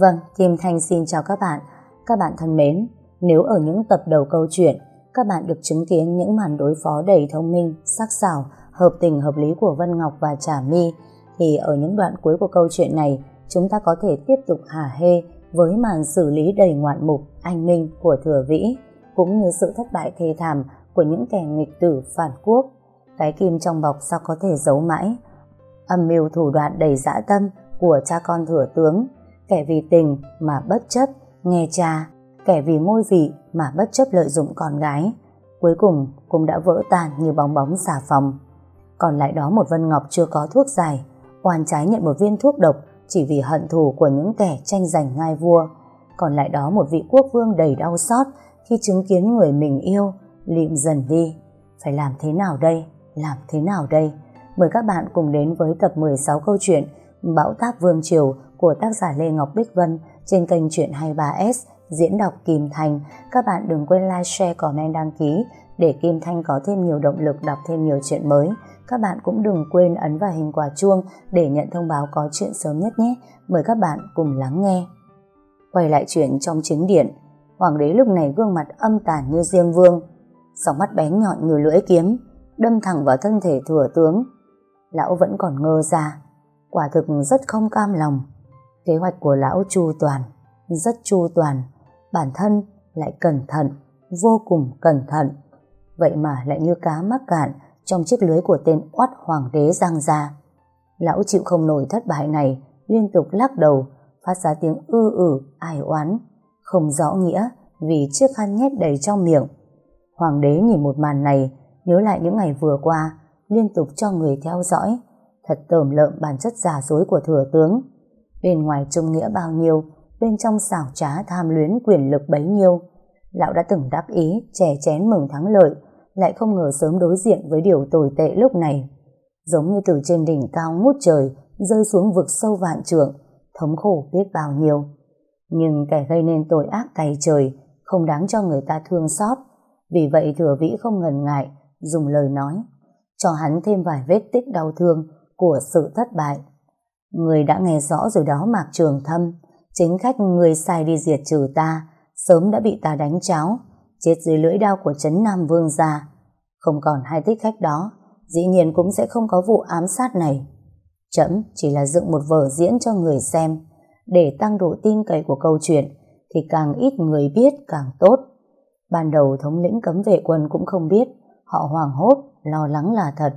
Vâng, Kim Thanh xin chào các bạn. Các bạn thân mến, nếu ở những tập đầu câu chuyện, các bạn được chứng kiến những màn đối phó đầy thông minh, sắc sảo, hợp tình hợp lý của Vân Ngọc và Trà My, thì ở những đoạn cuối của câu chuyện này, chúng ta có thể tiếp tục hả hê với màn xử lý đầy ngoạn mục, anh minh của Thừa Vĩ, cũng như sự thất bại thê thảm của những kẻ nghịch tử phản quốc. Cái kim trong bọc sao có thể giấu mãi? Âm mưu thủ đoạn đầy dã tâm của cha con thừa tướng, kẻ vì tình mà bất chấp nghe cha, kẻ vì ngôi vị mà bất chấp lợi dụng con gái. Cuối cùng cũng đã vỡ tan như bóng bóng xà phòng. Còn lại đó một Vân Ngọc chưa có thuốc giải, oan trái nhận một viên thuốc độc chỉ vì hận thù của những kẻ tranh giành ngai vua. Còn lại đó một vị quốc vương đầy đau xót khi chứng kiến người mình yêu lịm dần đi. Phải làm thế nào đây? Làm thế nào đây? Mời các bạn cùng đến với tập 16 câu chuyện Bão táp Vương Triều của tác giả Lê Ngọc Bích Vân trên kênh Chuyện 23S diễn đọc Kim Thanh. Các bạn đừng quên like, share, comment, đăng ký để Kim Thanh có thêm nhiều động lực đọc thêm nhiều chuyện mới. Các bạn cũng đừng quên ấn vào hình quả chuông để nhận thông báo có chuyện sớm nhất nhé. Mời các bạn cùng lắng nghe. Quay lại chuyện trong chính điện, Hoàng đế lúc này gương mặt âm tàn như Diêm Vương, sóng mắt bén nhọn như lưỡi kiếm, đâm thẳng vào thân thể thừa tướng. Lão vẫn còn ngơ ra, quả thực rất không cam lòng. Kế hoạch của lão chu toàn, rất chu toàn, bản thân lại cẩn thận, vô cùng cẩn thận. Vậy mà lại như cá mắc cạn trong chiếc lưới của tên oát hoàng đế giang ra. Lão chịu không nổi thất bại này, liên tục lắc đầu, phát ra tiếng ư ử, ai oán, không rõ nghĩa vì chiếc khăn nhét đầy trong miệng. Hoàng đế nhìn một màn này, nhớ lại những ngày vừa qua, liên tục cho người theo dõi, thật tởm lợm bản chất giả dối của thừa tướng. Bên ngoài trung nghĩa bao nhiêu, bên trong xảo trá tham luyến quyền lực bấy nhiêu. Lão đã từng đắc ý, chè chén mừng thắng lợi, lại không ngờ sớm đối diện với điều tồi tệ lúc này. Giống như từ trên đỉnh cao ngút trời, rơi xuống vực sâu vạn trượng, thống khổ biết bao nhiêu. Nhưng kẻ gây nên tội ác tay trời, không đáng cho người ta thương xót. Vì vậy thừa vĩ không ngần ngại, dùng lời nói, cho hắn thêm vài vết tích đau thương của sự thất bại. Người đã nghe rõ rồi đó Mạc Trường Thâm, chính khách người sai đi diệt trừ ta, sớm đã bị ta đánh cháo, chết dưới lưỡi đao của Trấn Nam Vương gia. Không còn hai thích khách đó, dĩ nhiên cũng sẽ không có vụ ám sát này. Chấm chỉ là dựng một vở diễn cho người xem, để tăng độ tin cậy của câu chuyện, thì càng ít người biết càng tốt. Ban đầu thống lĩnh cấm vệ quân cũng không biết, họ hoàng hốt, lo lắng là thật.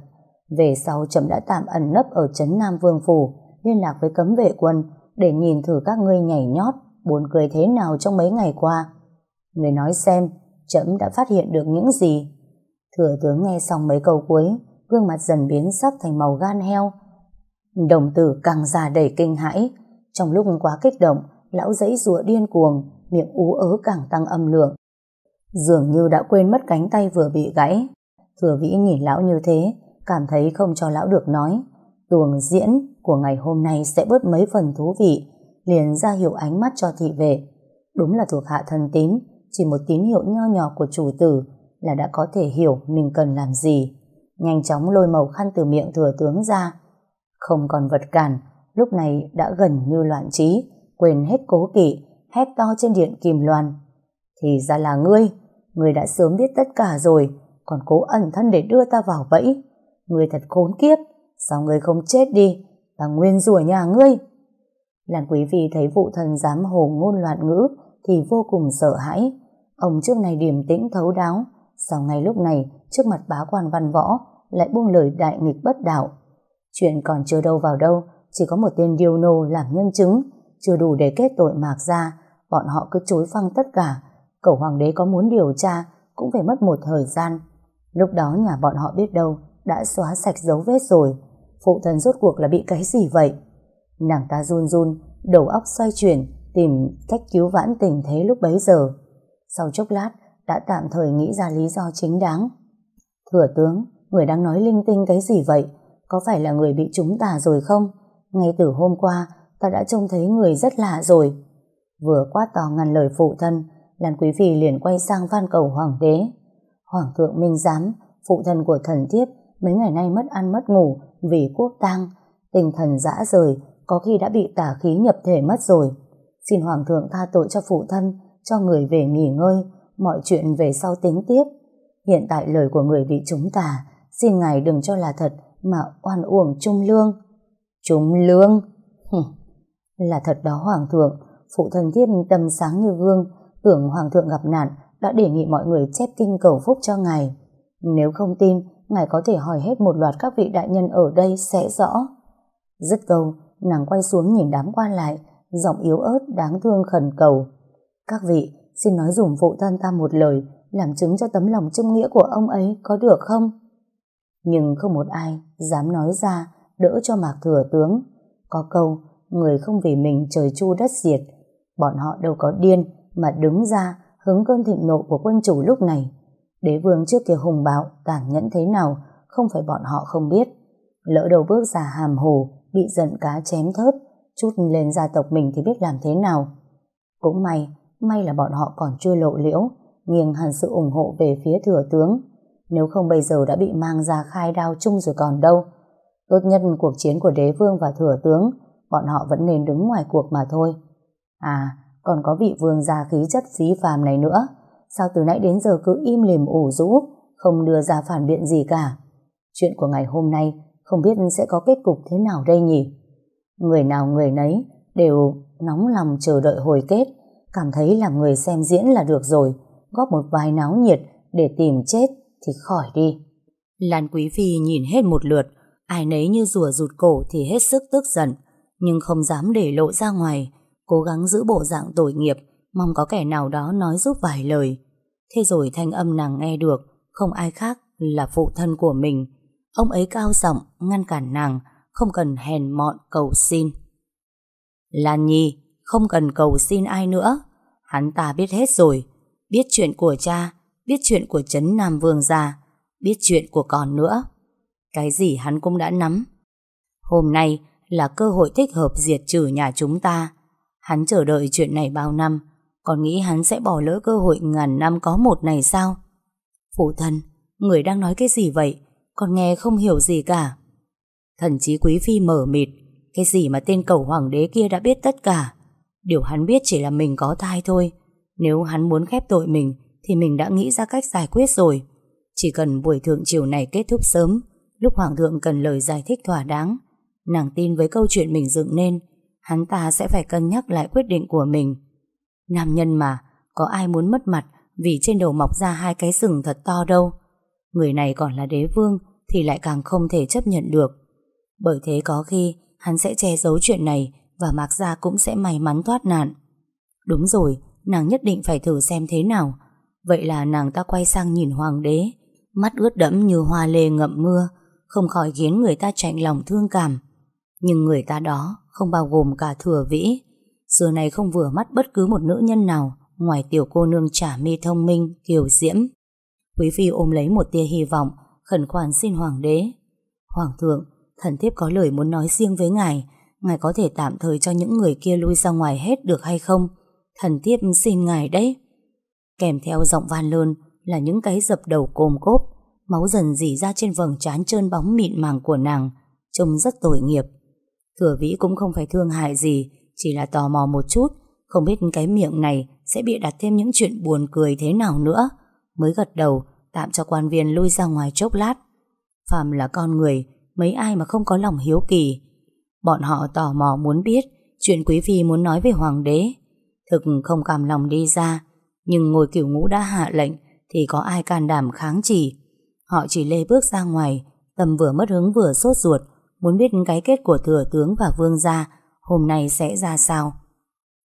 Về sau chấm đã tạm ẩn nấp ở Trấn Nam Vương Phủ, liên lạc với cấm vệ quân để nhìn thử các ngươi nhảy nhót, buồn cười thế nào trong mấy ngày qua. Người nói xem, trẫm đã phát hiện được những gì. Thừa tướng nghe xong mấy câu cuối, gương mặt dần biến sắc thành màu gan heo. Đồng tử càng già đầy kinh hãi. Trong lúc quá kích động, lão dãy rùa điên cuồng, miệng ú ớ càng tăng âm lượng. Dường như đã quên mất cánh tay vừa bị gãy. Thừa vĩ nhìn lão như thế, cảm thấy không cho lão được nói. Tuồng diễn của ngày hôm nay sẽ bớt mấy phần thú vị, liền ra hiệu ánh mắt cho thị vệ. Đúng là thuộc hạ thân tín, chỉ một tín hiệu nho nhỏ của chủ tử là đã có thể hiểu mình cần làm gì. Nhanh chóng lôi màu khăn từ miệng thừa tướng ra. Không còn vật cản, lúc này đã gần như loạn trí, quên hết cố kỵ, hét to trên điện kìm loan. Thì ra là ngươi, ngươi đã sớm biết tất cả rồi, còn cố ẩn thân để đưa ta vào bẫy. Ngươi thật khốn kiếp, sao ngươi không chết đi, và nguyên rủa nhà ngươi. Lan quý phi thấy vụ thần dám hồ ngôn loạn ngữ thì vô cùng sợ hãi. Ông trước này điềm tĩnh thấu đáo, sau ngay lúc này trước mặt bá quan văn võ lại buông lời đại nghịch bất đạo. Chuyện còn chưa đâu vào đâu, chỉ có một tên điêu nô làm nhân chứng, chưa đủ để kết tội mạc ra, bọn họ cứ chối phăng tất cả. Cậu hoàng đế có muốn điều tra cũng phải mất một thời gian. Lúc đó nhà bọn họ biết đâu đã xóa sạch dấu vết rồi. Phụ thân rốt cuộc là bị cái gì vậy? Nàng ta run run, đầu óc xoay chuyển, tìm cách cứu vãn tình thế lúc bấy giờ. Sau chốc lát, đã tạm thời nghĩ ra lý do chính đáng. Thừa tướng, người đang nói linh tinh cái gì vậy? Có phải là người bị chúng tà rồi không? Ngay từ hôm qua, ta đã trông thấy người rất lạ rồi. Vừa quát to ngăn lời phụ thân, Lan Quý Phi liền quay sang van cầu Hoàng đế. Hoàng thượng minh giám, phụ thân của thần thiếp mấy ngày nay mất ăn mất ngủ vì quốc tang, tinh thần dã rời, có khi đã bị tà khí nhập thể mất rồi. Xin Hoàng thượng tha tội cho phụ thân, cho người về nghỉ ngơi, mọi chuyện về sau tính tiếp. Hiện tại lời của người bị chúng tà, xin ngài đừng cho là thật mà oan uổng trung lương. Trung lương? là thật đó Hoàng thượng, phụ thân thiếp tâm sáng như gương, tưởng Hoàng thượng gặp nạn, đã đề nghị mọi người chép kinh cầu phúc cho ngài. Nếu không tin, ngài có thể hỏi hết một loạt các vị đại nhân ở đây sẽ rõ. Dứt câu, nàng quay xuống nhìn đám quan lại, giọng yếu ớt đáng thương khẩn cầu. Các vị, xin nói dùm phụ thân ta một lời, làm chứng cho tấm lòng trung nghĩa của ông ấy có được không? Nhưng không một ai dám nói ra đỡ cho mạc thừa tướng. Có câu, người không vì mình trời chu đất diệt. Bọn họ đâu có điên mà đứng ra hứng cơn thịnh nộ của quân chủ lúc này. Đế vương trước kia hùng bạo, tàn nhẫn thế nào, không phải bọn họ không biết. Lỡ đầu bước ra hàm hồ, bị giận cá chém thớt, chút lên gia tộc mình thì biết làm thế nào. Cũng may, may là bọn họ còn chưa lộ liễu, nghiêng hẳn sự ủng hộ về phía thừa tướng. Nếu không bây giờ đã bị mang ra khai đao chung rồi còn đâu. Tốt nhất cuộc chiến của đế vương và thừa tướng, bọn họ vẫn nên đứng ngoài cuộc mà thôi. À, còn có vị vương gia khí chất phí phàm này nữa. Sao từ nãy đến giờ cứ im lìm ủ rũ, không đưa ra phản biện gì cả. Chuyện của ngày hôm nay không biết sẽ có kết cục thế nào đây nhỉ? Người nào người nấy đều nóng lòng chờ đợi hồi kết, cảm thấy làm người xem diễn là được rồi, góp một vài náo nhiệt để tìm chết thì khỏi đi. Lan Quý Phi nhìn hết một lượt, ai nấy như rùa rụt cổ thì hết sức tức giận, nhưng không dám để lộ ra ngoài, cố gắng giữ bộ dạng tội nghiệp, mong có kẻ nào đó nói giúp vài lời. Thế rồi thanh âm nàng nghe được, không ai khác là phụ thân của mình. Ông ấy cao giọng ngăn cản nàng, không cần hèn mọn cầu xin. Lan Nhi, không cần cầu xin ai nữa. Hắn ta biết hết rồi, biết chuyện của cha, biết chuyện của Trấn Nam Vương gia, biết chuyện của con nữa. Cái gì hắn cũng đã nắm. Hôm nay là cơ hội thích hợp diệt trừ nhà chúng ta. Hắn chờ đợi chuyện này bao năm, còn nghĩ hắn sẽ bỏ lỡ cơ hội ngàn năm có một này sao? Phụ thân, người đang nói cái gì vậy? Con nghe không hiểu gì cả. Thần chí quý phi mở mịt, cái gì mà tên cầu hoàng đế kia đã biết tất cả. Điều hắn biết chỉ là mình có thai thôi. Nếu hắn muốn khép tội mình, thì mình đã nghĩ ra cách giải quyết rồi. Chỉ cần buổi thượng chiều này kết thúc sớm, lúc hoàng thượng cần lời giải thích thỏa đáng, nàng tin với câu chuyện mình dựng nên, hắn ta sẽ phải cân nhắc lại quyết định của mình. Nam nhân mà, có ai muốn mất mặt vì trên đầu mọc ra hai cái sừng thật to đâu. Người này còn là đế vương thì lại càng không thể chấp nhận được. Bởi thế có khi hắn sẽ che giấu chuyện này và Mạc Gia cũng sẽ may mắn thoát nạn. Đúng rồi, nàng nhất định phải thử xem thế nào. Vậy là nàng ta quay sang nhìn hoàng đế, mắt ướt đẫm như hoa lê ngậm mưa, không khỏi khiến người ta chạnh lòng thương cảm. Nhưng người ta đó không bao gồm cả thừa vĩ. Xưa này không vừa mắt bất cứ một nữ nhân nào ngoài tiểu cô nương trả mi thông minh, kiều diễm. Quý phi ôm lấy một tia hy vọng, khẩn khoản xin hoàng đế. Hoàng thượng, thần thiếp có lời muốn nói riêng với ngài, ngài có thể tạm thời cho những người kia lui ra ngoài hết được hay không? Thần thiếp xin ngài đấy. Kèm theo giọng van lơn là những cái dập đầu cồm cốp, máu dần dỉ ra trên vầng trán trơn bóng mịn màng của nàng, trông rất tội nghiệp. Thừa vĩ cũng không phải thương hại gì, chỉ là tò mò một chút, không biết cái miệng này sẽ bị đặt thêm những chuyện buồn cười thế nào nữa. Mới gật đầu, tạm cho quan viên lui ra ngoài chốc lát. Phạm là con người, mấy ai mà không có lòng hiếu kỳ. Bọn họ tò mò muốn biết chuyện quý phi muốn nói về hoàng đế. Thực không cảm lòng đi ra, nhưng ngồi cửu ngũ đã hạ lệnh thì có ai can đảm kháng chỉ. Họ chỉ lê bước ra ngoài, tầm vừa mất hứng vừa sốt ruột, muốn biết cái kết của thừa tướng và vương gia hôm nay sẽ ra sao.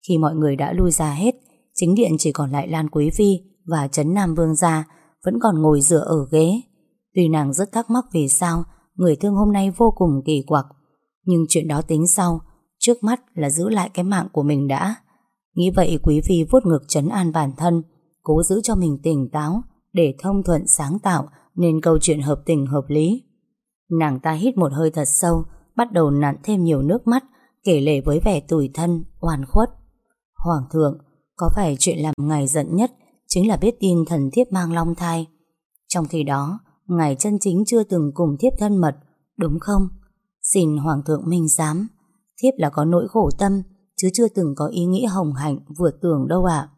Khi mọi người đã lui ra hết, chính điện chỉ còn lại Lan Quý Phi và Trấn Nam Vương gia vẫn còn ngồi dựa ở ghế. Tuy nàng rất thắc mắc vì sao người thương hôm nay vô cùng kỳ quặc, nhưng chuyện đó tính sau, trước mắt là giữ lại cái mạng của mình đã. Nghĩ vậy Quý Phi vuốt ngực trấn an bản thân, cố giữ cho mình tỉnh táo để thông thuận sáng tạo nên câu chuyện hợp tình hợp lý. Nàng ta hít một hơi thật sâu, bắt đầu nặn thêm nhiều nước mắt, kể lể với vẻ tủi thân, oan khuất. Hoàng thượng, có phải chuyện làm ngài giận nhất chính là biết tin thần thiếp mang long thai? Trong khi đó, ngài chân chính chưa từng cùng thiếp thân mật, đúng không? Xin Hoàng thượng minh giám, thiếp là có nỗi khổ tâm, chứ chưa từng có ý nghĩ hồng hạnh vượt tường đâu ạ.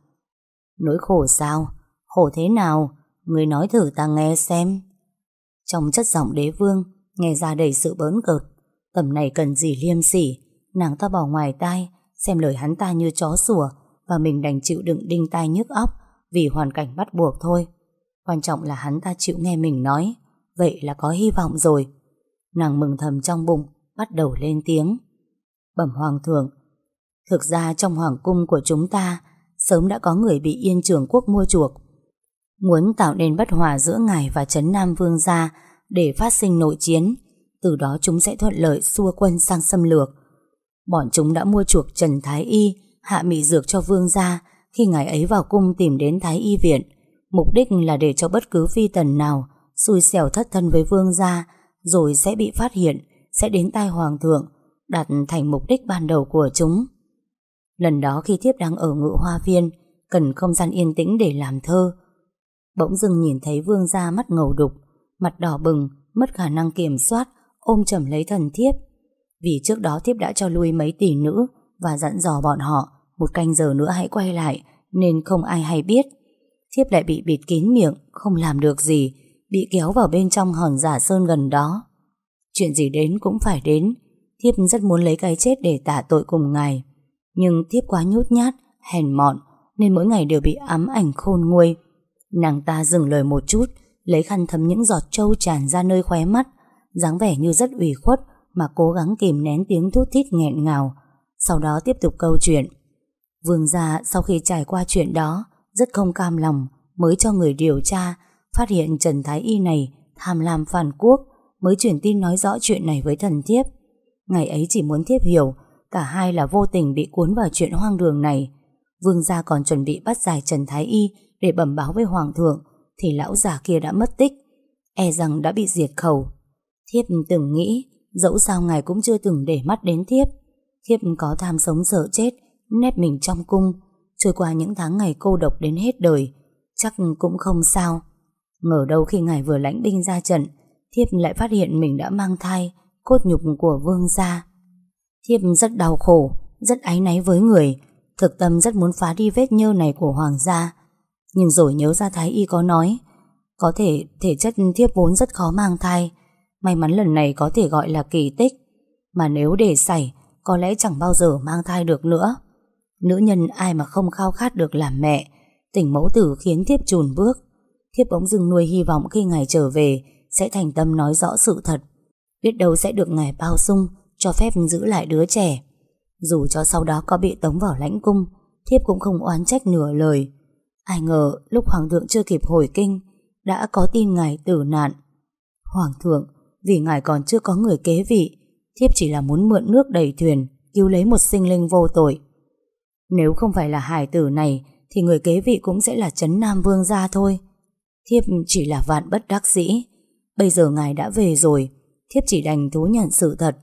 Nỗi khổ sao? Khổ thế nào? Người nói thử ta nghe xem. Trong chất giọng đế vương, nghe ra đầy sự bớn cợt. Tầm này cần gì liêm sỉ, nàng ta bỏ ngoài tai, xem lời hắn ta như chó sủa, và mình đành chịu đựng đinh tai nhức óc vì hoàn cảnh bắt buộc thôi. Quan trọng là hắn ta chịu nghe mình nói, vậy là có hy vọng rồi. Nàng mừng thầm trong bụng, bắt đầu lên tiếng. Bẩm hoàng thượng, thực ra trong hoàng cung của chúng ta sớm đã có người bị yên trường quốc mua chuộc. Muốn tạo nên bất hòa giữa ngài và Trấn Nam Vương gia để phát sinh nội chiến, từ đó chúng sẽ thuận lợi xua quân sang xâm lược. Bọn chúng đã mua chuộc Trần Thái Y hạ mị dược cho vương gia khi ngài ấy vào cung tìm đến Thái Y viện. Mục đích là để cho bất cứ phi tần nào xui xẻo thất thân với vương gia rồi sẽ bị phát hiện, sẽ đến tai hoàng thượng, đạt thành mục đích ban đầu của chúng. Lần đó khi thiếp đang ở ngự hoa viên, cần không gian yên tĩnh để làm thơ. Bỗng dưng nhìn thấy vương gia mắt ngầu đục, mặt đỏ bừng, mất khả năng kiểm soát, ôm chầm lấy thần thiếp. Vì trước đó thiếp đã cho lui mấy tỷ nữ và dặn dò bọn họ một canh giờ nữa hãy quay lại nên không ai hay biết. Thiếp lại bị bịt kín miệng, không làm được gì, bị kéo vào bên trong hòn giả sơn gần đó. Chuyện gì đến cũng phải đến, thiếp rất muốn lấy cái chết để tả tội cùng ngài. Nhưng thiếp quá nhút nhát, hèn mọn, nên mỗi ngày đều bị ám ảnh khôn nguôi. Nàng ta dừng lời một chút, lấy khăn thấm những giọt trâu tràn ra nơi khóe mắt, dáng vẻ như rất ủy khuất mà cố gắng kìm nén tiếng thút thít nghẹn ngào. Sau đó tiếp tục câu chuyện. Vương gia sau khi trải qua chuyện đó, rất không cam lòng, mới cho người điều tra, phát hiện Trần Thái Y này tham lam phản quốc, mới chuyển tin nói rõ chuyện này với thần thiếp. Ngày ấy chỉ muốn thiếp hiểu, cả hai là vô tình bị cuốn vào chuyện hoang đường này. Vương gia còn chuẩn bị bắt giải Trần Thái Y để bẩm báo với Hoàng thượng, thì lão già kia đã mất tích, e rằng đã bị diệt khẩu. Thiếp từng nghĩ, dẫu sao ngài cũng chưa từng để mắt đến thiếp. Thiếp có tham sống sợ chết, nép mình trong cung, trôi qua những tháng ngày cô độc đến hết đời, chắc cũng không sao. Ngờ đâu khi ngài vừa lãnh binh ra trận, Thiếp lại phát hiện mình đã mang thai, cốt nhục của vương gia. Thiếp rất đau khổ, rất áy náy với người, thực tâm rất muốn phá đi vết nhơ này của hoàng gia. Nhưng rồi nhớ ra Thái Y có nói, có thể thể chất thiếp vốn rất khó mang thai, may mắn lần này có thể gọi là kỳ tích, mà nếu để xảy, có lẽ chẳng bao giờ mang thai được nữa. Nữ nhân ai mà không khao khát được làm mẹ. Tỉnh mẫu tử khiến thiếp chùn bước. Thiếp bỗng dưng nuôi hy vọng khi ngài trở về Sẽ thành tâm nói rõ sự thật. Biết đâu sẽ được ngài bao sung Cho phép giữ lại đứa trẻ. Dù cho sau đó có bị tống vào lãnh cung Thiếp cũng không oán trách nửa lời. Ai ngờ lúc hoàng thượng chưa kịp hồi kinh Đã có tin ngài tử nạn. Hoàng thượng vì ngài còn chưa có người kế vị, Thiếp chỉ là muốn mượn nước đầy thuyền, Cứu lấy một sinh linh vô tội. Nếu không phải là hải tử này, Thì người kế vị cũng sẽ là Trấn Nam Vương gia thôi. Thiếp chỉ là vạn bất đắc dĩ. Bây giờ ngài đã về rồi, Thiếp chỉ đành thú nhận sự thật.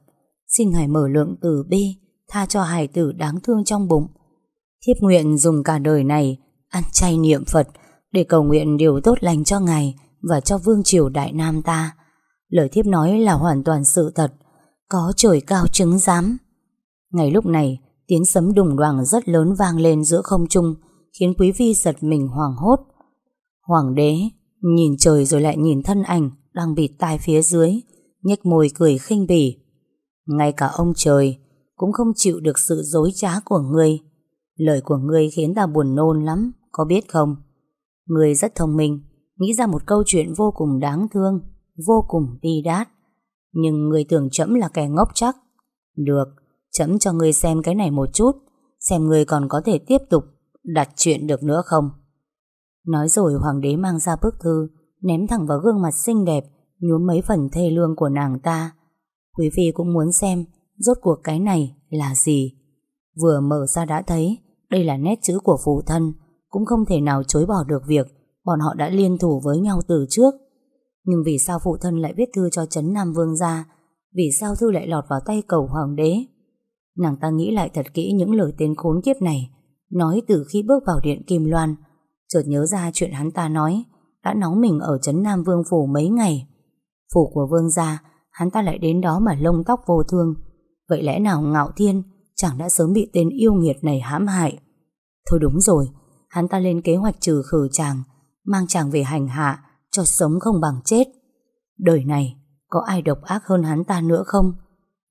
Xin ngài mở lượng từ bi, Tha cho hải tử đáng thương trong bụng. Thiếp nguyện dùng cả đời này Ăn chay niệm Phật Để cầu nguyện điều tốt lành cho ngài Và cho vương triều Đại Nam ta. Lời thiếp nói là hoàn toàn sự thật. Có trời cao chứng giám. Ngày lúc này, Tiếng sấm đùng đoàng rất lớn vang lên giữa không trung, Khiến quý phi giật mình hoàng hốt. Hoàng đế Nhìn trời rồi lại nhìn thân ảnh Đang bịt tai phía dưới, nhếch môi cười khinh bỉ. Ngay cả ông trời Cũng không chịu được sự dối trá của ngươi Lời của ngươi khiến ta buồn nôn lắm, Có biết không? Ngươi rất thông minh, Nghĩ ra một câu chuyện vô cùng đáng thương. Vô cùng bi đát. Nhưng người tưởng chấm là kẻ ngốc chắc. Được Chấm cho người xem cái này một chút, Xem người còn có thể tiếp tục Đặt chuyện được nữa không. Nói rồi hoàng đế mang ra bức thư, Ném thẳng vào gương mặt xinh đẹp, Nhuốm mấy phần thê lương của nàng ta. Quý phi cũng muốn xem Rốt cuộc cái này là gì. Vừa mở ra đã thấy, Đây là nét chữ của phụ thân, Cũng không thể nào chối bỏ được việc Bọn họ đã liên thủ với nhau từ trước. Nhưng vì sao phụ thân lại viết thư cho Trấn Nam Vương ra? Vì sao thư lại lọt vào tay cầu hoàng đế? Nàng ta nghĩ lại thật kỹ những lời tên khốn kiếp này Nói từ khi bước vào điện Kim Loan. Chợt nhớ ra chuyện hắn ta nói Đã nóng mình ở Trấn Nam Vương Phủ mấy ngày. Phủ của Vương gia Hắn ta lại đến đó mà lông tóc vô thương. Vậy lẽ nào ngạo thiên chẳng đã sớm bị tên yêu nghiệt này hãm hại. Thôi đúng rồi, hắn ta lên kế hoạch trừ khử chàng, mang chàng về hành hạ, cho sống không bằng chết. Đời này, có ai độc ác hơn hắn ta nữa không?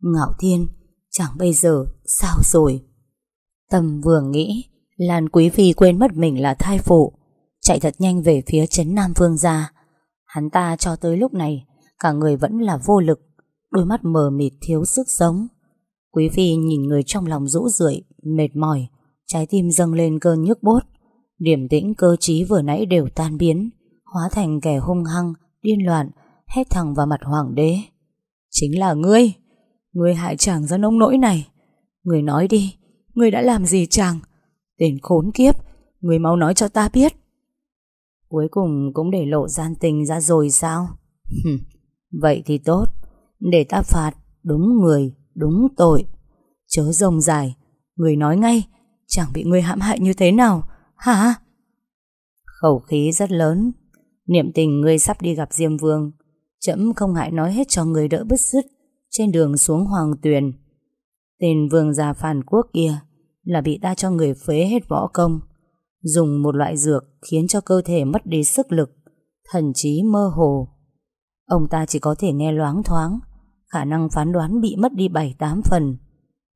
Ngạo Thiên, chẳng bây giờ sao rồi? Tâm vừa nghĩ, Lan Quý Phi quên mất mình là thai phụ, chạy thật nhanh về phía chấn Nam Vương gia. Hắn ta cho tới lúc này, cả người vẫn là vô lực, đôi mắt mờ mịt thiếu sức sống. Quý Phi nhìn người trong lòng rũ rượi, mệt mỏi, trái tim dâng lên cơn nhức bốt. Điểm tĩnh cơ trí vừa nãy đều tan biến, hóa thành kẻ hung hăng, điên loạn, hét thẳng vào mặt hoàng đế. Chính là ngươi, ngươi hại chàng ra nông nỗi này. Ngươi nói đi, ngươi đã làm gì chàng? Tên khốn kiếp, ngươi mau nói cho ta biết. Cuối cùng cũng để lộ gian tình ra rồi sao? Vậy thì tốt, để ta phạt đúng người, đúng tội. Chớ rồng dài, người nói ngay, chẳng bị người hãm hại như thế nào, hả? Khẩu khí rất lớn, niệm tình ngươi sắp đi gặp Diêm Vương, Chấm không ngại nói hết cho người đỡ bứt rứt trên đường xuống Hoàng Tuyền. Tên vương già phản quốc kia là bị ta cho người phế hết võ công, dùng một loại dược khiến cho cơ thể mất đi sức lực, thần trí mơ hồ. Ông ta chỉ có thể nghe loáng thoáng, khả năng phán đoán bị mất đi 7-8 phần.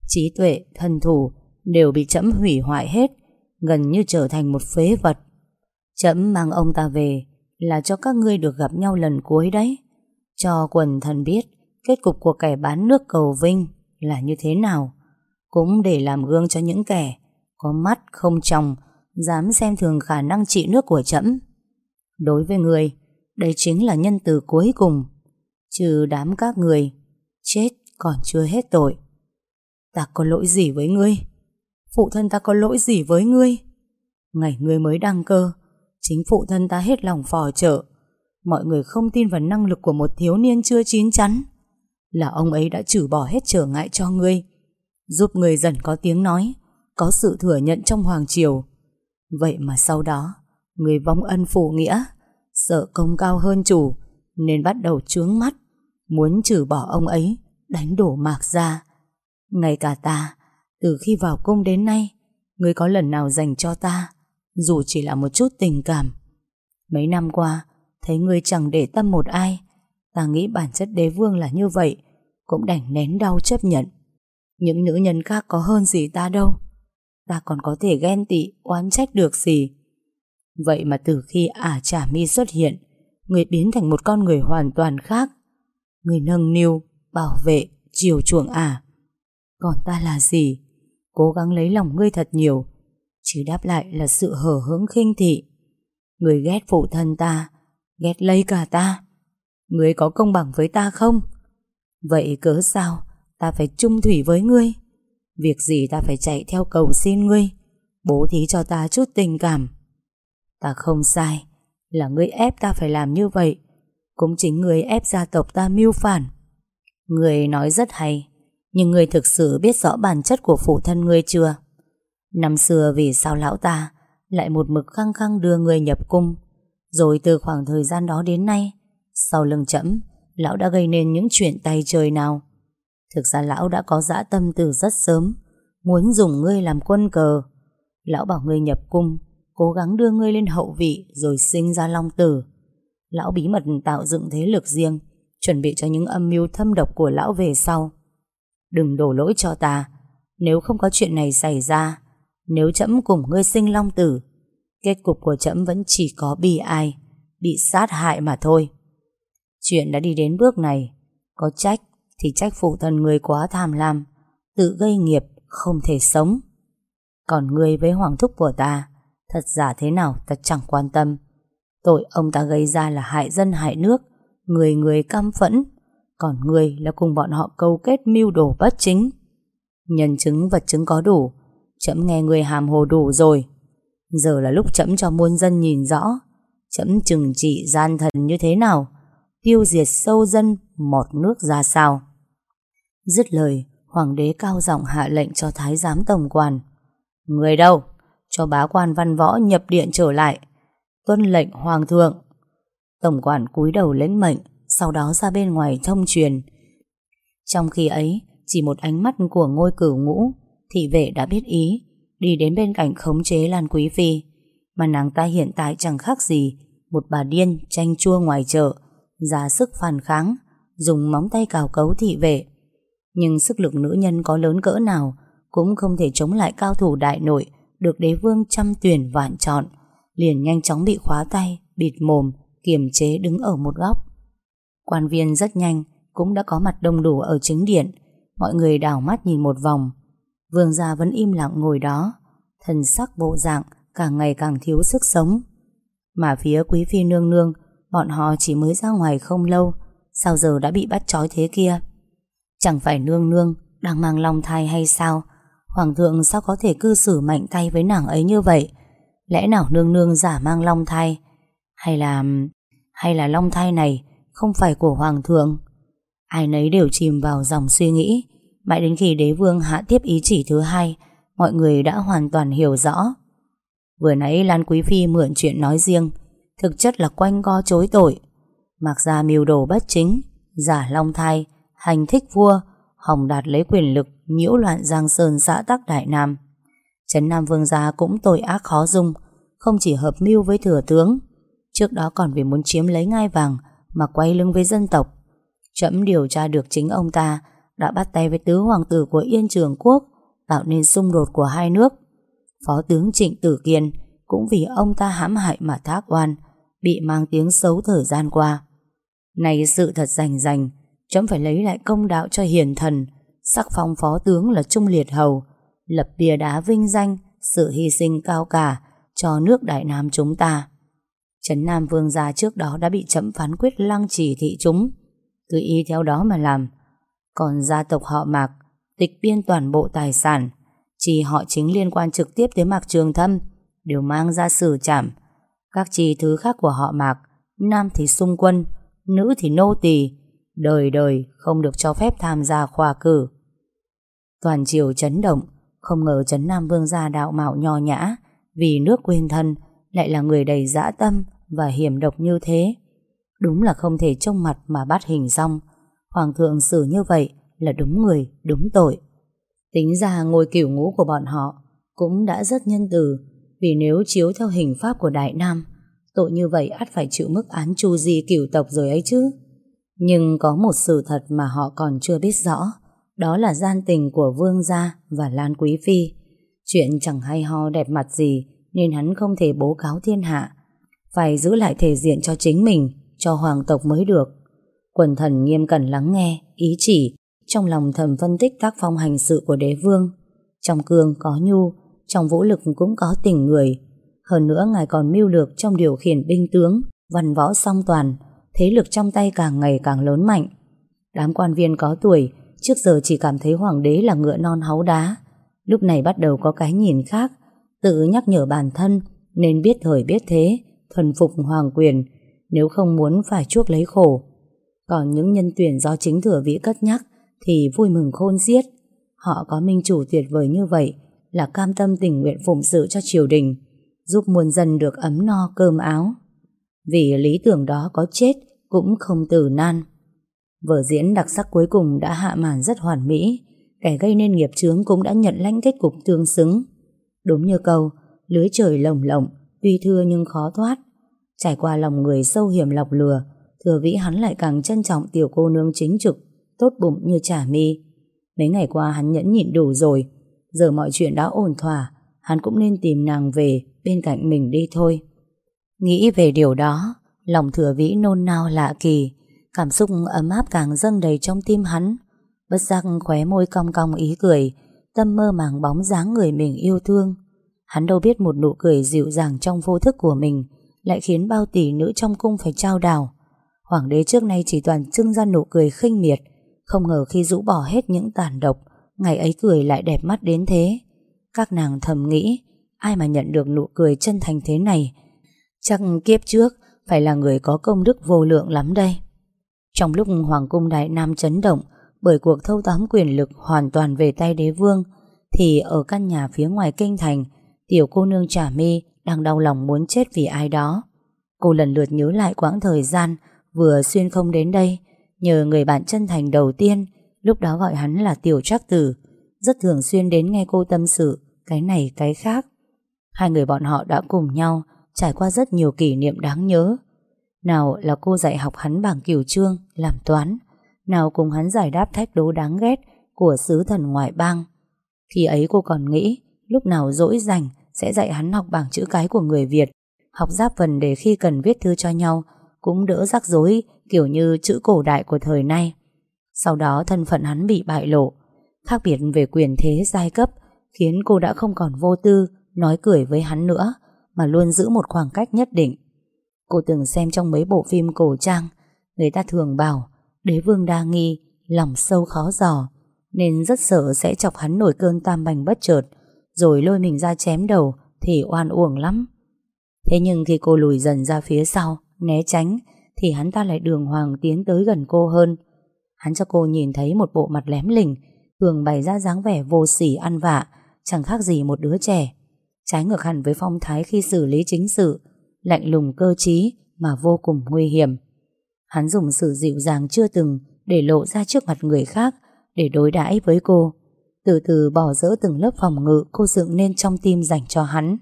Trí tuệ, thân thủ đều bị chấm hủy hoại hết, gần như trở thành một phế vật. Chấm mang ông ta về là cho các ngươi được gặp nhau lần cuối đấy. Cho quần thần biết kết cục của kẻ bán nước cầu vinh là như thế nào. Cũng để làm gương cho những kẻ có mắt không tròng, dám xem thường khả năng trị nước của trẫm. Đối với người, đây chính là nhân từ cuối cùng. Trừ đám các người, chết còn chưa hết tội. Ta có lỗi gì với ngươi? Phụ thân ta có lỗi gì với ngươi? Ngày ngươi mới đăng cơ, chính phụ thân ta hết lòng phò trợ. Mọi người không tin vào năng lực của một thiếu niên chưa chín chắn. Là ông ấy đã trừ bỏ hết trở ngại cho ngươi, giúp ngươi dần có tiếng nói, có sự thừa nhận trong Hoàng Triều. Vậy mà sau đó, người vong ân phụ nghĩa, sợ công cao hơn chủ, nên bắt đầu trướng mắt, muốn trừ bỏ ông ấy, đánh đổ mạc ra. Ngay cả ta, từ khi vào cung đến nay, người có lần nào dành cho ta, dù chỉ là một chút tình cảm. Mấy năm qua, thấy người chẳng để tâm một ai, ta nghĩ bản chất đế vương là như vậy, cũng đành nén đau chấp nhận. Những nữ nhân khác có hơn gì ta đâu. Ta còn có thể ghen tị, oán trách được gì. Vậy mà từ khi ả trả mi xuất hiện, người biến thành một con người hoàn toàn khác. Người nâng niu, bảo vệ, chiều chuộng ả. Còn ta là gì? Cố gắng lấy lòng ngươi thật nhiều, chứ đáp lại là sự hở hững khinh thị. Người ghét phụ thân ta, ghét lấy cả ta. người có công bằng với ta không? Vậy cớ sao ta phải chung thủy với ngươi? Việc gì ta phải chạy theo cầu xin ngươi? Bố thí cho ta chút tình cảm. Ta không sai, là ngươi ép ta phải làm như vậy. Cũng chính ngươi ép gia tộc ta mưu phản. Ngươi nói rất hay, nhưng ngươi thực sự biết rõ bản chất của phụ thân ngươi chưa? Năm xưa vì sao lão ta lại một mực khăng khăng đưa người nhập cung, rồi từ khoảng thời gian đó đến nay, sau lưng chậm lão đã gây nên những chuyện tay trời nào. Thực ra lão đã có dã tâm từ rất sớm, muốn dùng ngươi làm quân cờ. Lão bảo ngươi nhập cung, cố gắng đưa ngươi lên hậu vị rồi sinh ra long tử. Lão bí mật tạo dựng thế lực riêng, chuẩn bị cho những âm mưu thâm độc của lão về sau. Đừng đổ lỗi cho ta, nếu không có chuyện này xảy ra, nếu trẫm cùng ngươi sinh long tử, kết cục của trẫm vẫn chỉ có bi ai, bị sát hại mà thôi. Chuyện đã đi đến bước này, có trách thì trách phụ thân người quá tham lam, tự gây nghiệp, không thể sống. Còn ngươi với hoàng thúc của ta, thật giả thế nào ta chẳng quan tâm. Tội ông ta gây ra là hại dân hại nước, người người căm phẫn, còn ngươi là cùng bọn họ câu kết mưu đồ bất chính. Nhân chứng vật chứng có đủ, chậm nghe người hàm hồ đủ rồi. Giờ là lúc chấm cho muôn dân nhìn rõ, Chấm chừng trị gian thần như thế nào tiêu diệt sâu dân một nước ra sao. Dứt lời, hoàng đế cao giọng hạ lệnh cho thái giám tổng quản Người đâu? Cho bá quan văn võ nhập điện trở lại. Tuân lệnh hoàng thượng. Tổng quản cúi đầu lĩnh mệnh, sau đó ra bên ngoài thông truyền. Trong khi ấy, chỉ một ánh mắt của ngôi cửu ngũ, thị vệ đã biết ý, đi đến bên cạnh khống chế Lan Quý Phi. Mà nàng ta hiện tại chẳng khác gì một bà điên tranh chua ngoài chợ, ra sức phản kháng, dùng móng tay cào cấu thị vệ. Nhưng sức lực nữ nhân có lớn cỡ nào cũng không thể chống lại cao thủ đại nội được đế vương trăm tuyển vạn chọn, liền nhanh chóng bị khóa tay, bịt mồm, kiềm chế đứng ở một góc. Quan viên rất nhanh cũng đã có mặt đông đủ ở chính điện, mọi người đảo mắt nhìn một vòng. Vương gia vẫn im lặng ngồi đó, thần sắc bộ dạng càng ngày càng thiếu sức sống. Mà phía quý phi nương nương, bọn họ chỉ mới ra ngoài không lâu, sao giờ đã bị bắt trói thế kia? Chẳng phải nương nương đang mang long thai hay sao? Hoàng thượng sao có thể cư xử mạnh tay với nàng ấy như vậy? Lẽ nào nương nương giả mang long thai? Hay là... hay là long thai này không phải của hoàng thượng? Ai nấy đều chìm vào dòng suy nghĩ. Mãi đến khi đế vương hạ tiếp ý chỉ thứ hai, mọi người đã hoàn toàn hiểu rõ. Vừa nãy Lan Quý Phi mượn chuyện nói riêng, thực chất là quanh co chối tội. Mặc ra mưu đồ bất chính, giả long thai, hành thích vua, hồng đạt lấy quyền lực, nhiễu loạn giang sơn xã Tắc Đại Nam. Trấn Nam Vương gia cũng tội ác khó dung, không chỉ hợp mưu với thừa tướng, trước đó còn vì muốn chiếm lấy ngai vàng mà quay lưng với dân tộc. Trẫm điều tra được chính ông ta đã bắt tay với tứ hoàng tử của Yên Trường Quốc, tạo nên xung đột của hai nước. Phó tướng Trịnh Tử Kiên cũng vì ông ta hãm hại mà thác oan, bị mang tiếng xấu thời gian qua. Này sự thật rành rành, chấm phải lấy lại công đạo cho hiền thần, sắc phong phó tướng là Trung Liệt Hầu, lập bia đá vinh danh, sự hy sinh cao cả cho nước Đại Nam chúng ta. Trấn Nam Vương gia trước đó đã bị chấm phán quyết lăng trì thị chúng, cứ ý theo đó mà làm. Còn gia tộc họ Mạc, tịch biên toàn bộ tài sản, chỉ họ chính liên quan trực tiếp tới Mạc Trường Thâm, đều mang ra xử trảm. Các chi thứ khác của họ Mạc, nam thì xung quân, nữ thì nô tỳ, đời đời không được cho phép tham gia khoa cử. Toàn triều chấn động, không ngờ chấn Nam Vương gia đạo mạo nho nhã, vì nước quên thân, lại là người đầy dã tâm và hiểm độc như thế. Đúng là không thể trông mặt mà bắt hình xong. Hoàng thượng xử như vậy là đúng người, đúng tội. Tính ra ngôi cửu ngũ của bọn họ cũng đã rất nhân từ, vì nếu chiếu theo hình pháp của Đại Nam, tội như vậy ắt phải chịu mức án chu di cửu tộc rồi ấy chứ. Nhưng có một sự thật mà họ còn chưa biết rõ, đó là gian tình của Vương Gia và Lan Quý Phi. Chuyện chẳng hay ho đẹp mặt gì nên hắn không thể bố cáo thiên hạ. Phải giữ lại thể diện cho chính mình, cho hoàng tộc mới được. Quần thần nghiêm cẩn lắng nghe, ý chỉ, trong lòng thầm phân tích tác phong hành sự của đế vương. Trong cương có nhu, trong vũ lực cũng có tình người. Hơn nữa ngài còn mưu lược trong điều khiển binh tướng, văn võ song toàn, thế lực trong tay càng ngày càng lớn mạnh. Đám quan viên có tuổi trước giờ chỉ cảm thấy hoàng đế là ngựa non háu đá. Lúc này bắt đầu có cái nhìn khác, tự nhắc nhở bản thân nên biết thời biết thế, thuần phục hoàng quyền, nếu không muốn phải chuốc lấy khổ. Còn những nhân tuyển do chính thừa vĩ cất nhắc thì vui mừng khôn xiết. Họ có minh chủ tuyệt vời như vậy là cam tâm tình nguyện phụng sự cho triều đình, giúp muôn dân được ấm no cơm áo. Vì lý tưởng đó có chết cũng không từ nan. Vở diễn đặc sắc cuối cùng đã hạ màn rất hoàn mỹ, kẻ gây nên nghiệp chướng cũng đã nhận lãnh kết cục tương xứng. Đúng như câu, lưới trời lồng lộng, tuy thưa nhưng khó thoát. Trải qua lòng người sâu hiểm lọc lừa, thừa vĩ hắn lại càng trân trọng tiểu cô nương chính trực, tốt bụng như trả mi. Mấy ngày qua hắn nhẫn nhịn đủ rồi, giờ mọi chuyện đã ổn thỏa, hắn cũng nên tìm nàng về bên cạnh mình đi thôi. Nghĩ về điều đó, lòng thừa vĩ nôn nao lạ kỳ, cảm xúc ấm áp càng dâng đầy trong tim hắn. Bất giác khóe môi cong cong ý cười, tâm mơ màng bóng dáng người mình yêu thương. Hắn đâu biết một nụ cười dịu dàng trong vô thức của mình lại khiến bao tỷ nữ trong cung phải trao đảo. Hoàng đế trước nay chỉ toàn trưng ra nụ cười khinh miệt, không ngờ khi rũ bỏ hết những tàn độc, ngày ấy cười lại đẹp mắt đến thế. Các nàng thầm nghĩ, ai mà nhận được nụ cười chân thành thế này, chắc kiếp trước phải là người có công đức vô lượng lắm đây. Trong lúc Hoàng cung Đại Nam chấn động bởi cuộc thâu tóm quyền lực hoàn toàn về tay đế vương, thì ở căn nhà phía ngoài kinh thành, tiểu cô nương Trà Mi đang đau lòng muốn chết vì ai đó. Cô lần lượt nhớ lại quãng thời gian vừa xuyên không đến đây, nhờ người bạn chân thành đầu tiên, lúc đó gọi hắn là tiểu Trác tử, rất thường xuyên đến nghe cô tâm sự cái này cái khác. Hai người bọn họ đã cùng nhau trải qua rất nhiều kỷ niệm đáng nhớ. Nào là cô dạy học hắn bảng cửu trương, làm toán, nào cùng hắn giải đáp thách đố đáng ghét của sứ thần ngoại bang. Khi ấy cô còn nghĩ lúc nào dỗi rảnh sẽ dạy hắn học bảng chữ cái của người Việt, học giáp phần để khi cần viết thư cho nhau cũng đỡ rắc rối kiểu như chữ cổ đại của thời nay. Sau đó thân phận hắn bị bại lộ, khác biệt về quyền thế giai cấp khiến cô đã không còn vô tư nói cười với hắn nữa mà luôn giữ một khoảng cách nhất định. Cô từng xem trong mấy bộ phim cổ trang người ta thường bảo đế vương đa nghi lòng sâu khó dò nên rất sợ sẽ chọc hắn nổi cơn tam bành bất chợt rồi lôi mình ra chém đầu thì oan uổng lắm. Thế nhưng khi cô lùi dần ra phía sau né tránh thì hắn ta lại đường hoàng tiến tới gần cô hơn. Hắn cho cô nhìn thấy một bộ mặt lém lỉnh thường bày ra dáng vẻ vô sỉ ăn vạ chẳng khác gì một đứa trẻ. Trái ngược hẳn với phong thái khi xử lý chính sự lạnh lùng cơ trí mà vô cùng nguy hiểm. Hắn dùng sự dịu dàng chưa từng để lộ ra trước mặt người khác để đối đãi với cô. Từ từ bỏ dỡ từng lớp phòng ngự cô dựng nên trong tim dành cho hắn.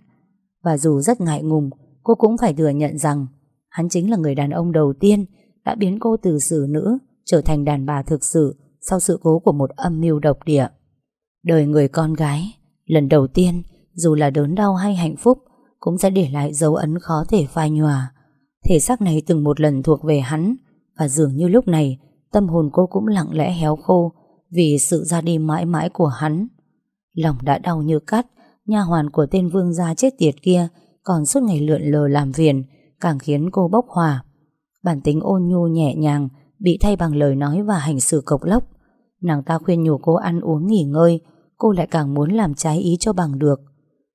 Và dù rất ngại ngùng, cô cũng phải thừa nhận rằng hắn chính là người đàn ông đầu tiên đã biến cô từ xử nữ trở thành đàn bà thực sự sau sự cố của một âm mưu độc địa. Đời người con gái, lần đầu tiên, dù là đớn đau hay hạnh phúc, cũng sẽ để lại dấu ấn khó thể phai nhòa. Thể xác này từng một lần thuộc về hắn, và dường như lúc này, tâm hồn cô cũng lặng lẽ héo khô vì sự ra đi mãi mãi của hắn. Lòng đã đau như cắt, nha hoàn của tên vương gia chết tiệt kia còn suốt ngày lượn lờ làm viền càng khiến cô bốc hỏa. Bản tính ôn nhu nhẹ nhàng bị thay bằng lời nói và hành xử cộc lốc. Nàng ta khuyên nhủ cô ăn uống nghỉ ngơi, cô lại càng muốn làm trái ý cho bằng được.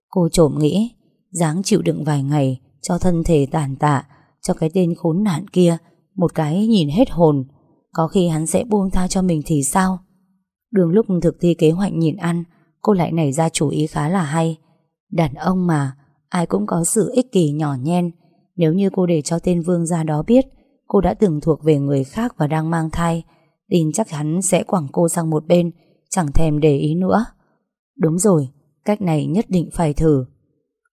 Cô trộm nghĩ, dáng chịu đựng vài ngày cho thân thể tàn tạ, cho cái tên khốn nạn kia, một cái nhìn hết hồn. Có khi hắn sẽ buông tha cho mình thì sao? Đường lúc thực thi kế hoạch nhìn ăn, cô lại nảy ra chủ ý khá là hay. Đàn ông mà, ai cũng có sự ích kỷ nhỏ nhen. Nếu như cô để cho tên vương gia đó biết, cô đã từng thuộc về người khác và đang mang thai, tin chắc hắn sẽ quẳng cô sang một bên, chẳng thèm để ý nữa. Đúng rồi, cách này nhất định phải thử.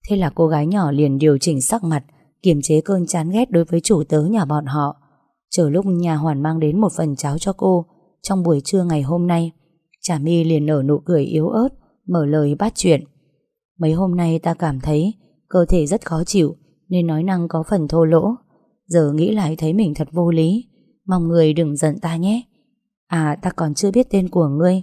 Thế là cô gái nhỏ liền điều chỉnh sắc mặt, kiềm chế cơn chán ghét đối với chủ tớ nhà bọn họ. Chờ lúc nhà hoàn mang đến một phần cháo cho cô, trong buổi trưa ngày hôm nay, Trà My liền nở nụ cười yếu ớt, mở lời bắt chuyện. Mấy hôm nay ta cảm thấy cơ thể rất khó chịu, nên nói năng có phần thô lỗ. Giờ nghĩ lại thấy mình thật vô lý, mong người đừng giận ta nhé. À ta còn chưa biết tên của ngươi.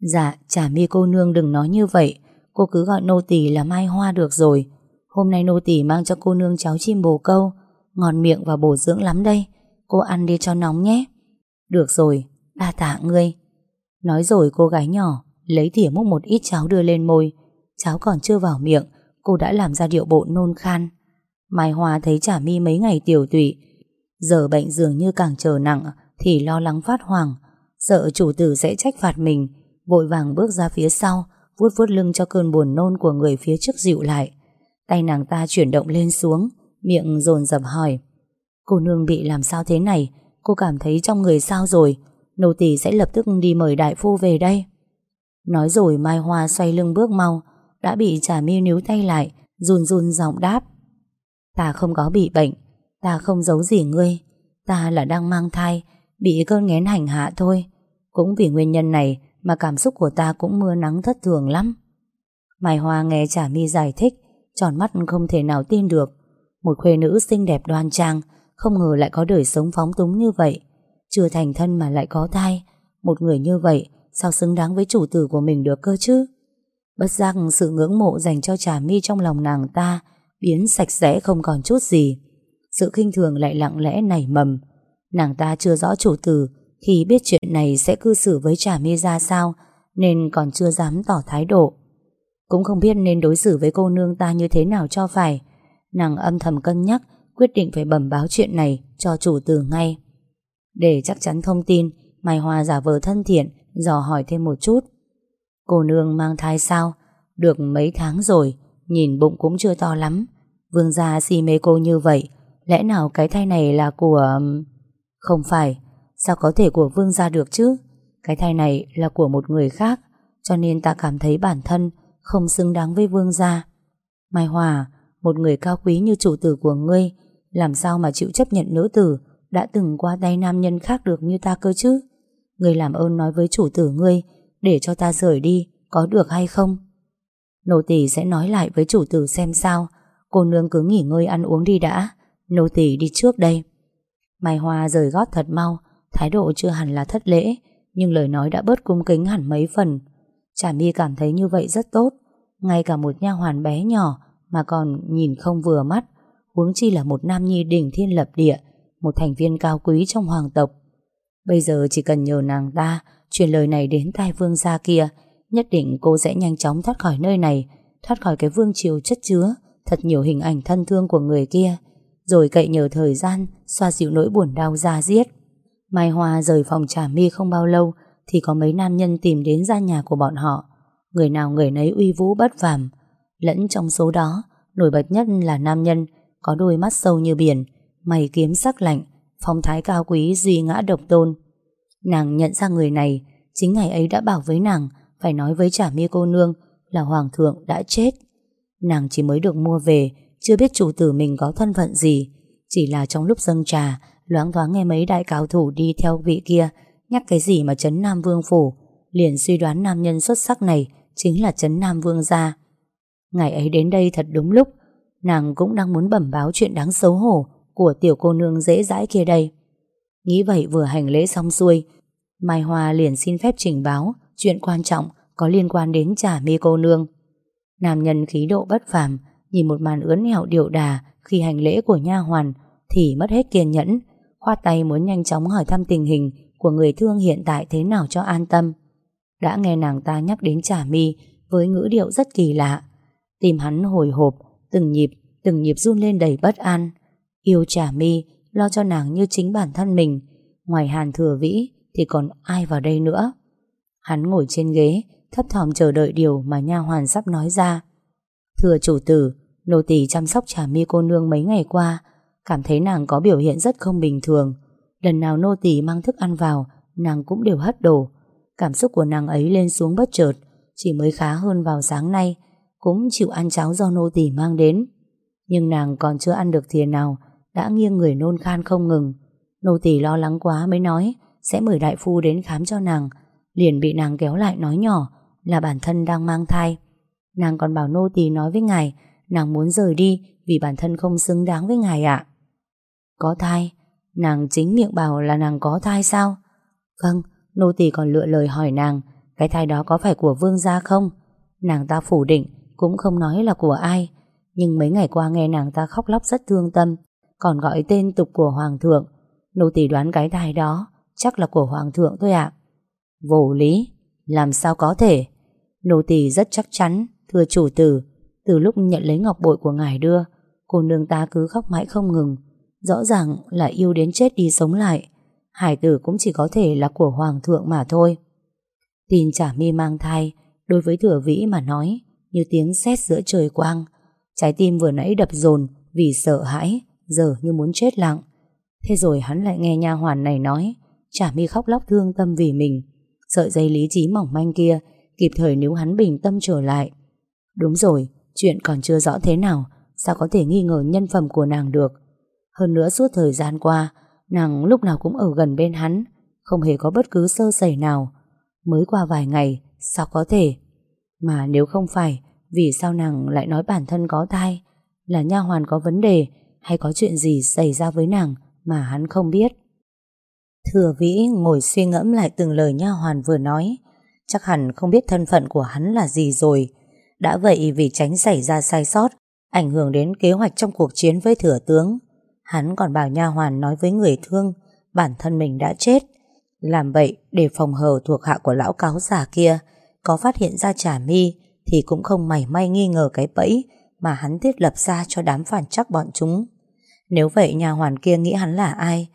Dạ, chả mi cô nương đừng nói như vậy, cô cứ gọi nô tỳ là Mai Hoa được rồi. Hôm nay nô tỳ mang cho cô nương cháo chim bồ câu, ngon miệng và bổ dưỡng lắm đây. Cô ăn đi cho nóng nhé. Được rồi, đa tạ ngươi. Nói rồi cô gái nhỏ lấy thìa múc một ít cháo đưa lên môi. Cháo còn chưa vào miệng, cô đã làm ra điệu bộ nôn khan. Mai Hoa thấy trả mi mấy ngày tiểu tụy. Giờ bệnh dường như càng trở nặng thì lo lắng phát hoàng. Sợ chủ tử sẽ trách phạt mình. Vội vàng bước ra phía sau, vuốt vuốt lưng cho cơn buồn nôn của người phía trước dịu lại. Tay nàng ta chuyển động lên xuống, miệng dồn dập hỏi. Cô nương bị làm sao thế này? Cô cảm thấy trong người sao rồi? Nô tỳ sẽ lập tức đi mời đại phu về đây. Nói rồi Mai Hoa xoay lưng bước mau, đã bị Trà Mi níu tay lại, run run giọng đáp. Ta không có bị bệnh, ta không giấu gì ngươi, ta là đang mang thai, bị cơn nghén hành hạ thôi. Cũng vì nguyên nhân này mà cảm xúc của ta cũng mưa nắng thất thường lắm. Mai Hoa nghe Trà Mi giải thích, tròn mắt không thể nào tin được. Một khuê nữ xinh đẹp đoan trang, không ngờ lại có đời sống phóng túng như vậy. Chưa thành thân mà lại có thai Một người như vậy Sao xứng đáng với chủ tử của mình được cơ chứ Bất giác sự ngưỡng mộ dành cho trà mi trong lòng nàng ta Biến sạch sẽ không còn chút gì. Sự khinh thường lại lặng lẽ nảy mầm. Nàng ta chưa rõ chủ tử Khi biết chuyện này sẽ cư xử với trà mi ra sao, Nên còn chưa dám tỏ thái độ. Cũng không biết nên đối xử với cô nương ta như thế nào cho phải. Nàng âm thầm cân nhắc, Quyết định phải bẩm báo chuyện này cho chủ tử ngay. Để chắc chắn thông tin, Mai Hoa giả vờ thân thiện, Dò hỏi thêm một chút. Cô nương mang thai sao? Được mấy tháng rồi Nhìn bụng cũng chưa to lắm Vương gia si mê cô như vậy Lẽ nào cái thai này là của... Không phải Sao có thể của vương gia được chứ Cái thai này là của một người khác cho nên ta cảm thấy bản thân không xứng đáng với vương gia. Mai Hòa, một người cao quý như chủ tử của ngươi, làm sao mà chịu chấp nhận nữ tử đã từng qua tay nam nhân khác được như ta cơ chứ? Ngươi làm ơn nói với chủ tử ngươi để cho ta rời đi, có được hay không? Nô tỳ sẽ nói lại với chủ tử xem sao. Cô nương cứ nghỉ ngơi ăn uống đi đã. Nô tỳ đi trước đây. Mai Hoa rời gót thật mau, thái độ chưa hẳn là thất lễ, nhưng lời nói đã bớt cung kính hẳn mấy phần. Trà My cảm thấy như vậy rất tốt, ngay cả một nha hoàn bé nhỏ mà còn nhìn không vừa mắt, huống chi là một nam nhi đỉnh thiên lập địa, một thành viên cao quý trong hoàng tộc. Bây giờ chỉ cần nhờ nàng ta truyền lời này đến tai vương gia kia, nhất định cô sẽ nhanh chóng thoát khỏi nơi này, thoát khỏi cái vương triều chất chứa thật nhiều hình ảnh thân thương của người kia, rồi cậy nhờ thời gian xoa dịu nỗi buồn đau ra giết. Mai Hoa rời phòng trà mi không bao lâu thì có mấy nam nhân tìm đến ra nhà của bọn họ. Người nào người nấy uy vũ bất phàm. Lẫn trong số đó, nổi bật nhất là nam nhân có đôi mắt sâu như biển, mày kiếm sắc lạnh, phong thái cao quý duy ngã độc tôn. Nàng nhận ra người này, chính ngày ấy đã bảo với nàng phải nói với trả mi cô nương là hoàng thượng đã chết. Nàng chỉ mới được mua về, chưa biết chủ tử mình có thân phận gì. Chỉ là trong lúc dâng trà, loáng thoáng nghe mấy đại cao thủ đi theo vị kia nhắc cái gì mà chấn Nam Vương Phủ, liền suy đoán nam nhân xuất sắc này chính là chấn Nam Vương gia. Ngày ấy đến đây thật đúng lúc, nàng cũng đang muốn bẩm báo chuyện đáng xấu hổ của tiểu cô nương dễ dãi kia đây. Nghĩ vậy vừa hành lễ xong xuôi, Mai Hoa liền xin phép trình báo chuyện quan trọng có liên quan đến trả mi cô nương. Nam nhân khí độ bất phàm, nhìn một màn ướn hẹo điệu đà khi hành lễ của nha hoàn thì mất hết kiên nhẫn, khoát tay muốn nhanh chóng hỏi thăm tình hình của người thương hiện tại thế nào cho an tâm. Đã nghe nàng ta nhắc đến trả mi với ngữ điệu rất kỳ lạ. Tim hắn hồi hộp, từng nhịp, từng nhịp run lên đầy bất an. Yêu trả mi, lo cho nàng như chính bản thân mình. Ngoài hàn thừa vĩ thì còn ai vào đây nữa. Hắn ngồi trên ghế, thấp thỏm chờ đợi điều mà nha hoàn sắp nói ra. Thưa chủ tử, nô tỳ chăm sóc trà mi cô nương mấy ngày qua, cảm thấy nàng có biểu hiện rất không bình thường. Lần nào nô tỳ mang thức ăn vào, nàng cũng đều hất đổ. Cảm xúc của nàng ấy lên xuống bất chợt, chỉ mới khá hơn vào sáng nay, cũng chịu ăn cháo do nô tỳ mang đến. Nhưng nàng còn chưa ăn được thìa nào, đã nghiêng người nôn khan không ngừng. Nô tỳ lo lắng quá mới nói sẽ mời đại phu đến khám cho nàng, liền bị nàng kéo lại nói nhỏ là bản thân đang mang thai. Nàng còn bảo nô tỳ nói với ngài, nàng muốn rời đi vì bản thân không xứng đáng với ngài ạ. Có thai? Nàng chính miệng bảo là nàng có thai sao? Vâng, nô tỳ còn lựa lời hỏi nàng, cái thai đó có phải của vương gia không? Nàng ta phủ định, cũng không nói là của ai. Nhưng mấy ngày qua nghe nàng ta khóc lóc rất thương tâm, còn gọi tên tục của hoàng thượng. Nô tỳ đoán cái thai đó chắc là của hoàng thượng thôi ạ. Vô lý, làm sao có thể? Nô tỳ rất chắc chắn, thưa chủ tử, từ lúc nhận lấy ngọc bội của ngài đưa, cô nương ta cứ khóc mãi không ngừng. Rõ ràng là yêu đến chết đi sống lại. Hải tử cũng chỉ có thể là của hoàng thượng mà thôi. Tin trả mi mang thai, đối với thừa vĩ mà nói, như tiếng sét giữa trời quang. Trái tim vừa nãy đập dồn vì sợ hãi, giờ như muốn chết lặng. Thế rồi hắn lại nghe nha hoàn này nói, trả mi khóc lóc thương tâm vì mình. Sợi dây lý trí mỏng manh kia kịp thời nếu hắn bình tâm trở lại. Đúng rồi, chuyện còn chưa rõ thế nào, sao có thể nghi ngờ nhân phẩm của nàng được. Hơn nữa suốt thời gian qua, nàng lúc nào cũng ở gần bên hắn, không hề có bất cứ sơ sẩy nào. Mới qua vài ngày, sao có thể? Mà nếu không phải, vì sao nàng lại nói bản thân có thai? Là nha hoàn có vấn đề hay có chuyện gì xảy ra với nàng mà hắn không biết? Thừa vĩ ngồi suy ngẫm lại từng lời nha hoàn vừa nói, chắc hẳn không biết thân phận của hắn là gì rồi. Đã vậy vì tránh xảy ra sai sót, ảnh hưởng đến kế hoạch trong cuộc chiến với thừa tướng, hắn còn bảo nha hoàn nói với người thương bản thân mình đã chết. Làm vậy để phòng hờ thuộc hạ của lão cáo giả kia có phát hiện ra trả mi thì cũng không mảy may nghi ngờ cái bẫy mà hắn thiết lập ra cho đám phản chắc bọn chúng. Nếu vậy nhà hoàn kia nghĩ hắn là ai?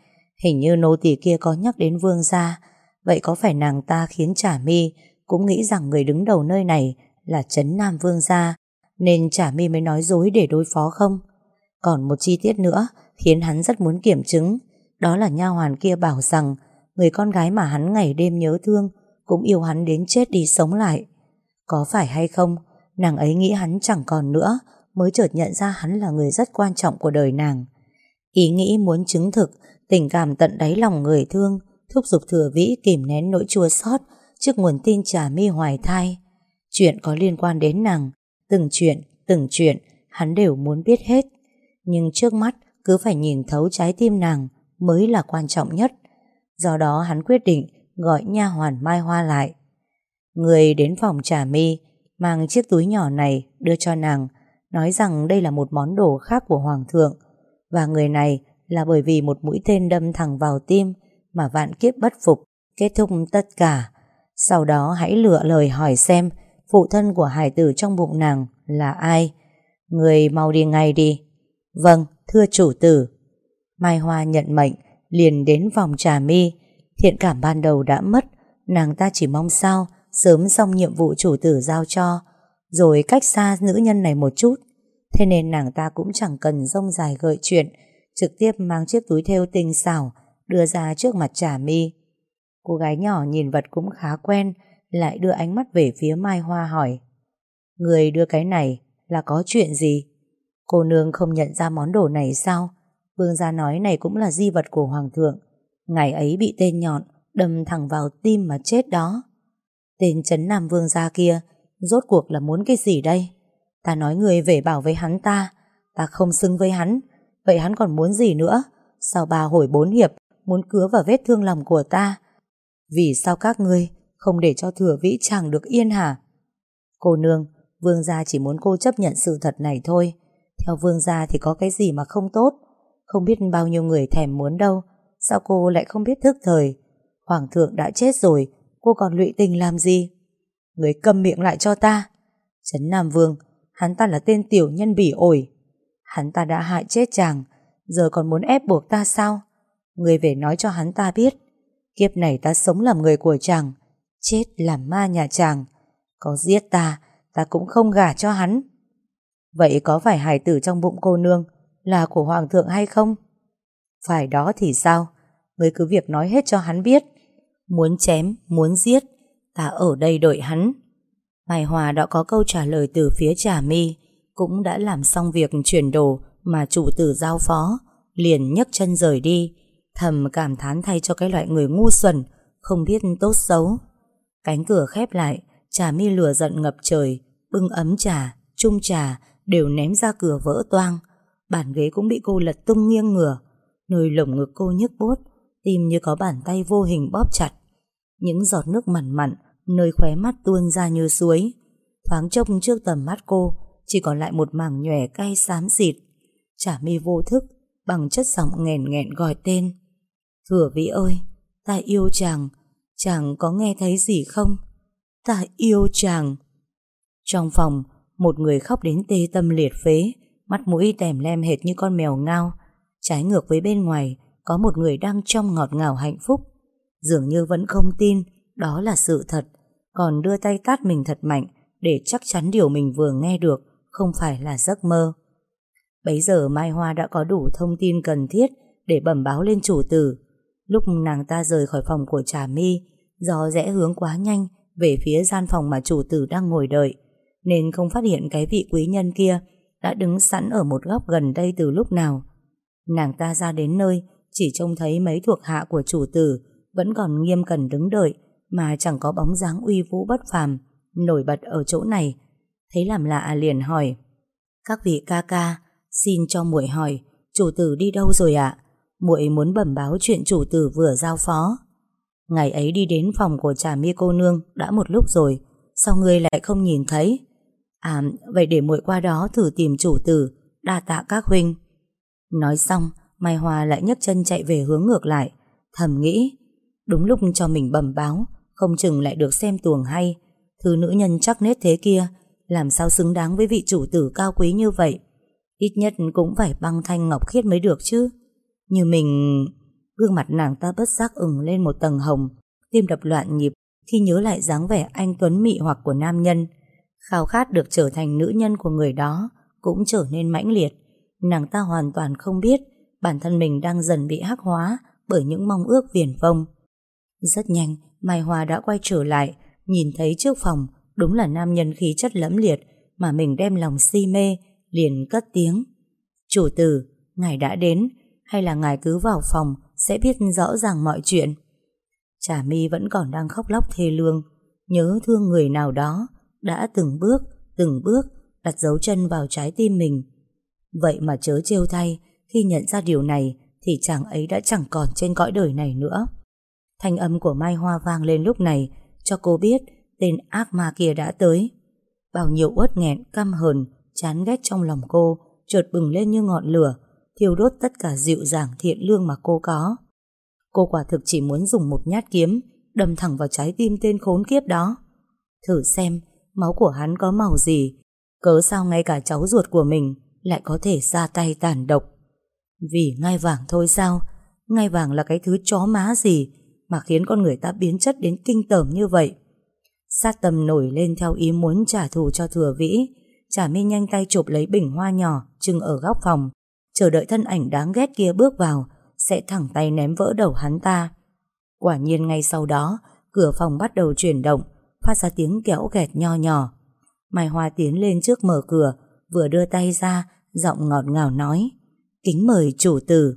Hình như nô tỳ kia có nhắc đến vương gia. Vậy có phải nàng ta khiến trả mi cũng nghĩ rằng người đứng đầu nơi này là Trấn Nam Vương gia nên trả mi mới nói dối để đối phó không? Còn một chi tiết nữa khiến hắn rất muốn kiểm chứng đó là nha hoàn kia bảo rằng người con gái mà hắn ngày đêm nhớ thương cũng yêu hắn đến chết đi sống lại. Có phải hay không, nàng ấy nghĩ hắn chẳng còn nữa, mới chợt nhận ra hắn là người rất quan trọng của đời nàng. Ý nghĩ muốn chứng thực, tình cảm tận đáy lòng người thương, thúc giục thừa vĩ kìm nén nỗi chua xót trước nguồn tin trà mi hoài thai. Chuyện có liên quan đến nàng, từng chuyện, từng chuyện, hắn đều muốn biết hết. Nhưng trước mắt cứ phải nhìn thấu trái tim nàng mới là quan trọng nhất. Do đó hắn quyết định gọi nha hoàn Mai Hoa lại. Người đến phòng trà mi mang chiếc túi nhỏ này đưa cho nàng, nói rằng đây là một món đồ khác của Hoàng thượng. Và người này là bởi vì một mũi tên đâm thẳng vào tim mà vạn kiếp bất phục, kết thúc tất cả. Sau đó hãy lựa lời hỏi xem phụ thân của hải tử trong bụng nàng là ai. Người mau đi ngay đi. Vâng, thưa chủ tử. Mai Hoa nhận mệnh, liền đến phòng trà mi. Thiện cảm ban đầu đã mất, nàng ta chỉ mong sao sớm xong nhiệm vụ chủ tử giao cho, rồi cách xa nữ nhân này một chút. Thế nên nàng ta cũng chẳng cần rông dài gợi chuyện, trực tiếp mang chiếc túi thêu tinh xảo đưa ra trước mặt trà mi. Cô gái nhỏ nhìn vật cũng khá quen, lại đưa ánh mắt về phía Mai Hoa hỏi. Người đưa cái này là có chuyện gì? Cô nương không nhận ra món đồ này sao? Vương gia nói này cũng là di vật của Hoàng thượng. Ngày ấy bị tên nhọn, đâm thẳng vào tim mà chết đó. Tên Trấn Nam Vương gia kia, rốt cuộc là muốn cái gì đây? Ta nói người về bảo với hắn ta, ta không xứng với hắn, vậy hắn còn muốn gì nữa? Sao bà hồi bốn hiệp, muốn cứa vào vết thương lòng của ta? Vì sao các ngươi không để cho thừa vĩ chàng được yên hả? Cô nương, Vương gia chỉ muốn cô chấp nhận sự thật này thôi. Theo Vương gia thì có cái gì mà không tốt. Không biết bao nhiêu người thèm muốn đâu. Sao cô lại không biết thức thời? Hoàng thượng đã chết rồi, cô còn lụy tình làm gì? Người cầm miệng lại cho ta. Trấn Nam Vương, hắn ta là tên tiểu nhân bỉ ổi. Hắn ta đã hại chết chàng, giờ còn muốn ép buộc ta sao? Người về nói cho hắn ta biết. Kiếp này ta sống làm người của chàng, chết làm ma nhà chàng. Có giết ta, ta cũng không gả cho hắn. Vậy có phải hài tử trong bụng cô nương là của hoàng thượng hay không? Phải đó thì sao? Người cứ việc nói hết cho hắn biết. Muốn chém, muốn giết, ta ở đây đợi hắn. Mai Hòa đã có câu trả lời từ phía Trà Mi, cũng đã làm xong việc chuyển đồ mà chủ tử giao phó, liền nhấc chân rời đi, thầm cảm thán thay cho cái loại người ngu xuẩn, không biết tốt xấu. Cánh cửa khép lại, Trà Mi lửa giận ngập trời, bưng ấm trà, chung trà đều ném ra cửa vỡ toang. Bàn ghế cũng bị cô lật tung nghiêng ngửa, nơi lồng ngực cô nhức bốt, tim như có bàn tay vô hình bóp chặt. Những giọt nước mặn mặn nơi khóe mắt tuôn ra như suối. Thoáng trông trước tầm mắt cô, chỉ còn lại một mảng nhòe cay xám xịt. Chả mi vô thức, bằng chất giọng nghẹn nghẹn gọi tên. Thừa vĩ ơi, ta yêu chàng, chàng có nghe thấy gì không? Ta yêu chàng. Trong phòng, một người khóc đến tê tâm liệt phế, mắt mũi tèm lem hệt như con mèo ngao. Trái ngược với bên ngoài, có một người đang trong ngọt ngào hạnh phúc. Dường như vẫn không tin đó là sự thật, còn đưa tay tát mình thật mạnh để chắc chắn điều mình vừa nghe được không phải là giấc mơ. Bấy giờ Mai Hoa đã có đủ thông tin cần thiết để bẩm báo lên chủ tử. Lúc nàng ta rời khỏi phòng của Trà My, do rẽ hướng quá nhanh về phía gian phòng mà chủ tử đang ngồi đợi, nên không phát hiện cái vị quý nhân kia đã đứng sẵn ở một góc gần đây từ lúc nào. Nàng ta ra đến nơi, chỉ trông thấy mấy thuộc hạ của chủ tử vẫn còn nghiêm cần đứng đợi mà chẳng có bóng dáng uy vũ bất phàm nổi bật ở chỗ này. Thấy làm lạ liền hỏi Các vị ca ca, xin cho muội hỏi chủ tử đi đâu rồi ạ? muội muốn bẩm báo chuyện chủ tử vừa giao phó. Ngày ấy đi đến phòng của trà mi cô nương đã một lúc rồi, sao ngươi lại không nhìn thấy? À, vậy để muội qua đó thử tìm chủ tử, đa tạ các huynh. Nói xong, Mai Hoa lại nhấc chân chạy về hướng ngược lại, thầm nghĩ, đúng lúc cho mình bẩm báo, không chừng lại được xem tuồng hay. Thứ nữ nhân chắc nết thế kia, làm sao xứng đáng với vị chủ tử cao quý như vậy. Ít nhất cũng phải băng thanh ngọc khiết mới được chứ. Như mình... Gương mặt nàng ta bất giác ửng lên một tầng hồng, tim đập loạn nhịp khi nhớ lại dáng vẻ anh Tuấn mị hoặc của nam nhân. Khao khát được trở thành nữ nhân của người đó cũng trở nên mãnh liệt. Nàng ta hoàn toàn không biết bản thân mình đang dần bị hắc hóa bởi những mong ước viển vông. Rất nhanh, Mai Hoa đã quay trở lại, nhìn thấy trước phòng đúng là nam nhân khí chất lẫm liệt mà mình đem lòng si mê, liền cất tiếng. Chủ tử, ngài đã đến, hay là ngài cứ vào phòng sẽ biết rõ ràng mọi chuyện. Trà mi vẫn còn đang khóc lóc thê lương, nhớ thương người nào đó, đã từng bước, từng bước đặt dấu chân vào trái tim mình. Vậy mà chớ trêu thay, khi nhận ra điều này thì chàng ấy đã chẳng còn trên cõi đời này nữa. Thanh âm của Mai Hoa vang lên lúc này cho cô biết tên ác ma kia đã tới. Bao nhiêu uất nghẹn, căm hờn, chán ghét trong lòng cô chợt bừng lên như ngọn lửa, thiêu đốt tất cả dịu dàng thiện lương mà cô có. Cô quả thực chỉ muốn dùng một nhát kiếm đâm thẳng vào trái tim tên khốn kiếp đó. Thử xem, máu của hắn có màu gì, cớ sao ngay cả cháu ruột của mình lại có thể ra tay tàn độc. Vì ngai vàng thôi sao, ngai vàng là cái thứ chó má gì mà khiến con người ta biến chất đến kinh tởm như vậy. Sát tâm nổi lên theo ý muốn trả thù cho thừa vĩ, Trả mi nhanh tay chụp lấy bình hoa nhỏ trưng ở góc phòng, chờ đợi thân ảnh đáng ghét kia bước vào, sẽ thẳng tay ném vỡ đầu hắn ta. Quả nhiên ngay sau đó, cửa phòng bắt đầu chuyển động, phát ra tiếng kéo kẹt nho nhỏ. Mai Hoa tiến lên trước mở cửa, vừa đưa tay ra, giọng ngọt ngào nói, kính mời chủ tử.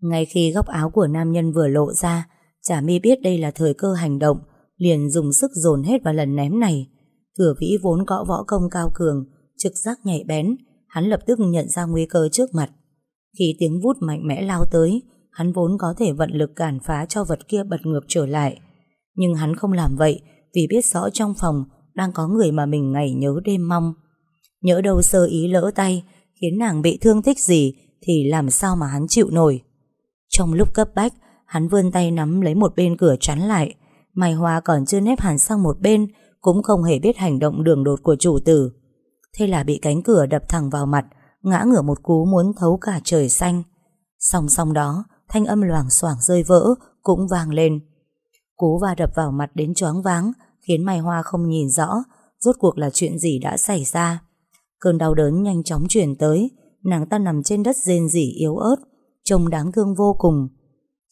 Ngay khi góc áo của nam nhân vừa lộ ra, Chả mi biết đây là thời cơ hành động, liền dùng sức dồn hết vào lần ném này. Thừa vĩ vốn có võ công cao cường, trực giác nhạy bén, hắn lập tức nhận ra nguy cơ trước mặt. Khi tiếng vút mạnh mẽ lao tới, hắn vốn có thể vận lực cản phá cho vật kia bật ngược trở lại. Nhưng hắn không làm vậy vì biết rõ trong phòng đang có người mà mình ngày nhớ đêm mong. nhớ đâu sơ ý lỡ tay, khiến nàng bị thương tích gì thì làm sao mà hắn chịu nổi. Trong lúc cấp bách, hắn vươn tay nắm lấy một bên cửa chắn lại. Mai Hoa còn chưa nếp hẳn sang một bên, cũng không hề biết hành động đường đột của chủ tử. Thế là bị cánh cửa đập thẳng vào mặt, ngã ngửa một cú muốn thấu cả trời xanh. Song song đó, thanh âm loảng xoảng rơi vỡ cũng vang lên. Cú va đập vào mặt đến choáng váng, khiến Mai Hoa không nhìn rõ rốt cuộc là chuyện gì đã xảy ra. Cơn đau đớn nhanh chóng chuyển tới, nàng ta nằm trên đất rên rỉ yếu ớt, trông đáng thương vô cùng.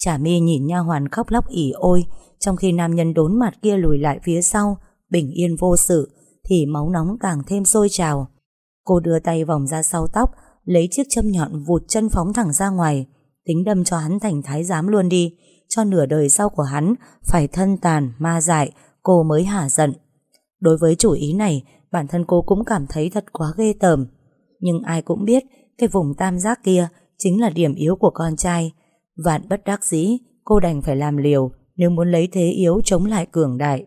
Chả mi nhìn nha hoàn khóc lóc ỉ ôi, trong khi nam nhân đốn mặt kia lùi lại phía sau, bình yên vô sự, thì máu nóng càng thêm sôi trào. Cô đưa tay vòng ra sau tóc, lấy chiếc châm nhọn vụt chân phóng thẳng ra ngoài, tính đâm cho hắn thành thái giám luôn đi, cho nửa đời sau của hắn phải thân tàn, ma dại, cô mới hả giận. Đối với chủ ý này, bản thân cô cũng cảm thấy thật quá ghê tởm. Nhưng ai cũng biết, cái vùng tam giác kia chính là điểm yếu của con trai. Vạn bất đắc dĩ, cô đành phải làm liều nếu muốn lấy thế yếu chống lại cường đại.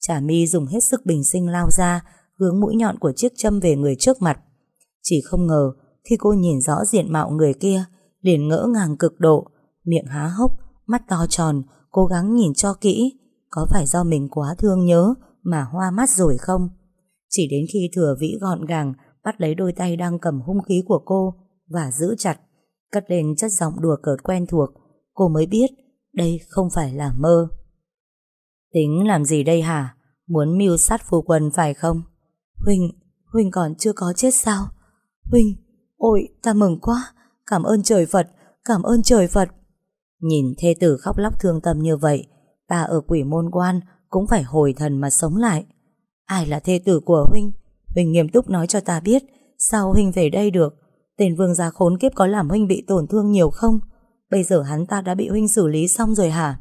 Trà mi dùng hết sức bình sinh lao ra, hướng mũi nhọn của chiếc châm về người trước mặt. Chỉ không ngờ, khi cô nhìn rõ diện mạo người kia, liền ngỡ ngàng cực độ, miệng há hốc, mắt to tròn, cố gắng nhìn cho kỹ, có phải do mình quá thương nhớ mà hoa mắt rồi không? Chỉ đến khi thừa vĩ gọn gàng bắt lấy đôi tay đang cầm hung khí của cô và giữ chặt, cất lên chất giọng đùa cợt quen thuộc, cô mới biết đây không phải là mơ. Tính làm gì đây hả? Muốn mưu sát phu quân phải không? Huynh, Huynh còn chưa có chết sao? Huynh, ôi ta mừng quá, cảm ơn trời Phật, cảm ơn trời Phật. Nhìn thê tử khóc lóc thương tâm như vậy, ta ở quỷ môn quan cũng phải hồi thần mà sống lại. Ai là thê tử của Huynh? Huynh nghiêm túc nói cho ta biết, sao Huynh về đây được? Tên vương gia khốn kiếp có làm Huynh bị tổn thương nhiều không? Bây giờ hắn ta đã bị Huynh xử lý xong rồi hả?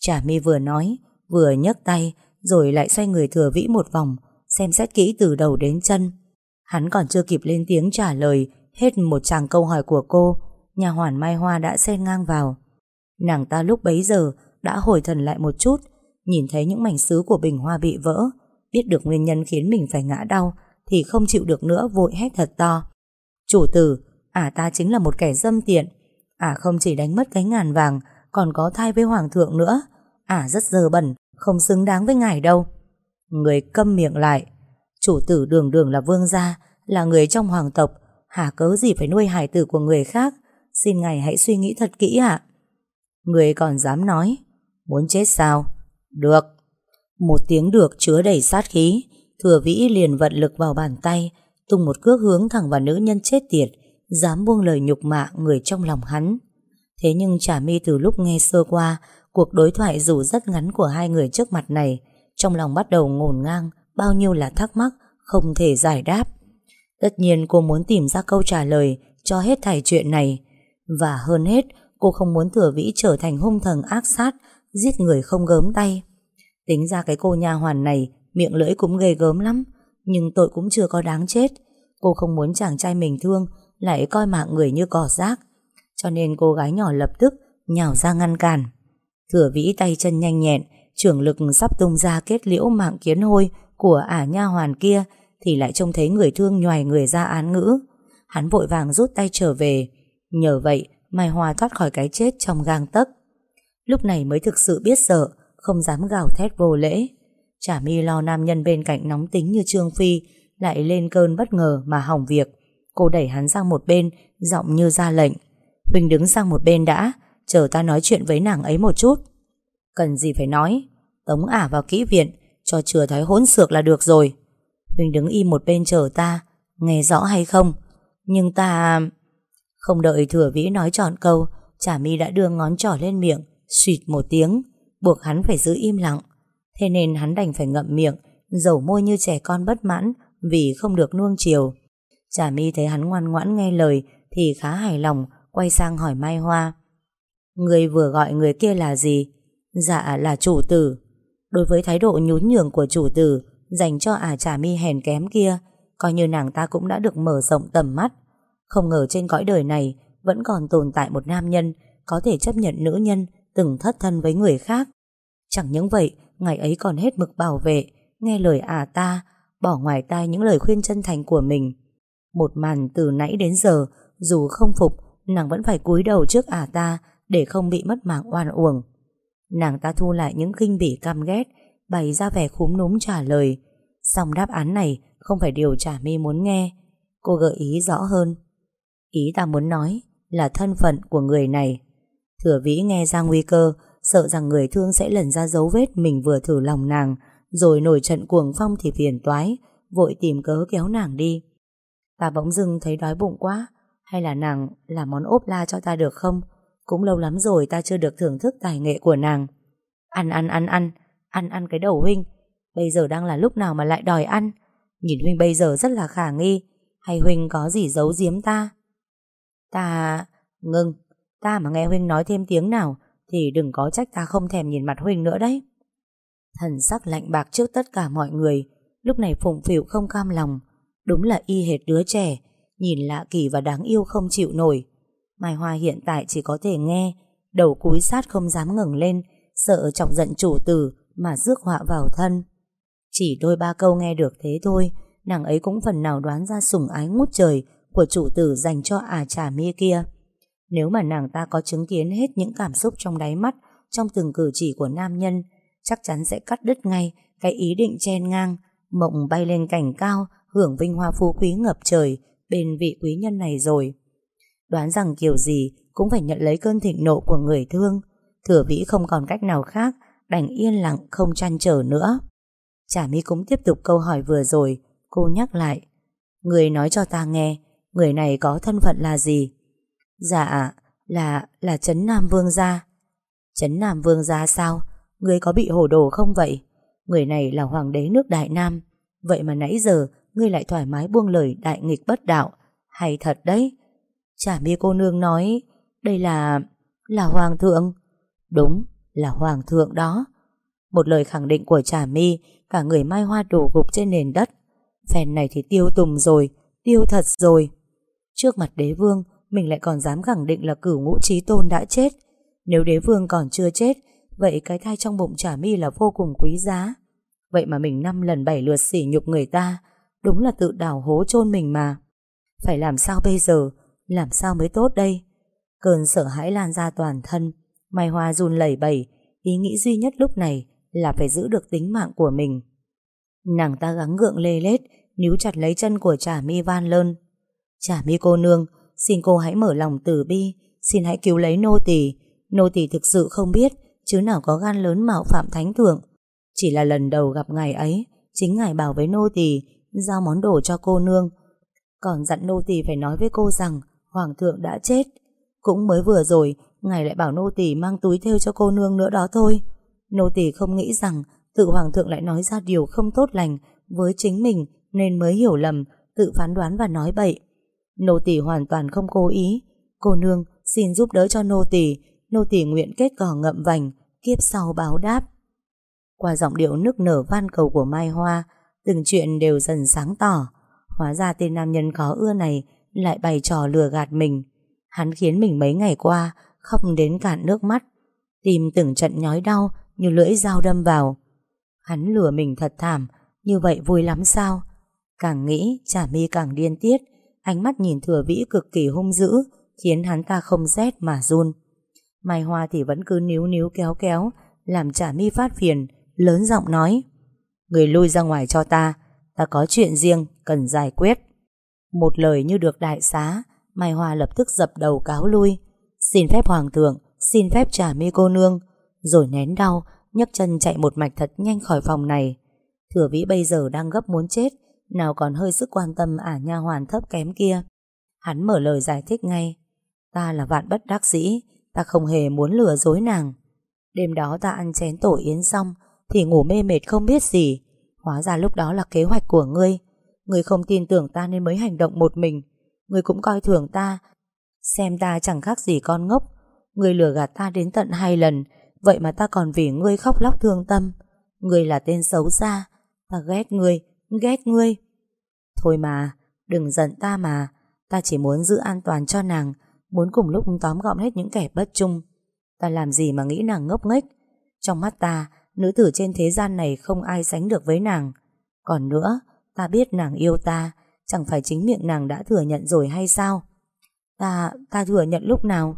Chả mi vừa nói, vừa nhấc tay, rồi lại xoay người thừa vĩ một vòng, xem xét kỹ từ đầu đến chân. Hắn còn chưa kịp lên tiếng trả lời hết một tràng câu hỏi của cô, nhà hoàn Mai Hoa đã xen ngang vào. Nàng ta lúc bấy giờ đã hồi thần lại một chút, nhìn thấy những mảnh sứ của bình hoa bị vỡ, biết được nguyên nhân khiến mình phải ngã đau, thì không chịu được nữa vội hét thật to. Chủ tử, ả ta chính là một kẻ dâm tiện, ả không chỉ đánh mất cái ngàn vàng, còn có thai với hoàng thượng nữa, ả rất dơ bẩn, không xứng đáng với ngài đâu. Người câm miệng lại. Chủ tử đường đường là vương gia, là người trong hoàng tộc, hả cớ gì phải nuôi hải tử của người khác. Xin ngài hãy suy nghĩ thật kỹ ạ. Người còn dám nói, muốn chết sao? Được. Một tiếng được chứa đầy sát khí, thừa vĩ liền vận lực vào bàn tay, tung một cước hướng thẳng vào nữ nhân chết tiệt, dám buông lời nhục mạ người trong lòng hắn. Thế nhưng trà mi từ lúc nghe sơ qua Cuộc đối thoại dù rất ngắn của hai người trước mặt này, trong lòng bắt đầu ngổn ngang, bao nhiêu là thắc mắc không thể giải đáp. Tất nhiên cô muốn tìm ra câu trả lời cho hết thảy chuyện này. Và hơn hết, cô không muốn Thừa Vĩ trở thành hung thần ác sát, giết người không gớm tay. Tính ra cái cô nha hoàn này, miệng lưỡi cũng ghê gớm lắm, nhưng tội cũng chưa có đáng chết. Cô không muốn chàng trai mình thương lại coi mạng người như cỏ rác. Cho nên cô gái nhỏ lập tức nhào ra ngăn cản. Thừa Vĩ tay chân nhanh nhẹn, trưởng lực sắp tung ra kết liễu mạng kiến hôi của ả nha hoàn kia thì lại trông thấy người thương nhoài người ra án ngữ. Hắn vội vàng rút tay trở về. Nhờ vậy, Mai Hoa thoát khỏi cái chết trong gang tấc. Lúc này mới thực sự biết sợ, không dám gào thét vô lễ. Chả mi lo nam nhân bên cạnh nóng tính như Trương Phi lại lên cơn bất ngờ mà hỏng việc. Cô đẩy hắn sang một bên, giọng như ra lệnh. Huỳnh đứng sang một bên đã, chờ ta nói chuyện với nàng ấy một chút. Cần gì phải nói, tống ả vào kỹ viện, cho chừa thói hỗn xược là được rồi. Huỳnh đứng im một bên chờ ta, nghe rõ hay không? Nhưng ta... Không đợi thừa vĩ nói trọn câu, Chả mi đã đưa ngón trỏ lên miệng, suyệt một tiếng, buộc hắn phải giữ im lặng. Thế nên hắn đành phải ngậm miệng, dầu môi như trẻ con bất mãn vì không được nuông chiều. Trà mi thấy hắn ngoan ngoãn nghe lời thì khá hài lòng, quay sang hỏi Mai Hoa. Người vừa gọi người kia là gì? Dạ là chủ tử. Đối với thái độ nhún nhường của chủ tử dành cho ả trà mi hèn kém kia, coi như nàng ta cũng đã được mở rộng tầm mắt. Không ngờ trên cõi đời này vẫn còn tồn tại một nam nhân có thể chấp nhận nữ nhân từng thất thân với người khác. Chẳng những vậy, ngày ấy còn hết mực bảo vệ, nghe lời à ta, bỏ ngoài tai những lời khuyên chân thành của mình. Một màn từ nãy đến giờ, dù không phục, nàng vẫn phải cúi đầu trước à ta để không bị mất mạng oan uổng. Nàng ta thu lại những kinh bỉ căm ghét, bày ra vẻ khúm núm trả lời. Xong đáp án này không phải điều trả mi muốn nghe. Cô gợi ý rõ hơn. Ý ta muốn nói là thân phận của người này. Thừa vĩ nghe ra nguy cơ, sợ rằng người thương sẽ lần ra dấu vết mình vừa thử lòng nàng, rồi nổi trận cuồng phong thì phiền toái, vội tìm cớ kéo nàng đi. Ta bỗng dưng thấy đói bụng quá, hay là nàng làm món ốp la cho ta được không? Cũng lâu lắm rồi ta chưa được thưởng thức tài nghệ của nàng. Ăn ăn ăn ăn, ăn ăn cái đầu huynh. Bây giờ đang là lúc nào mà lại đòi ăn? Nhìn huynh bây giờ rất là khả nghi. Hay huynh có gì giấu giếm ta? Ta... Ngưng, ta mà nghe huynh nói thêm tiếng nào thì đừng có trách ta không thèm nhìn mặt huynh nữa đấy. Thần sắc lạnh bạc trước tất cả mọi người, lúc này phụng phịu không cam lòng. Đúng là y hệt đứa trẻ, nhìn lạ kỳ và đáng yêu không chịu nổi. Mai Hoa hiện tại chỉ có thể nghe, đầu cúi sát không dám ngẩng lên, sợ chọc giận chủ tử mà rước họa vào thân. Chỉ đôi ba câu nghe được thế thôi, nàng ấy cũng phần nào đoán ra sủng ái ngút trời của chủ tử dành cho à trà mi kia. Nếu mà nàng ta có chứng kiến hết những cảm xúc trong đáy mắt, trong từng cử chỉ của nam nhân, chắc chắn sẽ cắt đứt ngay cái ý định chen ngang, mộng bay lên cảnh cao, hưởng vinh hoa phú quý ngập trời bên vị quý nhân này rồi. Đoán rằng kiểu gì cũng phải nhận lấy cơn thịnh nộ của người thương, thừa vĩ không còn cách nào khác, đành yên lặng không chăn trở nữa. Chả mi cũng tiếp tục câu hỏi vừa rồi, cô nhắc lại. Người nói cho ta nghe, người này có thân phận là gì? Dạ, là, là Trấn Nam Vương Gia. Trấn Nam Vương Gia sao? Người có bị hồ đồ không vậy? Người này là hoàng đế nước Đại Nam. Vậy mà nãy giờ, ngươi lại thoải mái buông lời đại nghịch bất đạo. Hay thật đấy. Chả mi cô nương nói, đây là... là hoàng thượng. Đúng, là hoàng thượng đó. Một lời khẳng định của Trà Mi, cả người mai hoa đổ gục trên nền đất. Phèn này thì tiêu tùng rồi, tiêu thật rồi. Trước mặt đế vương, mình lại còn dám khẳng định là cửu ngũ trí tôn đã chết. Nếu đế vương còn chưa chết, vậy cái thai trong bụng Trà Mi là vô cùng quý giá. Vậy mà mình năm lần bảy lượt sỉ nhục người ta, đúng là tự đào hố chôn mình mà. Phải làm sao bây giờ, làm sao mới tốt đây? Cơn sợ hãi lan ra toàn thân, Mai Hoa run lẩy bẩy, ý nghĩ duy nhất lúc này là phải giữ được tính mạng của mình. Nàng ta gắng gượng lê lết, níu chặt lấy chân của Trà Mi van lơn. Trà Mi cô nương, xin cô hãy mở lòng từ bi, xin hãy cứu lấy nô tỳ. Nô tỳ thực sự không biết, chứ nào có gan lớn mạo phạm thánh thượng. Chỉ là lần đầu gặp ngài ấy, chính ngài bảo với nô tỳ giao món đồ cho cô nương. Còn dặn nô tỳ phải nói với cô rằng hoàng thượng đã chết. Cũng mới vừa rồi, ngài lại bảo nô tỳ mang túi theo cho cô nương nữa đó thôi. Nô tỳ không nghĩ rằng tự hoàng thượng lại nói ra điều không tốt lành với chính mình nên mới hiểu lầm, tự phán đoán và nói bậy. Nô tỳ hoàn toàn không cố ý. Cô nương xin giúp đỡ cho nô tỳ, nô tỳ nguyện kết cỏ ngậm vành, kiếp sau báo đáp. Qua giọng điệu nức nở van cầu của Mai Hoa, từng chuyện đều dần sáng tỏ. Hóa ra tên nam nhân khó ưa này lại bày trò lừa gạt mình. Hắn khiến mình mấy ngày qua khóc đến cạn nước mắt. Tìm từng trận nhói đau như lưỡi dao đâm vào. Hắn lừa mình thật thảm, như vậy vui lắm sao? Càng nghĩ, Trà mi càng điên tiết, ánh mắt nhìn thừa vĩ cực kỳ hung dữ, khiến hắn ta không rét mà run. Mai Hoa thì vẫn cứ níu níu kéo kéo, làm trả mi phát phiền, lớn giọng nói. Người lui ra ngoài cho ta, ta có chuyện riêng, cần giải quyết. Một lời như được đại xá, Mai Hoa lập tức dập đầu cáo lui. Xin phép Hoàng thượng, xin phép trả mi cô nương, rồi nén đau, nhấc chân chạy một mạch thật nhanh khỏi phòng này. Thừa vĩ bây giờ đang gấp muốn chết, nào còn hơi sức quan tâm ả nha hoàn thấp kém kia. Hắn mở lời giải thích ngay. Ta là vạn bất đắc dĩ, ta không hề muốn lừa dối nàng. Đêm đó ta ăn chén tổ yến xong, thì ngủ mê mệt không biết gì. Hóa ra lúc đó là kế hoạch của ngươi. Ngươi không tin tưởng ta nên mới hành động một mình. Ngươi cũng coi thường ta. Xem ta chẳng khác gì con ngốc. Ngươi lừa gạt ta đến tận hai lần, vậy mà ta còn vì ngươi khóc lóc thương tâm. Ngươi là tên xấu xa. Ta ghét ngươi, ghét ngươi. Thôi mà, đừng giận ta mà. Ta chỉ muốn giữ an toàn cho nàng, muốn cùng lúc tóm gọn hết những kẻ bất trung. Ta làm gì mà nghĩ nàng ngốc nghếch. Trong mắt ta, Nữ tử trên thế gian này không ai sánh được với nàng Còn nữa Ta biết nàng yêu ta Chẳng phải chính miệng nàng đã thừa nhận rồi hay sao Ta, ta thừa nhận lúc nào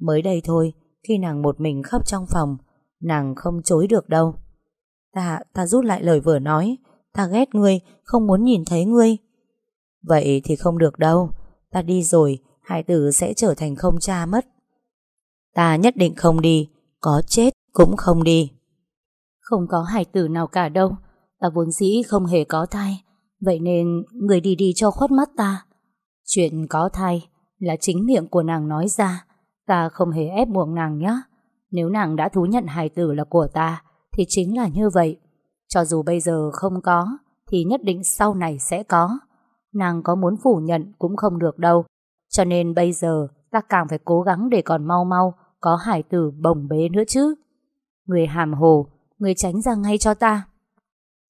Mới đây thôi Khi nàng một mình khóc trong phòng Nàng không chối được đâu Ta, ta rút lại lời vừa nói Ta ghét ngươi, không muốn nhìn thấy ngươi. Vậy thì không được đâu Ta đi rồi Hai tử sẽ trở thành không cha mất. Ta nhất định không đi Có chết cũng không đi. Không có hài tử nào cả đâu Ta vốn dĩ không hề có thai Vậy nên người đi đi cho khuất mắt ta. Chuyện có thai Là chính miệng của nàng nói ra Ta không hề ép buộc nàng nhé Nếu nàng đã thú nhận hài tử là của ta Thì chính là như vậy. Cho dù bây giờ không có, Thì nhất định sau này sẽ có. Nàng có muốn phủ nhận cũng không được đâu. Cho nên bây giờ, Ta càng phải cố gắng để còn mau mau Có hải tử bồng bế nữa chứ. Người hàm hồ, Người tránh ra ngay cho ta.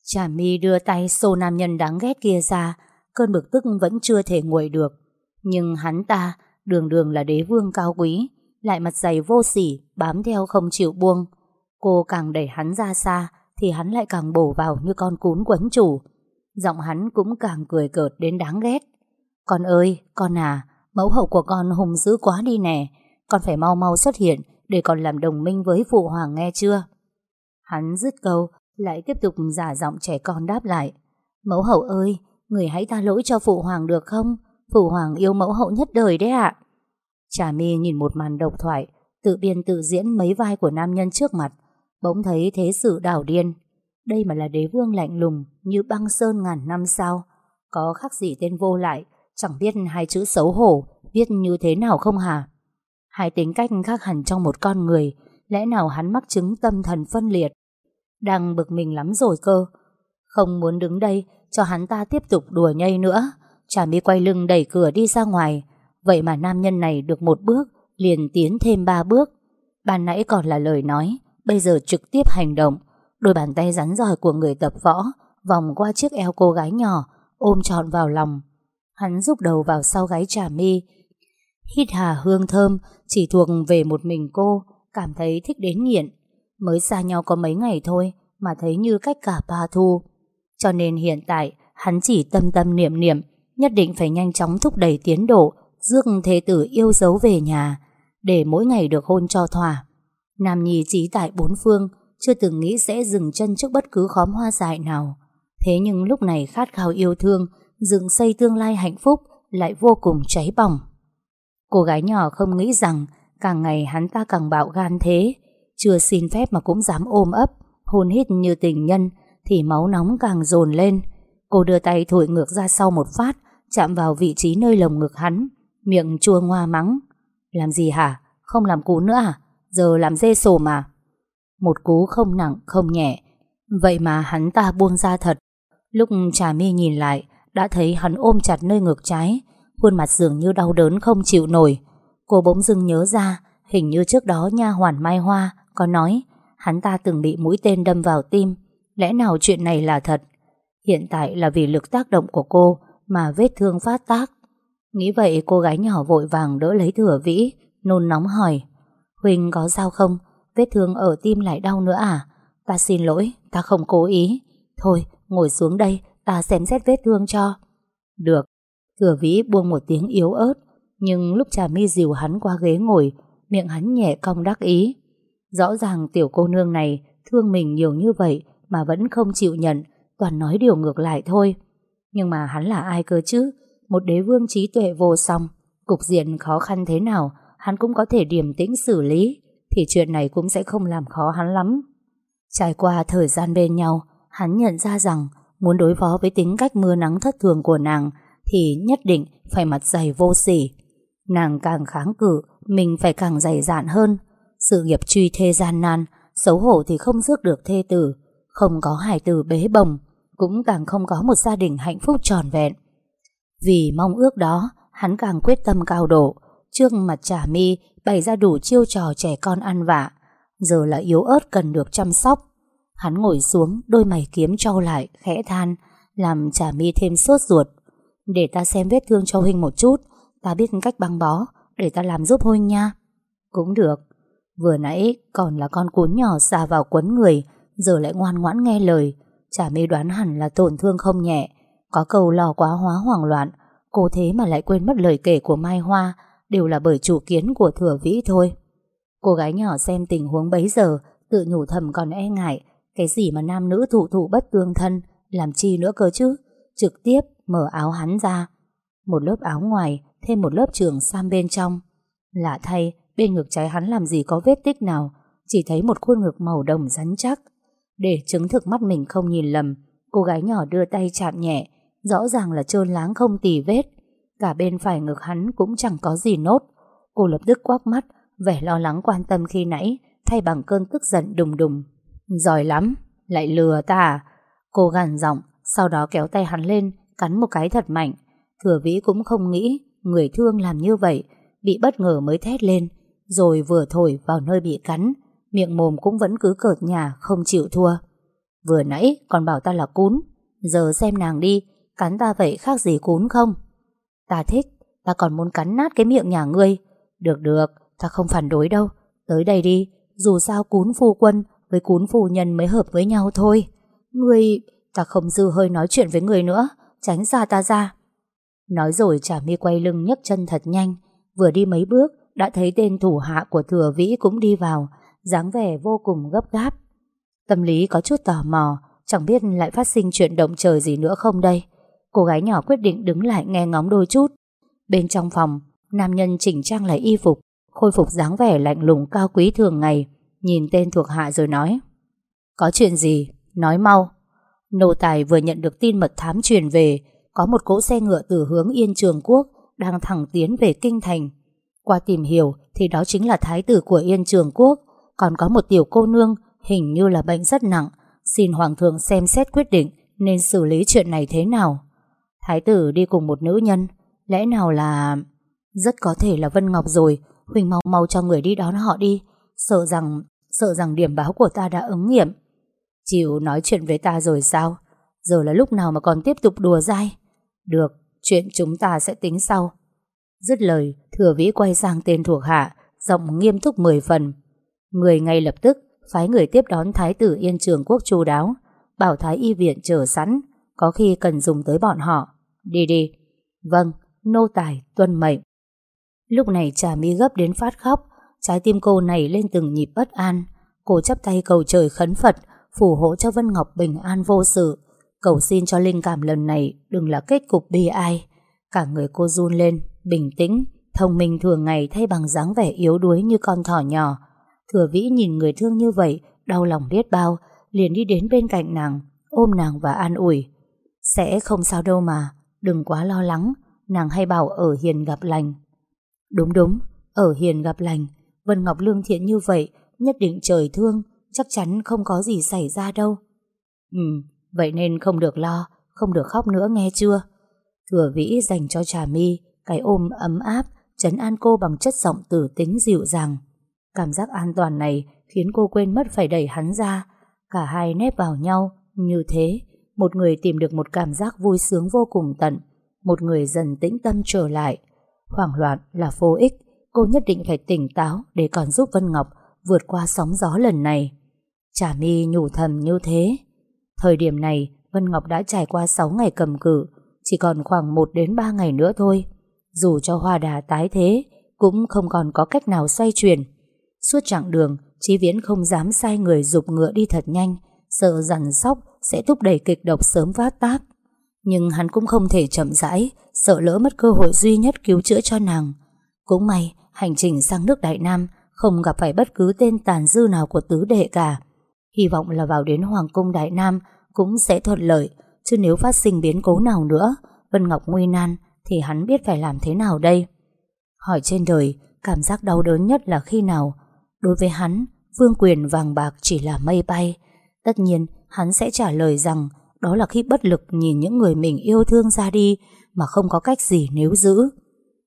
Trà mi đưa tay xô nam nhân đáng ghét kia ra, Cơn bực tức vẫn chưa thể nguội được. Nhưng hắn ta, Đường đường là đế vương cao quý, Lại mặt dày vô sỉ, Bám theo không chịu buông. Cô càng đẩy hắn ra xa thì hắn lại càng bổ vào như con cún quấn chủ Giọng hắn cũng càng cười cợt đến đáng ghét Con ơi, con à Mẫu hậu của con hùng dữ quá đi nè Con phải mau mau xuất hiện Để còn làm đồng minh với phụ hoàng nghe chưa Hắn dứt câu, lại tiếp tục giả giọng trẻ con đáp lại. Mẫu hậu ơi, người hãy tha lỗi cho phụ hoàng được không? Phụ hoàng yêu mẫu hậu nhất đời đấy ạ. Trà mi nhìn một màn độc thoại, tự biên tự diễn mấy vai của nam nhân trước mặt, bỗng thấy thế sự đảo điên. Đây mà là đế vương lạnh lùng như băng sơn ngàn năm sao? Có khác gì tên vô lại, chẳng biết hai chữ xấu hổ viết như thế nào không hả? Hai tính cách khác hẳn trong một con người, lẽ nào hắn mắc chứng tâm thần phân liệt? Đang bực mình lắm rồi cơ Không muốn đứng đây Cho hắn ta tiếp tục đùa nhây nữa Chả mi quay lưng đẩy cửa đi ra ngoài Vậy mà nam nhân này được một bước Liền tiến thêm ba bước Ban nãy còn là lời nói Bây giờ trực tiếp hành động. Đôi bàn tay rắn giỏi của người tập võ Vòng qua chiếc eo cô gái nhỏ, Ôm trọn vào lòng. Hắn rút đầu vào sau gáy trà mi. Hít hà hương thơm, Chỉ thuộc về một mình cô, Cảm thấy thích đến nghiện. Mới xa nhau có mấy ngày thôi Mà thấy như cách cả ba thu. Cho nên hiện tại, Hắn chỉ tâm tâm niệm niệm, Nhất định phải nhanh chóng thúc đẩy tiến độ, Rước thế tử yêu dấu về nhà, Để mỗi ngày được hôn cho thỏa. Nam nhi trí tại bốn phương, Chưa từng nghĩ sẽ dừng chân trước bất cứ khóm hoa dại nào Thế nhưng lúc này khát khao yêu thương, Dựng xây tương lai hạnh phúc Lại vô cùng cháy bỏng Cô gái nhỏ không nghĩ rằng Càng ngày hắn ta càng bạo gan thế, chưa xin phép mà cũng dám ôm ấp, Hôn hít như tình nhân, Thì máu nóng càng dồn lên Cô đưa tay thổi ngược ra sau một phát, Chạm vào vị trí nơi lồng ngực hắn, Miệng chua ngoa mắng Làm gì hả? Không làm cú nữa à? Giờ làm dê sổ mà Một cú không nặng không nhẹ Vậy mà hắn ta buông ra thật Lúc Trà My nhìn lại, đã thấy hắn ôm chặt nơi ngực trái, khuôn mặt dường như đau đớn không chịu nổi. Cô bỗng dưng nhớ ra, hình như trước đó nha hoàn Mai Hoa có nói hắn ta từng bị mũi tên đâm vào tim. Lẽ nào chuyện này là thật? Hiện tại là vì lực tác động của cô mà vết thương phát tác. Nghĩ vậy cô gái nhỏ vội vàng đỡ lấy thừa vĩ, nôn nóng hỏi. Huỳnh có sao không? Vết thương ở tim lại đau nữa à? Ta xin lỗi, ta không cố ý. Thôi, ngồi xuống đây, ta xem xét vết thương cho. Được. Thừa vĩ buông một tiếng yếu ớt, nhưng lúc trà mi dìu hắn qua ghế ngồi, miệng hắn nhẹ cong đắc ý. Rõ ràng tiểu cô nương này thương mình nhiều như vậy mà vẫn không chịu nhận, toàn nói điều ngược lại thôi. Nhưng mà hắn là ai cơ chứ? Một đế vương trí tuệ vô song, cục diện khó khăn thế nào, hắn cũng có thể điềm tĩnh xử lý, thì chuyện này cũng sẽ không làm khó hắn lắm. Trải qua thời gian bên nhau, hắn nhận ra rằng muốn đối phó với tính cách mưa nắng thất thường của nàng thì nhất định phải mặt dày vô sỉ. Nàng càng kháng cự, mình phải càng dày dạn hơn. Sự nghiệp truy thê gian nan, xấu hổ thì không rước được thê tử, không có hài tử bế bồng, cũng càng không có một gia đình hạnh phúc tròn vẹn. Vì mong ước đó, hắn càng quyết tâm cao độ, trước mặt trả mi bày ra đủ chiêu trò trẻ con ăn vạ, giờ là yếu ớt cần được chăm sóc. Hắn ngồi xuống, đôi mày kiếm trau lại, khẽ than, làm trả mi thêm sốt ruột. Để ta xem vết thương cho Huynh một chút, ta biết cách băng bó, để ta làm giúp Huynh nha. Cũng được. Vừa nãy còn là con cún nhỏ xà vào quấn người, giờ lại ngoan ngoãn nghe lời. Chả mê đoán hẳn là tổn thương không nhẹ. Có câu lò quá hóa hoảng loạn, cô thế mà lại quên mất lời kể của Mai Hoa, đều là bởi chủ kiến của thừa vĩ thôi. Cô gái nhỏ xem tình huống bấy giờ, tự nhủ thầm còn e ngại, cái gì mà nam nữ thụ thụ bất tương thân, làm chi nữa cơ chứ, trực tiếp mở áo hắn ra. Một lớp áo ngoài, thêm một lớp trường sam bên trong. Lạ thay, bên ngực trái hắn làm gì có vết tích nào, chỉ thấy một khuôn ngực màu đồng rắn chắc. Để chứng thực mắt mình không nhìn lầm, cô gái nhỏ đưa tay chạm nhẹ, rõ ràng là trơn láng không tì vết. Cả bên phải ngực hắn cũng chẳng có gì nốt. Cô lập tức quắc mắt, vẻ lo lắng quan tâm khi nãy, thay bằng cơn tức giận đùng đùng. Giỏi lắm, lại lừa ta à? Cô gằn giọng, sau đó kéo tay hắn lên, cắn một cái thật mạnh. Thừa vĩ cũng không nghĩ người thương làm như vậy, bị bất ngờ mới thét lên, rồi vừa thổi vào nơi bị cắn, miệng mồm cũng vẫn cứ cợt nhà không chịu thua. Vừa nãy còn bảo ta là cún, giờ xem nàng đi, cắn ta vậy khác gì cún không? Ta thích, ta còn muốn cắn nát cái miệng nhà ngươi. Được được, ta không phản đối đâu, tới đây đi, dù sao cún phu quân với cún phu nhân mới hợp với nhau thôi. Ngươi, ta không dư hơi nói chuyện với người nữa, tránh xa ta ra. Nói rồi trả mi quay lưng nhấc chân thật nhanh, vừa đi mấy bước đã thấy tên thủ hạ của thừa vĩ cũng đi vào, dáng vẻ vô cùng gấp gáp. Tâm lý có chút tò mò, chẳng biết lại phát sinh chuyện động trời gì nữa không đây. Cô gái nhỏ quyết định đứng lại nghe ngóng đôi chút. Bên trong phòng, nam nhân chỉnh trang lại y phục, khôi phục dáng vẻ lạnh lùng cao quý thường ngày, nhìn tên thuộc hạ rồi nói. Có chuyện gì? Nói mau. Nô tài vừa nhận được tin mật thám truyền về, có một cỗ xe ngựa từ hướng Yên Trường Quốc đang thẳng tiến về Kinh Thành. Qua tìm hiểu thì đó chính là thái tử của Yên Trường Quốc, còn có một tiểu cô nương hình như là bệnh rất nặng, xin Hoàng thượng xem xét quyết định nên xử lý chuyện này thế nào. Thái tử đi cùng một nữ nhân, lẽ nào là... Rất có thể là Vân Ngọc rồi, Huỳnh mau mau cho người đi đón họ đi, sợ rằng sợ rằng điểm báo của ta đã ứng nghiệm. Chịu nói chuyện với ta rồi sao? Giờ là lúc nào mà còn tiếp tục đùa dai? Được, chuyện chúng ta sẽ tính sau. Dứt lời, thừa vĩ quay sang tên thuộc hạ, giọng nghiêm túc mười phần. Người ngay lập tức phái người tiếp đón Thái tử Yên Trường Quốc chu đáo, bảo Thái y viện chờ sẵn, có khi cần dùng tới bọn họ. Đi đi. Vâng, nô tài, tuân mệnh. Lúc này trà mi gấp đến phát khóc, trái tim cô này lên từng nhịp bất an. Cô chắp tay cầu trời khấn Phật, phù hộ cho Vân Ngọc bình an vô sự. Cầu xin cho linh cảm lần này đừng là kết cục bi ai. Cả người cô run lên, bình tĩnh, thông minh thường ngày thay bằng dáng vẻ yếu đuối như con thỏ nhỏ. Thừa vĩ nhìn người thương như vậy, đau lòng biết bao, liền đi đến bên cạnh nàng, ôm nàng và an ủi. Sẽ không sao đâu mà, đừng quá lo lắng, nàng hay bảo ở hiền gặp lành. Đúng đúng, ở hiền gặp lành, Vân Ngọc lương thiện như vậy, nhất định trời thương, chắc chắn không có gì xảy ra đâu. Ừ, vậy nên không được lo, Không được khóc nữa nghe chưa Thừa vĩ dành cho Trà My Cái ôm ấm áp Trấn an cô bằng chất giọng tử tính dịu dàng Cảm giác an toàn này Khiến cô quên mất phải đẩy hắn ra Cả hai nép vào nhau Như thế một người tìm được một cảm giác vui sướng vô cùng tận. Một người dần tĩnh tâm trở lại. Hoảng loạn là vô ích. Cô nhất định phải tỉnh táo Để còn giúp Vân Ngọc vượt qua sóng gió lần này. Trà mi nhủ thầm như thế. Thời điểm này, Vân Ngọc đã trải qua 6 ngày cầm cự. Chỉ còn khoảng 1 đến 3 ngày nữa thôi. Dù cho hoa đà tái thế, Cũng không còn có cách nào xoay chuyển. Suốt chặng đường, Chí Viễn không dám sai người dục ngựa đi thật nhanh. Sợ dằn sóc sẽ thúc đẩy kịch độc sớm phát tác Nhưng hắn cũng không thể chậm rãi Sợ lỡ mất cơ hội duy nhất cứu chữa cho nàng Cũng may Hành trình sang nước Đại Nam Không gặp phải bất cứ tên tàn dư nào của tứ đệ cả Hy vọng là vào đến Hoàng cung Đại Nam cũng sẽ thuận lợi, chứ nếu phát sinh biến cố nào nữa, Vân Ngọc nguy nan, thì hắn biết phải làm thế nào đây? Hỏi trên đời, cảm giác đau đớn nhất là khi nào? Đối với hắn, vương quyền vàng bạc chỉ là mây bay. Tất nhiên, hắn sẽ trả lời rằng đó là khi bất lực nhìn những người mình yêu thương ra đi mà không có cách gì nếu giữ.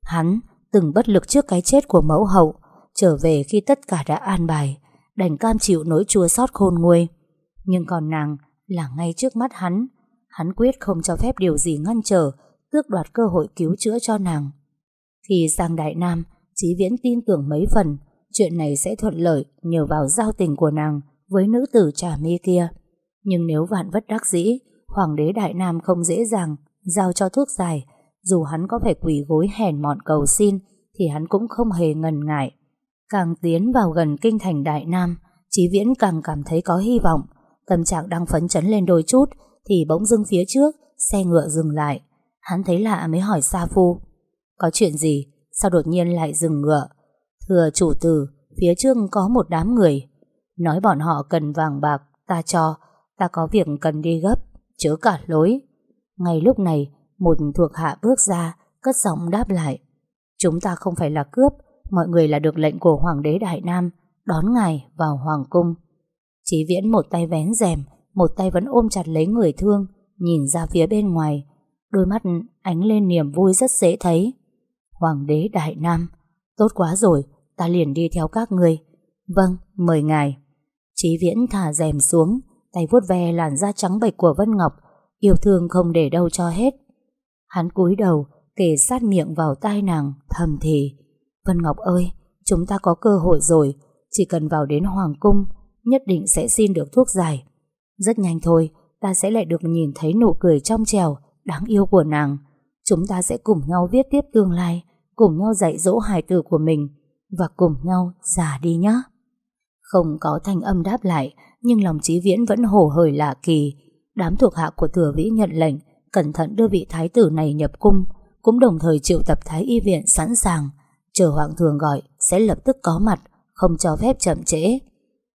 Hắn từng bất lực trước cái chết của mẫu hậu, trở về khi tất cả đã an bài, đành cam chịu nỗi chua xót khôn nguôi. Nhưng còn nàng là ngay trước mắt hắn, hắn quyết không cho phép điều gì ngăn trở, tước đoạt cơ hội cứu chữa cho nàng. Khi sang Đại Nam, Chí Viễn tin tưởng mấy phần, chuyện này sẽ thuận lợi nhờ vào giao tình của nàng với nữ tử trà mi kia. Nhưng nếu vạn vất đắc dĩ, Hoàng đế Đại Nam không dễ dàng giao cho thuốc giải, dù hắn có phải quỳ gối hèn mọn cầu xin, thì hắn cũng không hề ngần ngại. Càng tiến vào gần kinh thành Đại Nam, Chí Viễn càng cảm thấy có hy vọng. Tâm trạng đang phấn chấn lên đôi chút, thì bỗng dưng phía trước, xe ngựa dừng lại. Hắn thấy lạ mới hỏi Sa Phu. Có chuyện gì? Sao đột nhiên lại dừng ngựa? Thưa chủ tử, phía trước có một đám người. Nói bọn họ cần vàng bạc, ta cho, ta có việc cần đi gấp, chớ cả lối. Ngay lúc này, một thuộc hạ bước ra, cất giọng đáp lại. Chúng ta không phải là cướp, mọi người là được lệnh của Hoàng đế Đại Nam đón ngài vào Hoàng cung. Chí Viễn một tay vén rèm, một tay vẫn ôm chặt lấy người thương, nhìn ra phía bên ngoài, đôi mắt ánh lên niềm vui rất dễ thấy. Hoàng đế Đại Nam, tốt quá rồi, ta liền đi theo các người. Vâng, mời ngài. Chí Viễn thả rèm xuống, tay vuốt ve làn da trắng bệch của Vân Ngọc, yêu thương không để đâu cho hết. Hắn cúi đầu, kề sát miệng vào tai nàng, thầm thì. Vân Ngọc ơi, chúng ta có cơ hội rồi, chỉ cần vào đến Hoàng Cung, nhất định sẽ xin được thuốc giải. Rất nhanh thôi, ta sẽ lại được nhìn thấy nụ cười trong trèo, đáng yêu của nàng. Chúng ta sẽ cùng nhau viết tiếp tương lai, cùng nhau dạy dỗ hài tử của mình, và cùng nhau già đi nhé. Không có thanh âm đáp lại, nhưng lòng trí viễn vẫn hồ hởi lạ kỳ. Đám thuộc hạ của thừa vĩ nhận lệnh, cẩn thận đưa vị thái tử này nhập cung, cũng đồng thời triệu tập thái y viện sẵn sàng, chờ hoàng thường gọi sẽ lập tức có mặt, không cho phép chậm trễ.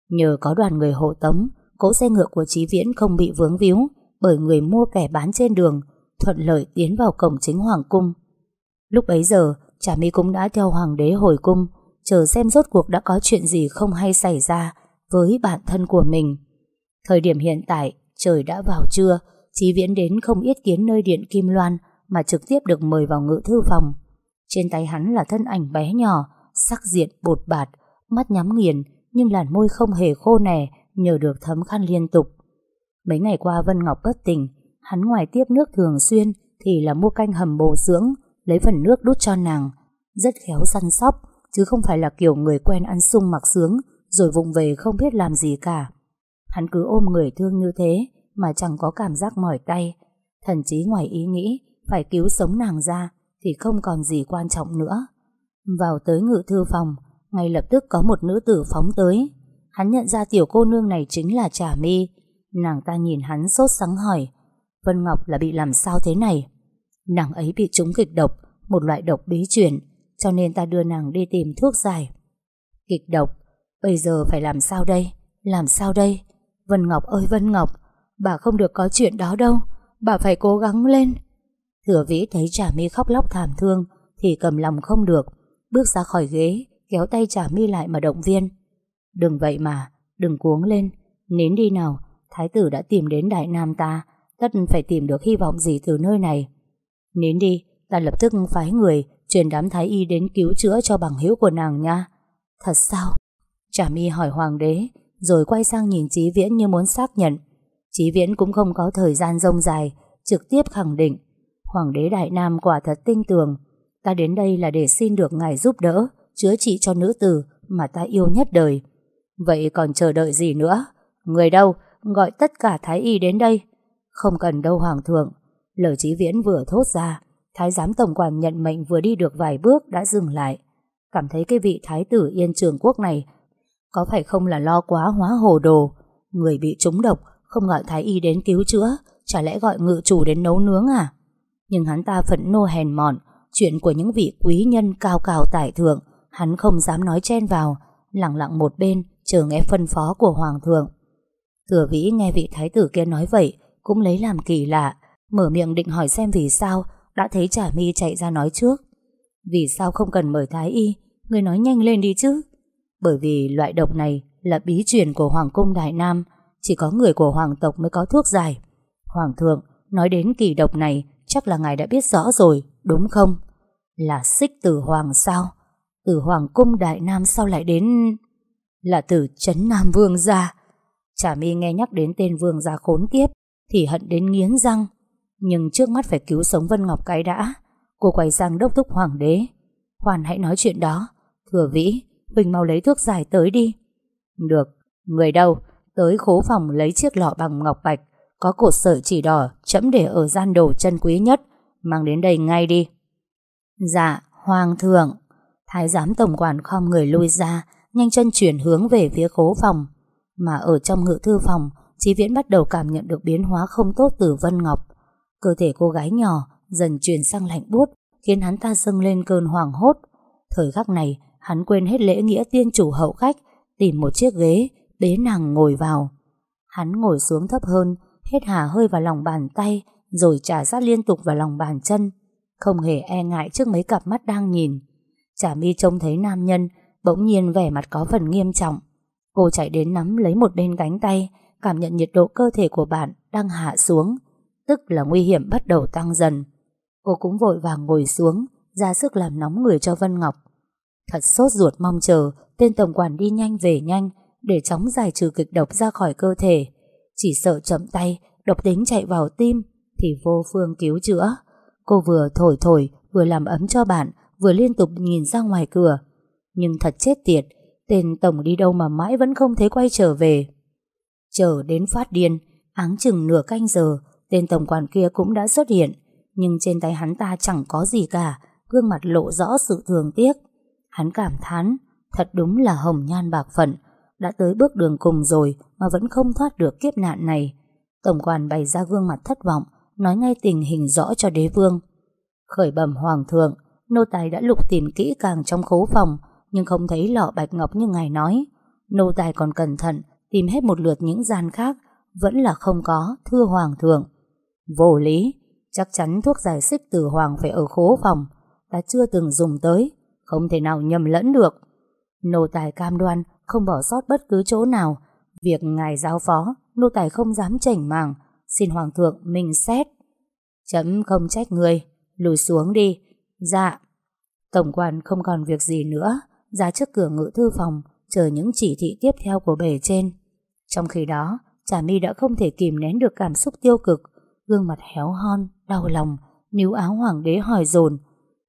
Nhờ có đoàn người hộ tống, cỗ xe ngựa của Chí Viễn không bị vướng víu bởi người mua kẻ bán trên đường, thuận lợi tiến vào cổng chính hoàng cung. Lúc bấy giờ, Trà My cũng đã theo hoàng đế hồi cung, chờ xem rốt cuộc đã có chuyện gì không hay xảy ra với bản thân của mình. Thời điểm hiện tại, trời đã vào trưa, Chí Viễn đến không yết kiến nơi điện Kim Loan mà trực tiếp được mời vào ngự thư phòng. Trên tay hắn là thân ảnh bé nhỏ, sắc diện bột bạt, mắt nhắm nghiền nhưng làn môi không hề khô nẻ nhờ được thấm khăn liên tục. Mấy ngày qua Vân Ngọc bất tỉnh, hắn ngoài tiếp nước thường xuyên thì là mua canh hầm bổ dưỡng, lấy phần nước đút cho nàng. Rất khéo săn sóc, chứ không phải là kiểu người quen ăn sung mặc sướng rồi vùng về không biết làm gì cả. Hắn cứ ôm người thương như thế mà chẳng có cảm giác mỏi tay. Thần chí ngoài ý nghĩ phải cứu sống nàng ra thì không còn gì quan trọng nữa. Vào tới ngự thư phòng, ngay lập tức có một nữ tử phóng tới. Hắn nhận ra tiểu cô nương này chính là Trà mi Nàng ta nhìn hắn sốt sắng hỏi, Vân Ngọc là bị làm sao thế này? Nàng ấy bị trúng kịch độc, một loại độc bí chuyển, cho nên ta đưa nàng đi tìm thuốc giải. Kịch độc, bây giờ phải làm sao đây? Làm sao đây? Vân Ngọc ơi Vân Ngọc, bà không được có chuyện đó đâu, bà phải cố gắng lên. Thừa vĩ thấy Trà My khóc lóc thảm thương, thì cầm lòng không được, bước ra khỏi ghế, kéo tay Trà My lại mà động viên. Đừng vậy mà, đừng cuống lên, nín đi nào, thái tử đã tìm đến Đại Nam ta, Tất phải tìm được hy vọng gì từ nơi này Nín đi Ta lập tức phái người Truyền đám thái y đến cứu chữa cho bằng hữu của nàng nha Thật sao Trà mi hỏi hoàng đế, Rồi quay sang nhìn Chí Viễn như muốn xác nhận. Chí Viễn cũng không có thời gian rông dài, Trực tiếp khẳng định, Hoàng đế Đại Nam quả thật tinh tường. Ta đến đây là để xin được ngài giúp đỡ, Chữa trị cho nữ tử Mà ta yêu nhất đời. Vậy còn chờ đợi gì nữa? Người đâu? Gọi tất cả thái y đến đây. Không cần đâu hoàng thượng. Lời Chí Viễn vừa thốt ra, Thái giám tổng quản nhận mệnh vừa đi được vài bước đã dừng lại. Cảm thấy cái vị thái tử yên trường quốc này có phải không là lo quá hóa hồ đồ? Người bị trúng độc, Không gọi thái y đến cứu chữa, Chả lẽ gọi ngự chủ đến nấu nướng à? Nhưng hắn ta phẫn nô hèn mọn, Chuyện của những vị quý nhân cao cao tải thượng, Hắn không dám nói chen vào, Lặng lặng một bên, Chờ nghe phân phó của hoàng thượng. Thừa vĩ nghe vị thái tử kia nói vậy, Cũng lấy làm kỳ lạ, Mở miệng định hỏi xem vì sao, Đã thấy trả mi chạy ra nói trước. Vì sao không cần mời thái y? Người nói nhanh lên đi chứ. Bởi vì loại độc này là bí truyền của Hoàng cung Đại Nam, Chỉ có người của Hoàng tộc mới có thuốc giải. Hoàng thượng Nói đến kỳ độc này, Chắc là ngài đã biết rõ rồi, Đúng không? Là xích tử Hoàng sao? Từ Hoàng cung Đại Nam sao lại đến? Là từ Trấn Nam Vương gia Chả mi nghe nhắc đến tên Vương gia khốn kiếp, Thì hận đến nghiến răng. Nhưng trước mắt phải cứu sống Vân Ngọc cái đã. Cô quay sang đốc thúc Hoàng đế. Hoàn hãy nói chuyện đó. Thừa vĩ bình mau lấy thuốc giải tới đi. Được, Người đâu? Tới khố phòng lấy chiếc lọ bằng ngọc bạch, Có cột sợi chỉ đỏ Chấm để ở gian đồ chân quý nhất. Mang đến đây ngay đi. Dạ Hoàng thượng. Thái giám tổng quản khom người lui ra, Nhanh chân chuyển hướng về phía khố phòng. Mà ở trong ngự thư phòng, Chí Viễn bắt đầu cảm nhận được biến hóa không tốt từ Vân Ngọc. Cơ thể cô gái nhỏ Dần chuyển sang lạnh buốt, Khiến hắn ta dâng lên cơn hoảng hốt. Thời khắc này Hắn quên hết lễ nghĩa tiên chủ hậu khách, Tìm một chiếc ghế Bế nàng ngồi vào. Hắn ngồi xuống thấp hơn Hết hà hơi vào lòng bàn tay, Rồi trả sát liên tục vào lòng bàn chân. Không hề e ngại trước mấy cặp mắt đang nhìn. Chả mi trông thấy nam nhân, Bỗng nhiên vẻ mặt có phần nghiêm trọng. Cô chạy đến nắm lấy một bên cánh tay, Cảm nhận nhiệt độ cơ thể của bạn Đang hạ xuống, Tức là nguy hiểm bắt đầu tăng dần. Cô cũng vội vàng ngồi xuống, Ra sức làm nóng người cho Vân Ngọc. Thật sốt ruột mong chờ. Tên tổng quản đi nhanh về nhanh, Để chóng giải trừ kịch độc ra khỏi cơ thể. Chỉ sợ chậm tay, Độc tính chạy vào tim, Thì vô phương cứu chữa. Cô vừa thổi thổi, vừa làm ấm cho bạn, Vừa liên tục nhìn ra ngoài cửa. Nhưng thật chết tiệt, Tên tổng đi đâu mà mãi vẫn không thấy quay trở về. Chờ đến phát điên, Áng chừng nửa canh giờ, Tên tổng quản kia cũng đã xuất hiện. Nhưng trên tay hắn ta chẳng có gì cả, Gương mặt lộ rõ sự thường tiếc. Hắn cảm thán, Thật đúng là hồng nhan bạc phận, Đã tới bước đường cùng rồi Mà vẫn không thoát được kiếp nạn này. Tổng quản bày ra gương mặt thất vọng, Nói ngay tình hình rõ cho đế vương. Khởi bẩm hoàng thượng, Nô tài đã lục tìm kỹ càng trong khố phòng, Nhưng không thấy lọ bạch ngọc như ngài nói. Nô tài còn cẩn thận, Tìm hết một lượt những gian khác, Vẫn là không có, Thưa hoàng thượng. Vô lý, Chắc chắn thuốc giải xích từ hoàng phải ở khố phòng, Ta chưa từng dùng tới không thể nào nhầm lẫn được. Nô tài cam đoan không bỏ sót bất cứ chỗ nào. Việc ngài giao phó, nô tài không dám chảnh màng. Xin hoàng thượng mình xét. Chấm không trách người, lùi xuống đi. Dạ. Tổng quản không còn việc gì nữa, ra trước cửa ngự thư phòng, chờ những chỉ thị tiếp theo của bề trên. Trong khi đó, Trà My đã không thể kìm nén được cảm xúc tiêu cực, gương mặt héo hon, đau lòng, níu áo hoàng đế hỏi dồn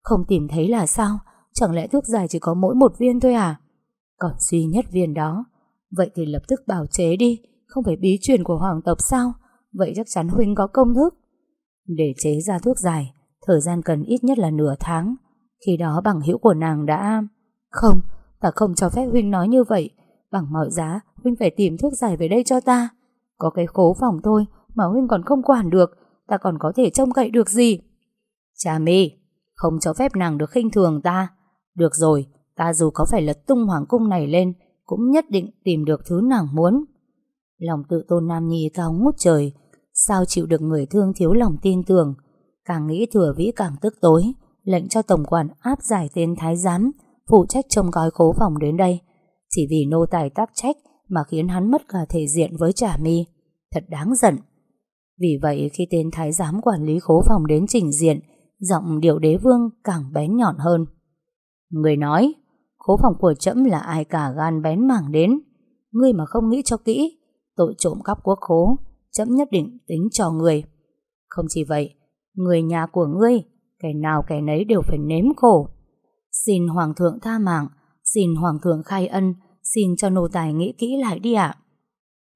Không tìm thấy là sao? Chẳng lẽ thuốc giải chỉ có mỗi một viên thôi à? Còn duy nhất viên đó Vậy thì lập tức bảo chế đi Không phải bí truyền của hoàng tộc sao? Vậy chắc chắn Huynh có công thức. Để chế ra thuốc giải Thời gian cần ít nhất là nửa tháng. Khi đó bằng hữu của nàng đã Không, ta không cho phép Huynh nói như vậy. Bằng mọi giá Huynh phải tìm thuốc giải về đây cho ta. Có cái khố phòng thôi Mà Huynh còn không quản được Ta còn có thể trông cậy được gì? Cha mi Không cho phép nàng được khinh thường ta được rồi, ta dù có phải lật tung hoàng cung này lên, cũng nhất định tìm được thứ nàng muốn. Lòng tự tôn Nam Nhi cao ngút trời, sao chịu được người thương thiếu lòng tin tưởng. Càng nghĩ thừa vĩ càng tức tối, lệnh cho tổng quản áp giải tên thái giám, phụ trách trông gói khố phòng đến đây. Chỉ vì nô tài tác trách mà khiến hắn mất cả thể diện với trả mi. Thật đáng giận. Vì vậy khi tên thái giám quản lý khố phòng đến trình diện, giọng điệu đế vương càng bén nhọn hơn. Người nói, khố phòng của trẫm là ai cả gan bén mảng đến. Ngươi mà không nghĩ cho kỹ, tội trộm cắp quốc khố, trẫm nhất định tính cho người. Không chỉ vậy, người nhà của ngươi, kẻ nào kẻ nấy đều phải nếm khổ. Xin Hoàng thượng tha mạng, xin Hoàng thượng khai ân, xin cho nô tài nghĩ kỹ lại đi ạ.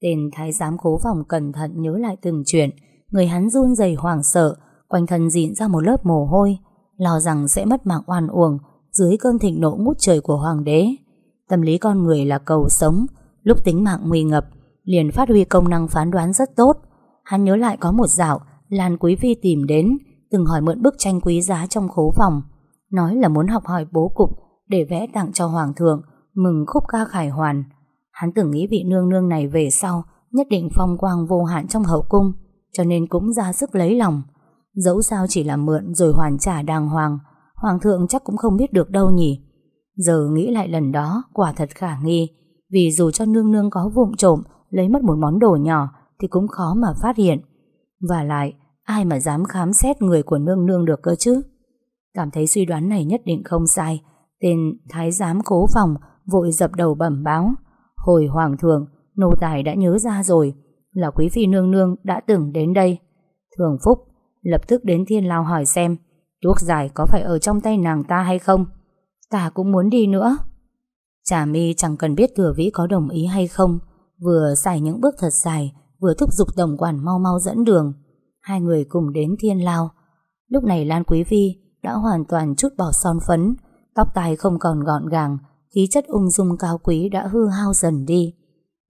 Tên thái giám cố phòng cẩn thận nhớ lại từng chuyện, người hắn run rẩy hoảng sợ, quanh thân dịn ra một lớp mồ hôi, lo rằng sẽ mất mạng oan uổng dưới cơn thịnh nộ ngút trời của hoàng đế. Tâm lý con người là cầu sống, lúc tính mạng nguy ngập, liền phát huy công năng phán đoán rất tốt. Hắn nhớ lại có một dạo, Lan Quý Phi tìm đến, từng hỏi mượn bức tranh quý giá trong khố phòng, nói là muốn học hỏi bố cục để vẽ tặng cho hoàng thượng, mừng khúc ca khải hoàn. Hắn từng nghĩ vị nương nương này về sau nhất định phong quang vô hạn trong hậu cung, cho nên cũng ra sức lấy lòng. Dẫu sao chỉ là mượn rồi hoàn trả đàng hoàng, hoàng thượng chắc cũng không biết được đâu nhỉ. Giờ nghĩ lại lần đó, quả thật khả nghi, vì dù cho nương nương có vụng trộm lấy mất một món đồ nhỏ thì cũng khó mà phát hiện. Và lại, ai mà dám khám xét người của nương nương được cơ chứ? Cảm thấy suy đoán này nhất định không sai, tên thái giám cố phòng vội dập đầu bẩm báo. Hồi hoàng thượng, nô tài đã nhớ ra rồi, là quý phi nương nương đã từng đến đây. Thường Phúc lập tức đến thiên lao hỏi xem thuốc giải có phải ở trong tay nàng ta hay không. Ta cũng muốn đi nữa. Trà mi chẳng cần biết thừa vĩ có đồng ý hay không, vừa xài những bước thật dài, vừa thúc giục đồng quản mau mau dẫn đường. Hai người cùng đến thiên lao. Lúc này Lan Quý Vi đã hoàn toàn chút bỏ son phấn, tóc tai không còn gọn gàng, khí chất ung dung cao quý đã hư hao dần đi.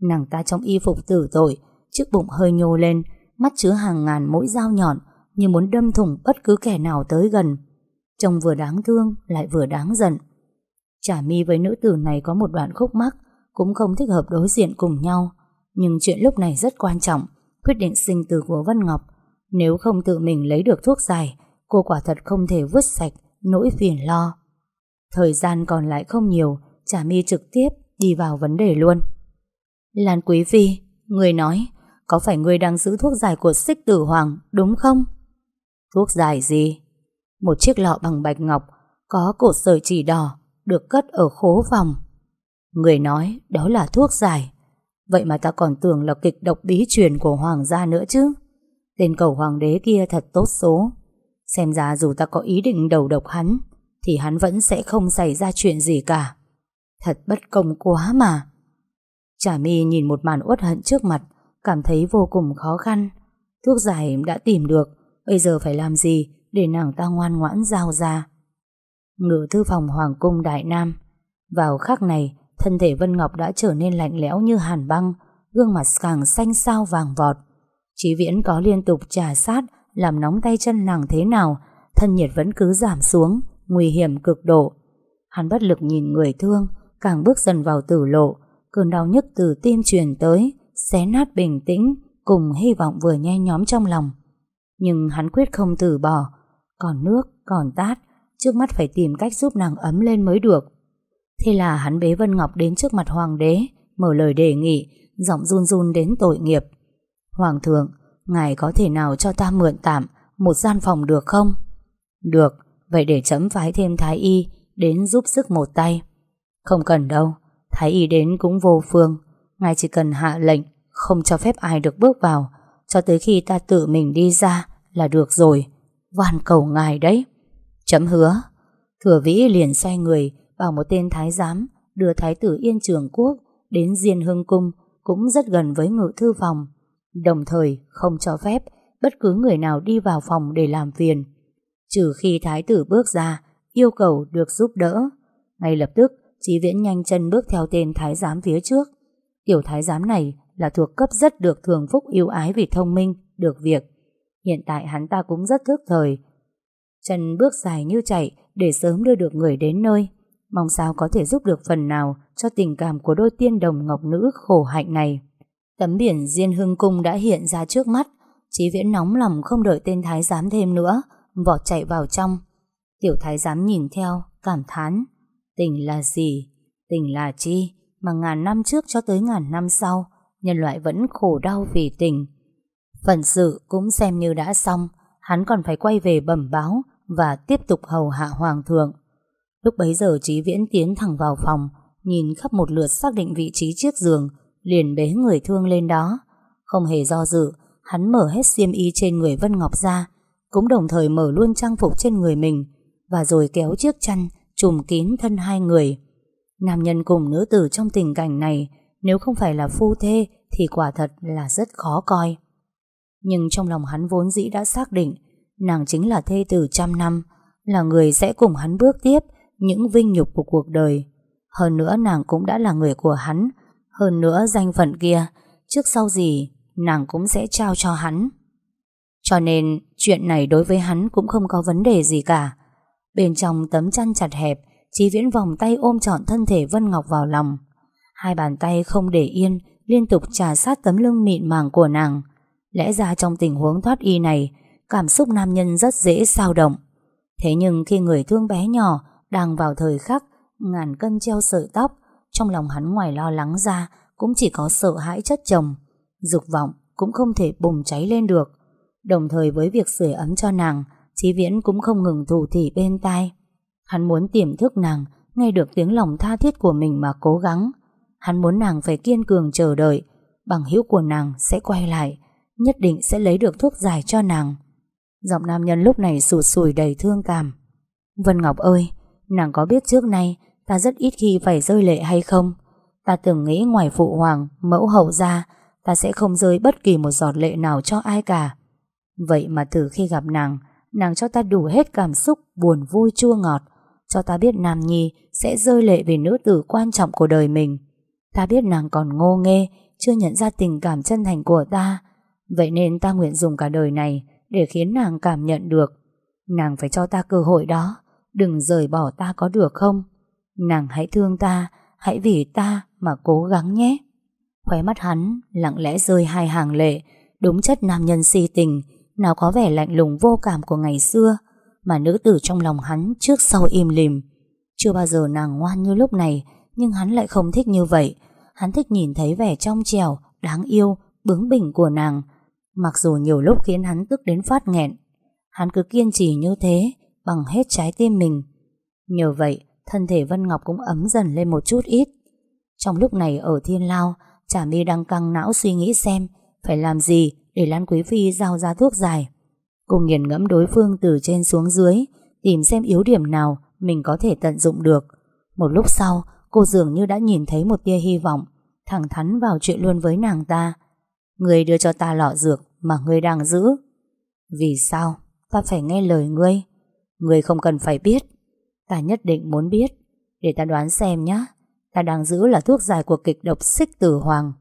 Nàng ta trong y phục tử tội, chiếc bụng hơi nhô lên, mắt chứa hàng ngàn mũi dao nhọn, như muốn đâm thủng bất cứ kẻ nào tới gần. Trông vừa đáng thương lại vừa đáng giận. Chả mi với nữ tử này có một đoạn khúc mắc, cũng không thích hợp đối diện cùng nhau. Nhưng chuyện lúc này rất quan trọng, quyết định sinh tử của Vân Ngọc. Nếu không tự mình lấy được thuốc giải, cô quả thật không thể vứt sạch nỗi phiền lo. Thời gian còn lại không nhiều, Chả mi trực tiếp đi vào vấn đề luôn. Lan Quý Phi, người nói, có phải người đang giữ thuốc giải của xích tử hoàng, đúng không? Thuốc dài gì? Một chiếc lọ bằng bạch ngọc, có cột sợi chỉ đỏ, được cất ở khố phòng. Người nói đó là thuốc giải. Vậy mà ta còn tưởng là kịch độc bí truyền của hoàng gia nữa chứ. Tên cầu hoàng đế kia thật tốt số. Xem ra dù ta có ý định đầu độc hắn, thì hắn vẫn sẽ không xảy ra chuyện gì cả. Thật bất công quá mà. Trả mi nhìn một màn uất hận trước mặt, cảm thấy vô cùng khó khăn. Thuốc giải đã tìm được, bây giờ phải làm gì để nàng ta ngoan ngoãn giao ra. Ngự thư phòng Hoàng cung Đại Nam. Vào khắc này, thân thể Vân Ngọc đã trở nên lạnh lẽo như hàn băng, gương mặt càng xanh xao vàng vọt. Chí Viễn có liên tục trà sát, làm nóng tay chân nàng thế nào, thân nhiệt vẫn cứ giảm xuống, nguy hiểm cực độ. Hắn bất lực nhìn người thương, càng bước dần vào tử lộ, cơn đau nhức từ tim truyền tới, xé nát bình tĩnh, cùng hy vọng vừa nhe nhóm trong lòng. Nhưng hắn quyết không từ bỏ, còn nước, còn tát, trước mắt phải tìm cách giúp nàng ấm lên mới được. Thế là hắn bế Vân Ngọc đến trước mặt hoàng đế, mở lời đề nghị, giọng run run đến tội nghiệp. Hoàng thượng, ngài có thể nào cho ta mượn tạm một gian phòng được không? Được, vậy để chấm phái thêm thái y đến giúp sức một tay. Không cần đâu, Thái y đến cũng vô phương. Ngài chỉ cần hạ lệnh, không cho phép ai được bước vào, cho tới khi ta tự mình đi ra là được rồi. Van cầu ngài đấy. Chấm hứa. Thừa vĩ liền xoay người, bảo một tên thái giám, đưa thái tử Yên Trường Quốc đến Diên hương Cung, cũng rất gần với ngự thư phòng. Đồng thời không cho phép bất cứ người nào đi vào phòng để làm phiền. Trừ khi thái tử bước ra, yêu cầu được giúp đỡ. Ngay lập tức, Chí Viễn nhanh chân bước theo tên thái giám phía trước. Tiểu thái giám này là thuộc cấp rất được thường phúc yêu ái vì thông minh, được việc. Hiện tại hắn ta cũng rất thức thời. Chân bước dài như chạy để sớm đưa được người đến nơi. Mong sao có thể giúp được phần nào cho tình cảm của đôi tiên đồng ngọc nữ khổ hạnh này. Tấm biển Diên Hưng Cung đã hiện ra trước mắt. Chí Viễn nóng lòng không đợi tên thái giám thêm nữa, vọt chạy vào trong. Tiểu thái giám nhìn theo, cảm thán. Tình là gì? Tình là chi? Mà ngàn năm trước cho tới ngàn năm sau, nhân loại vẫn khổ đau vì tình. Phần sự cũng xem như đã xong, hắn còn phải quay về bẩm báo và tiếp tục hầu hạ hoàng thượng. Lúc bấy giờ Chí Viễn tiến thẳng vào phòng, nhìn khắp một lượt xác định vị trí chiếc giường, liền bế người thương lên đó. Không hề do dự, hắn mở hết xiêm y trên người Vân Ngọc ra, cũng đồng thời mở luôn trang phục trên người mình, và rồi kéo chiếc chăn trùm kín thân hai người. Nam nhân cùng nữ tử trong tình cảnh này, nếu không phải là phu thê thì quả thật là rất khó coi. Nhưng trong lòng hắn vốn dĩ đã xác định nàng chính là thê tử trăm năm, là người sẽ cùng hắn bước tiếp những vinh nhục của cuộc đời. Hơn nữa nàng cũng đã là người của hắn, hơn nữa danh phận kia, trước sau gì nàng cũng sẽ trao cho hắn. Cho nên chuyện này đối với hắn cũng không có vấn đề gì cả. Bên trong tấm chăn chặt hẹp, Chí Viễn vòng tay ôm trọn thân thể Vân Ngọc vào lòng. Hai bàn tay không để yên, liên tục trà sát tấm lưng mịn màng của nàng. Lẽ ra trong tình huống thoát y này, cảm xúc nam nhân rất dễ sao động. Thế nhưng khi người thương bé nhỏ đang vào thời khắc ngàn cân treo sợi tóc, trong lòng hắn ngoài lo lắng ra cũng chỉ có sợ hãi chất chồng. Dục vọng cũng không thể bùng cháy lên được. Đồng thời với việc sưởi ấm cho nàng, Chí Viễn cũng không ngừng thủ thỉ bên tai. Hắn muốn tiềm thức nàng, nghe được tiếng lòng tha thiết của mình mà cố gắng. Hắn muốn nàng phải kiên cường chờ đợi, bằng hữu của nàng sẽ quay lại, nhất định sẽ lấy được thuốc giải cho nàng. Giọng nam nhân lúc này sụt sùi đầy thương cảm. Vân Ngọc ơi, nàng có biết trước nay ta rất ít khi phải rơi lệ hay không? Ta từng nghĩ ngoài phụ hoàng, mẫu hậu ra, ta sẽ không rơi bất kỳ một giọt lệ nào cho ai cả. Vậy mà từ khi gặp nàng, nàng cho ta đủ hết cảm xúc buồn vui chua ngọt, cho ta biết Nam Nhi sẽ rơi lệ vì nữ tử quan trọng của đời mình. Ta biết nàng còn ngô nghê, chưa nhận ra tình cảm chân thành của ta. Vậy nên ta nguyện dùng cả đời này để khiến nàng cảm nhận được. Nàng phải cho ta cơ hội đó, đừng rời bỏ ta có được không? Nàng hãy thương ta, hãy vì ta mà cố gắng nhé. Khóe mắt hắn lặng lẽ rơi hai hàng lệ, đúng chất nam nhân si tình, nào có vẻ lạnh lùng vô cảm của ngày xưa, mà nữ tử trong lòng hắn trước sau im lìm. Chưa bao giờ nàng ngoan như lúc này, nhưng hắn lại không thích như vậy. Hắn thích nhìn thấy vẻ trong trẻo, đáng yêu, bướng bỉnh của nàng, mặc dù nhiều lúc khiến hắn tức đến phát nghẹn. Hắn cứ kiên trì như thế, bằng hết trái tim mình. Nhờ vậy, thân thể Vân Ngọc cũng ấm dần lên một chút ít. Trong lúc này ở Thiên Lao, Trà My đang căng não suy nghĩ xem phải làm gì để Lan Quý Phi giao ra thuốc giải. Cô nghiền ngẫm đối phương từ trên xuống dưới, tìm xem yếu điểm nào mình có thể tận dụng được. Một lúc sau, cô dường như đã nhìn thấy một tia hy vọng, thẳng thắn vào chuyện luôn với nàng ta. Người đưa cho ta lọ dược mà ngươi đang giữ. Vì sao? Ta phải nghe lời ngươi. Ngươi không cần phải biết. Ta nhất định muốn biết. Để ta đoán xem nhé. Ta đang giữ là thuốc giải của kịch độc xích tử hoàng.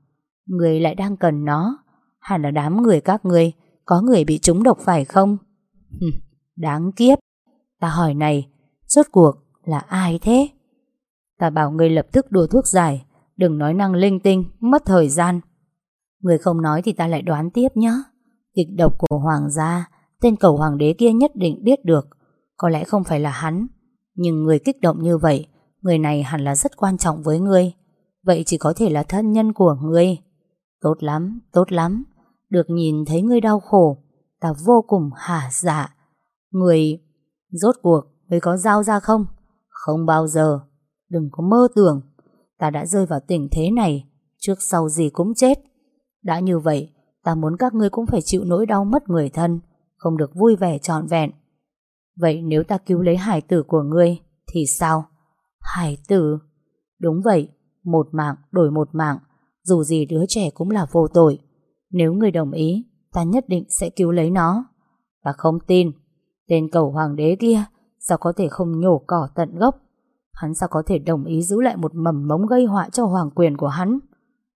Ngươi lại đang cần nó. Hẳn là đám người các ngươi có người bị trúng độc phải không? Đáng kiếp. Ta hỏi này, rốt cuộc là ai thế? Ta bảo người lập tức đùa thuốc giải, đừng nói năng linh tinh, mất thời gian. Người không nói thì ta lại đoán tiếp nhé. Kịch độc của hoàng gia, tên cầu hoàng đế kia nhất định biết được. Có lẽ không phải là hắn, nhưng người kích động như vậy, người này hẳn là rất quan trọng với ngươi. Vậy chỉ có thể là thân nhân của ngươi. Tốt lắm, tốt lắm. Được nhìn thấy ngươi đau khổ, ta vô cùng hả dạ. Người, rốt cuộc, người có giao ra không? Không bao giờ. Đừng có mơ tưởng. Ta đã rơi vào tình thế này, trước sau gì cũng chết. Đã như vậy, ta muốn các ngươi cũng phải chịu nỗi đau mất người thân, không được vui vẻ trọn vẹn. Vậy nếu ta cứu lấy hải tử của ngươi, thì sao? Hải tử? Đúng vậy, một mạng đổi một mạng, dù gì đứa trẻ cũng là vô tội. Nếu ngươi đồng ý, ta nhất định sẽ cứu lấy nó. Ta không tin, tên cầu hoàng đế kia sao có thể không nhổ cỏ tận gốc? Hắn sao có thể đồng ý giữ lại một mầm mống gây họa cho hoàng quyền của hắn?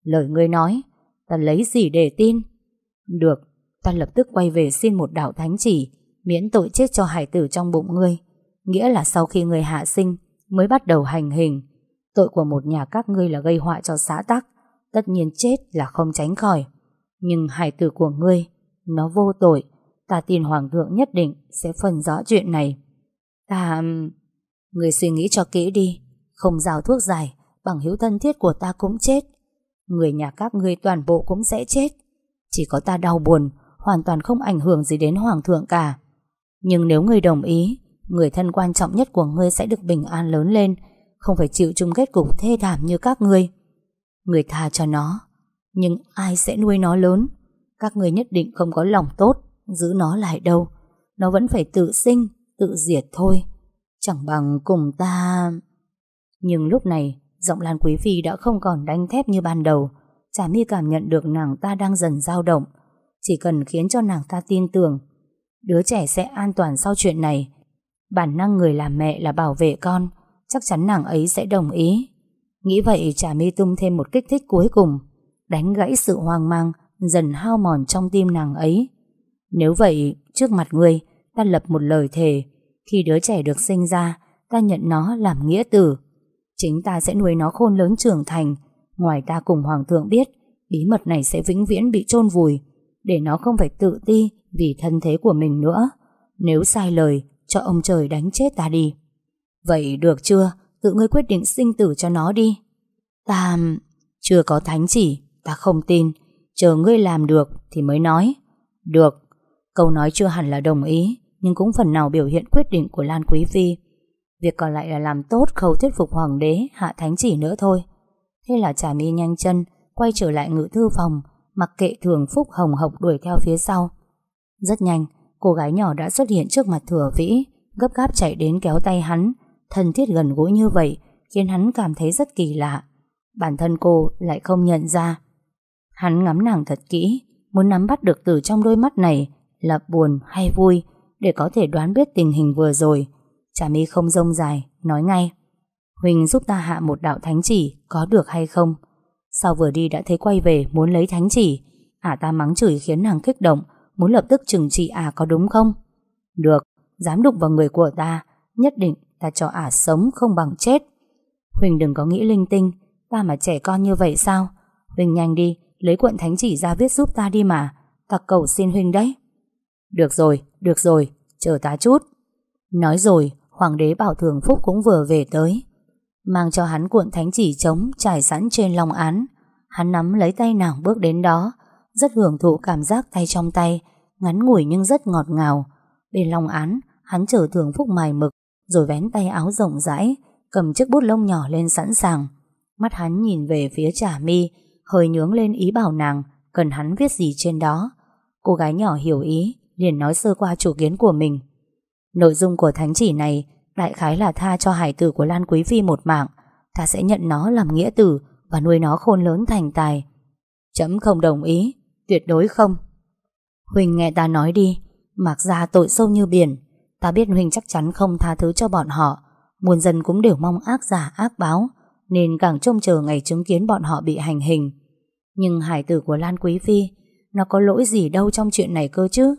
Lời ngươi nói, ta lấy gì để tin? Được, ta lập tức quay về xin một đạo thánh chỉ, miễn tội chết cho hải tử trong bụng ngươi. Nghĩa là sau khi ngươi hạ sinh, mới bắt đầu hành hình. Tội của một nhà các ngươi là gây họa cho xã tắc, tất nhiên chết là không tránh khỏi. Nhưng hải tử của ngươi, nó vô tội, ta tin hoàng thượng nhất định sẽ phân rõ chuyện này. Ta người suy nghĩ cho kỹ đi, không giao thuốc giải, bằng hữu thân thiết của ta cũng chết. Người nhà các ngươi toàn bộ cũng sẽ chết. Chỉ có ta đau buồn, hoàn toàn không ảnh hưởng gì đến Hoàng thượng cả. Nhưng nếu ngươi đồng ý, người thân quan trọng nhất của ngươi sẽ được bình an lớn lên, không phải chịu chung kết cục thê thảm như các ngươi. Người tha cho nó, nhưng ai sẽ nuôi nó lớn? Các ngươi nhất định không có lòng tốt, giữ nó lại đâu. Nó vẫn phải tự sinh, tự diệt thôi. Chẳng bằng cùng ta... Nhưng lúc này, giọng Lan Quý Phi đã không còn đánh thép như ban đầu. Chả mi cảm nhận được nàng ta đang dần dao động. Chỉ cần khiến cho nàng ta tin tưởng, đứa trẻ sẽ an toàn sau chuyện này. Bản năng người làm mẹ là bảo vệ con, chắc chắn nàng ấy sẽ đồng ý. Nghĩ vậy Trà mi tung thêm một kích thích cuối cùng, đánh gãy sự hoang mang, dần hao mòn trong tim nàng ấy. Nếu vậy, trước mặt ngươi, ta lập một lời thề, khi đứa trẻ được sinh ra, ta nhận nó làm nghĩa tử. Chính ta sẽ nuôi nó khôn lớn trưởng thành, ngoài ta cùng Hoàng thượng biết, bí mật này sẽ vĩnh viễn bị chôn vùi, để nó không phải tự ti vì thân thế của mình nữa. Nếu sai lời, cho ông trời đánh chết ta đi. Vậy được chưa? Tự ngươi quyết định sinh tử cho nó đi. Ta... Chưa có thánh chỉ, ta không tin. Chờ ngươi làm được thì mới nói. Được. Câu nói chưa hẳn là đồng ý, nhưng cũng phần nào biểu hiện quyết định của Lan Quý Phi. Việc còn lại là làm tốt khâu thuyết phục hoàng đế hạ thánh chỉ nữa thôi. Thế là Trà Mi nhanh chân, quay trở lại ngự thư phòng, mặc kệ thường phúc hồng hộc đuổi theo phía sau. Rất nhanh, cô gái nhỏ đã xuất hiện trước mặt thừa vĩ, gấp gáp chạy đến kéo tay hắn, thân thiết gần gũi như vậy, khiến hắn cảm thấy rất kỳ lạ. Bản thân cô lại không nhận ra. Hắn ngắm nàng thật kỹ, muốn nắm bắt được từ trong đôi mắt này là buồn hay vui, để có thể đoán biết tình hình vừa rồi. Trà mi không rông dài, nói ngay. Huỳnh giúp ta hạ một đạo thánh chỉ, có được hay không? Sao vừa đi đã thấy quay về muốn lấy thánh chỉ? Ả ta mắng chửi khiến nàng kích động, muốn lập tức trừng trị ả có đúng không? Được, dám đụng vào người của ta, nhất định ta cho ả sống không bằng chết. Huỳnh đừng có nghĩ linh tinh, ta mà trẻ con như vậy sao? Huỳnh nhanh đi, lấy cuộn thánh chỉ ra viết giúp ta đi mà, ta cầu xin Huỳnh đấy. Được rồi, được rồi, chờ ta chút. Nói rồi, Hoàng đế Bảo Thường Phúc cũng vừa về tới. Mang cho hắn cuộn thánh chỉ trống trải sẵn trên lòng án. Hắn nắm lấy tay nàng bước đến đó, rất hưởng thụ cảm giác tay trong tay, ngắn ngủi nhưng rất ngọt ngào. Bên lòng án, hắn chờ Thường Phúc mài mực, rồi vén tay áo rộng rãi, cầm chiếc bút lông nhỏ lên sẵn sàng. Mắt hắn nhìn về phía Trà Mi, hơi nhướng lên ý bảo nàng cần hắn viết gì trên đó. Cô gái nhỏ hiểu ý, liền nói sơ qua chủ kiến của mình. Nội dung của thánh chỉ này đại khái là tha cho hải tử của Lan Quý Phi một mạng, ta sẽ nhận nó làm nghĩa tử và nuôi nó khôn lớn thành tài. Chấm không đồng ý, tuyệt đối không. Huỳnh nghe ta nói đi, mặc ra tội sâu như biển, ta biết Huỳnh chắc chắn không tha thứ cho bọn họ, muôn dân cũng đều mong ác giả ác báo, nên càng trông chờ ngày chứng kiến bọn họ bị hành hình. Nhưng hải tử của Lan Quý Phi, nó có lỗi gì đâu trong chuyện này cơ chứ?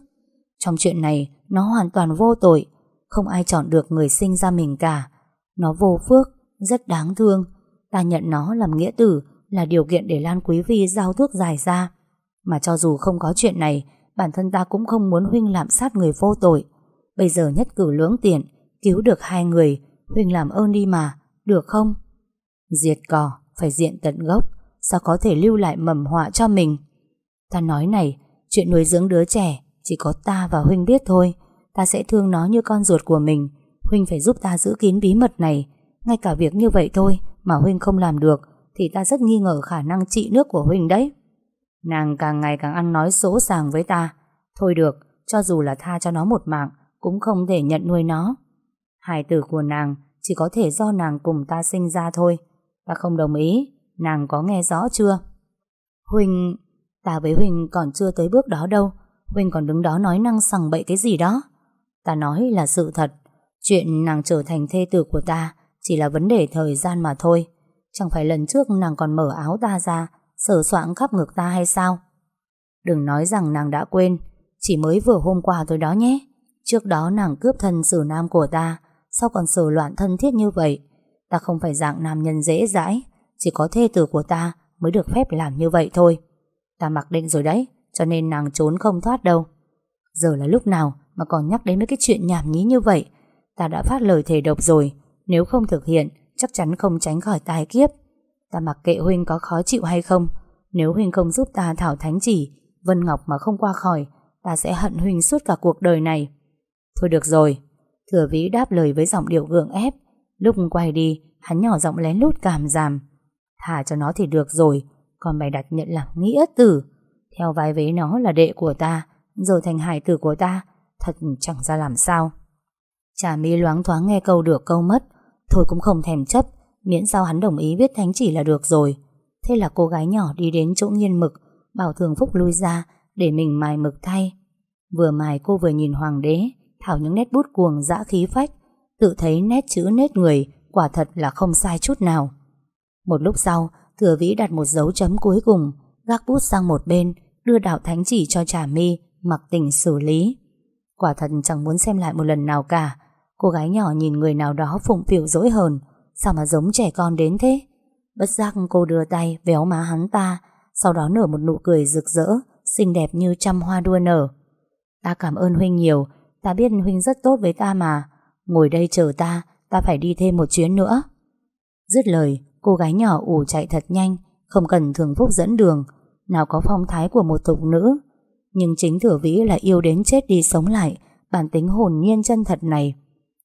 Trong chuyện này, nó hoàn toàn vô tội, không ai chọn được người sinh ra mình cả. Nó vô phước, rất đáng thương. Ta nhận nó làm nghĩa tử là điều kiện để Lan Quý Vi giao thuốc dài ra. Mà cho dù không có chuyện này, bản thân ta cũng không muốn Huynh làm sát người vô tội. Bây giờ nhất cử lưỡng tiện, cứu được hai người, Huynh làm ơn đi mà, được không? Diệt cỏ, phải diện tận gốc, sao có thể lưu lại mầm họa cho mình? Ta nói này, chuyện nuôi dưỡng đứa trẻ chỉ có ta và Huynh biết thôi. Ta sẽ thương nó như con ruột của mình. Huynh phải giúp ta giữ kín bí mật này. Ngay cả việc như vậy thôi mà Huynh không làm được thì ta rất nghi ngờ khả năng trị nước của Huynh đấy. Nàng càng ngày càng ăn nói sỗ sàng với ta. Thôi được, cho dù là tha cho nó một mạng cũng không thể nhận nuôi nó. Hài tử của nàng chỉ có thể do nàng cùng ta sinh ra thôi. Ta không đồng ý, nàng có nghe rõ chưa? Huynh, ta với Huynh còn chưa tới bước đó đâu. Huynh còn đứng đó nói năng sằng bậy cái gì đó. Ta nói là sự thật. Chuyện nàng trở thành thê tử của ta chỉ là vấn đề thời gian mà thôi. Chẳng phải lần trước nàng còn mở áo ta ra, Sở soạn khắp ngực ta hay sao? Đừng nói rằng nàng đã quên, chỉ mới vừa hôm qua thôi đó nhé. Trước đó nàng cướp thân sử nam của ta, sao còn sờ loạn thân thiết như vậy? Ta không phải dạng nam nhân dễ dãi, chỉ có thê tử của ta mới được phép làm như vậy thôi. Ta mặc định rồi đấy, cho nên nàng trốn không thoát đâu. Giờ là lúc nào mà còn nhắc đến mấy cái chuyện nhảm nhí như vậy? Ta đã phát lời thề độc rồi, nếu không thực hiện, chắc chắn không tránh khỏi tai kiếp. Ta mặc kệ Huynh có khó chịu hay không, nếu Huynh không giúp ta thảo thánh chỉ, Vân Ngọc mà không qua khỏi, Ta sẽ hận Huynh suốt cả cuộc đời này Thôi được rồi Thừa vĩ đáp lời với giọng điệu gượng ép Lúc quay đi Hắn nhỏ giọng lén lút cảm giảm Thả cho nó thì được rồi Còn mày đặt nhận là nghĩa tử theo vai vế nó là đệ của ta, Rồi thành hài tử của ta, Thật chẳng ra làm sao. Trà mi loáng thoáng nghe câu được câu mất, Thôi cũng không thèm chấp, Miễn sao hắn đồng ý viết thánh chỉ là được rồi. Thế là cô gái nhỏ đi đến chỗ nghiên mực, Bảo thường phúc lui ra Để mình mài mực thay. Vừa mài cô vừa nhìn hoàng đế, Thảo những nét bút cuồng dã khí phách, Tự thấy nét chữ nét người Quả thật là không sai chút nào. Một lúc sau, Thừa vĩ đặt một dấu chấm cuối cùng Gác bút sang một bên, Đưa đạo thánh chỉ cho trà mi Mặc tình xử lý. Quả thật chẳng muốn xem lại một lần nào cả. Cô gái nhỏ nhìn người nào đó phụng phịu dỗi hờn. Sao mà giống trẻ con đến thế? Bất giác cô đưa tay véo má hắn ta, Sau đó nở một nụ cười rực rỡ, Xinh đẹp như trăm hoa đua nở. Ta cảm ơn Huynh nhiều, Ta biết Huynh rất tốt với ta mà. Ngồi đây chờ ta Ta phải đi thêm một chuyến nữa. Dứt lời, cô gái nhỏ ủ chạy thật nhanh, Không cần thường phúc dẫn đường. Nào có phong thái của một tục nữ. Nhưng chính thừa vĩ là yêu đến chết đi sống lại, Bản tính hồn nhiên chân thật này.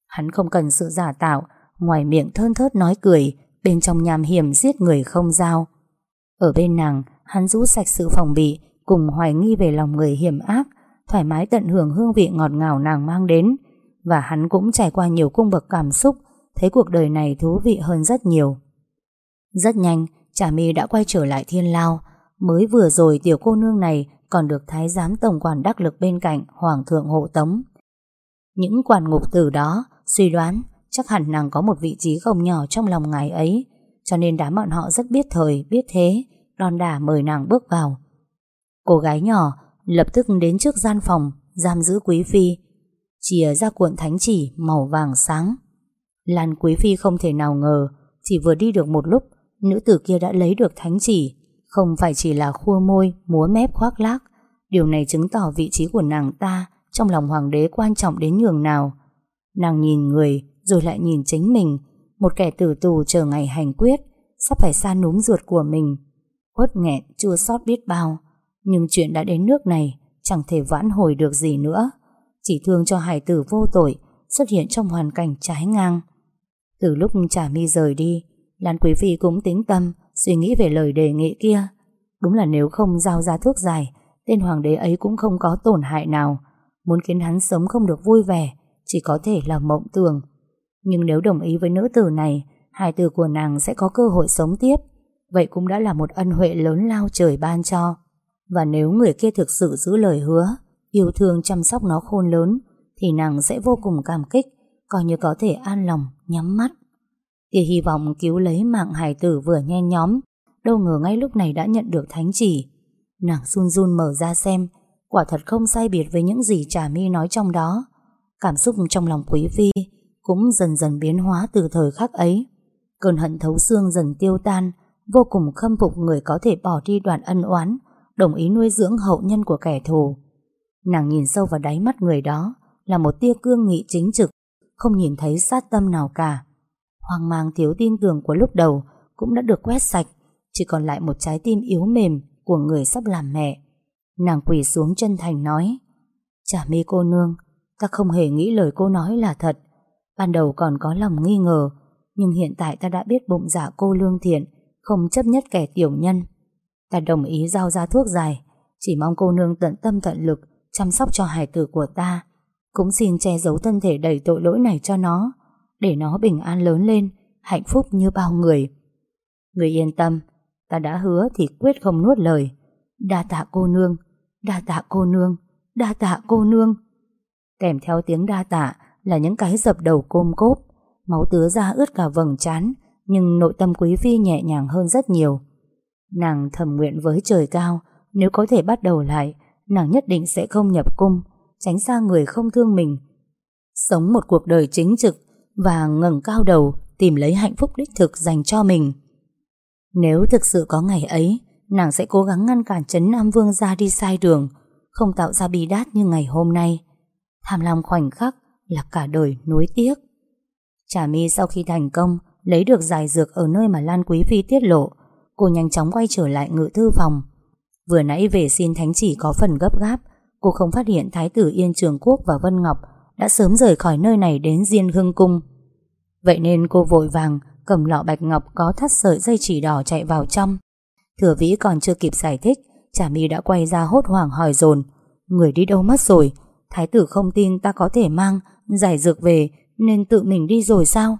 Hắn không cần sự giả tạo, Ngoài miệng thơn thớt nói cười, Bên trong nham hiểm giết người không giao. Ở bên nàng, Hắn rũ sạch sự phòng bị, Cùng hoài nghi về lòng người hiểm ác, Thoải mái tận hưởng hương vị ngọt ngào nàng mang đến. Và hắn cũng trải qua nhiều cung bậc cảm xúc, Thấy cuộc đời này thú vị hơn rất nhiều. Rất nhanh, Trà My đã quay trở lại thiên lao Mới vừa rồi tiểu cô nương này Còn được thái giám tổng quản đắc lực bên cạnh Hoàng thượng hộ tống Những quản ngục tử đó Suy đoán chắc hẳn nàng có một vị trí không nhỏ trong lòng ngài ấy, cho nên đám bọn họ rất biết thời, biết thế, đòn đả mời nàng bước vào. Cô gái nhỏ lập tức đến trước gian phòng, giam giữ quý phi, chìa ra cuộn thánh chỉ màu vàng sáng. Lan quý phi không thể nào ngờ, chỉ vừa đi được một lúc, nữ tử kia đã lấy được thánh chỉ, không phải chỉ là khua môi, múa mép khoác lác. Điều này chứng tỏ vị trí của nàng ta trong lòng hoàng đế quan trọng đến nhường nào. Nàng nhìn người rồi lại nhìn chính mình, một kẻ tử tù chờ ngày hành quyết, sắp phải xa núm ruột của mình. Uất nghẹn, chua xót biết bao, nhưng chuyện đã đến nước này, chẳng thể vãn hồi được gì nữa. Chỉ thương cho hải tử vô tội, xuất hiện trong hoàn cảnh trái ngang. Từ lúc trả mi rời đi, Lan Quý Phi cũng tính tâm, suy nghĩ về lời đề nghị kia. Đúng là nếu không giao ra thuốc giải, tên hoàng đế ấy cũng không có tổn hại nào. Muốn khiến hắn sống không được vui vẻ, chỉ có thể là mộng tưởng. Nhưng nếu đồng ý với nữ tử này, hai tử của nàng sẽ có cơ hội sống tiếp. Vậy cũng đã là một ân huệ lớn lao trời ban cho. Và nếu người kia thực sự giữ lời hứa, yêu thương chăm sóc nó khôn lớn, thì nàng sẽ vô cùng cảm kích, coi như có thể an lòng, nhắm mắt. Tia hy vọng cứu lấy mạng hải tử vừa nhen nhóm, đâu ngờ ngay lúc này đã nhận được thánh chỉ. Nàng run run mở ra xem, quả thật không sai biệt với những gì Trà mi nói trong đó. Cảm xúc trong lòng Quý Phi cũng dần dần biến hóa từ thời khắc ấy. Cơn hận thấu xương dần tiêu tan, vô cùng khâm phục người có thể bỏ đi đoạn ân oán, đồng ý nuôi dưỡng hậu nhân của kẻ thù. Nàng nhìn sâu vào đáy mắt người đó là một tia cương nghị chính trực, không nhìn thấy sát tâm nào cả. Hoang mang thiếu tin tưởng của lúc đầu cũng đã được quét sạch, chỉ còn lại một trái tim yếu mềm của người sắp làm mẹ. Nàng quỳ xuống chân thành nói, Chả mê cô nương, ta không hề nghĩ lời cô nói là thật. Ban đầu còn có lòng nghi ngờ, nhưng hiện tại ta đã biết bụng dạ cô lương thiện, không chấp nhất kẻ tiểu nhân. Ta đồng ý giao ra thuốc giải, chỉ mong cô nương tận tâm tận lực chăm sóc cho hài tử của ta. Cũng xin che giấu thân thể đầy tội lỗi này cho nó, để nó bình an lớn lên, hạnh phúc như bao người. Người yên tâm, ta đã hứa thì quyết không nuốt lời. Đa tạ cô nương, đa tạ cô nương, đa tạ cô nương. Kèm theo tiếng đa tạ là những cái dập đầu côm cốp, máu tứa ra ướt cả vầng trán, nhưng nội tâm quý phi nhẹ nhàng hơn rất nhiều. Nàng thầm nguyện với trời cao, nếu có thể bắt đầu lại, nàng nhất định sẽ không nhập cung, tránh xa người không thương mình. Sống một cuộc đời chính trực và ngẩng cao đầu tìm lấy hạnh phúc đích thực dành cho mình. Nếu thực sự có ngày ấy, nàng sẽ cố gắng ngăn cản chấn Nam Vương ra đi sai đường, không tạo ra bi đát như ngày hôm nay. Tham lam khoảnh khắc là cả đời nuối tiếc. Trà mi sau khi thành công lấy được giải dược ở nơi mà Lan Quý Phi tiết lộ, cô nhanh chóng quay trở lại ngự thư phòng. Vừa nãy về xin thánh chỉ có phần gấp gáp, cô không phát hiện Thái tử Yên Trường Quốc và Vân Ngọc đã sớm rời khỏi nơi này đến Diên Hưng Cung. Vậy nên cô vội vàng cầm lọ bạch ngọc có thắt sợi dây chỉ đỏ chạy vào trong. Thừa vĩ còn chưa kịp giải thích, Trà My đã quay ra hốt hoảng hỏi dồn Người đi đâu mất rồi? Thái tử không tin ta có thể mang giải dược về nên tự mình đi rồi sao?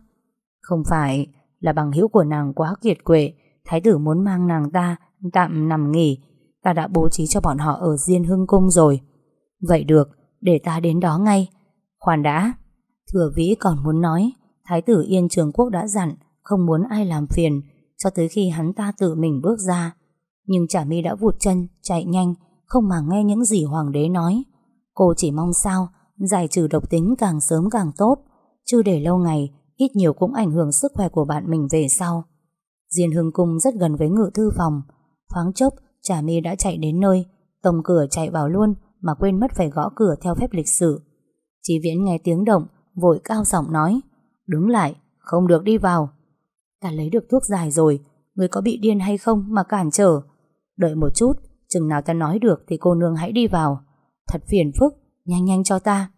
Không phải, là bằng hữu của nàng quá kiệt quệ. Thái tử muốn mang nàng ta tạm nằm nghỉ. Ta đã bố trí cho bọn họ ở Diên Hưng Cung rồi. Vậy được, để ta đến đó ngay. Khoan đã. Thừa vĩ còn muốn nói, Thái tử Yên Trường Quốc đã dặn không muốn ai làm phiền cho tới khi hắn ta tự mình bước ra. Nhưng Trà My đã vụt chân, chạy nhanh, không mà nghe những gì hoàng đế nói. Cô chỉ mong sao giải trừ độc tính càng sớm càng tốt, chứ để lâu ngày ít nhiều cũng ảnh hưởng sức khỏe của bạn mình về sau. Diên Hương Cung rất gần với ngự thư phòng, thoáng chốc Trà My đã chạy đến nơi, tổng cửa chạy vào luôn mà quên mất phải gõ cửa theo phép lịch sử. Chí Viễn nghe tiếng động, vội cao giọng nói, đứng lại, không được đi vào. Ta lấy được thuốc giải rồi, người có bị điên hay không mà cản trở. Đợi một chút, chừng nào ta nói được thì cô nương hãy đi vào. Thật phiền phức, nhanh nhanh cho ta.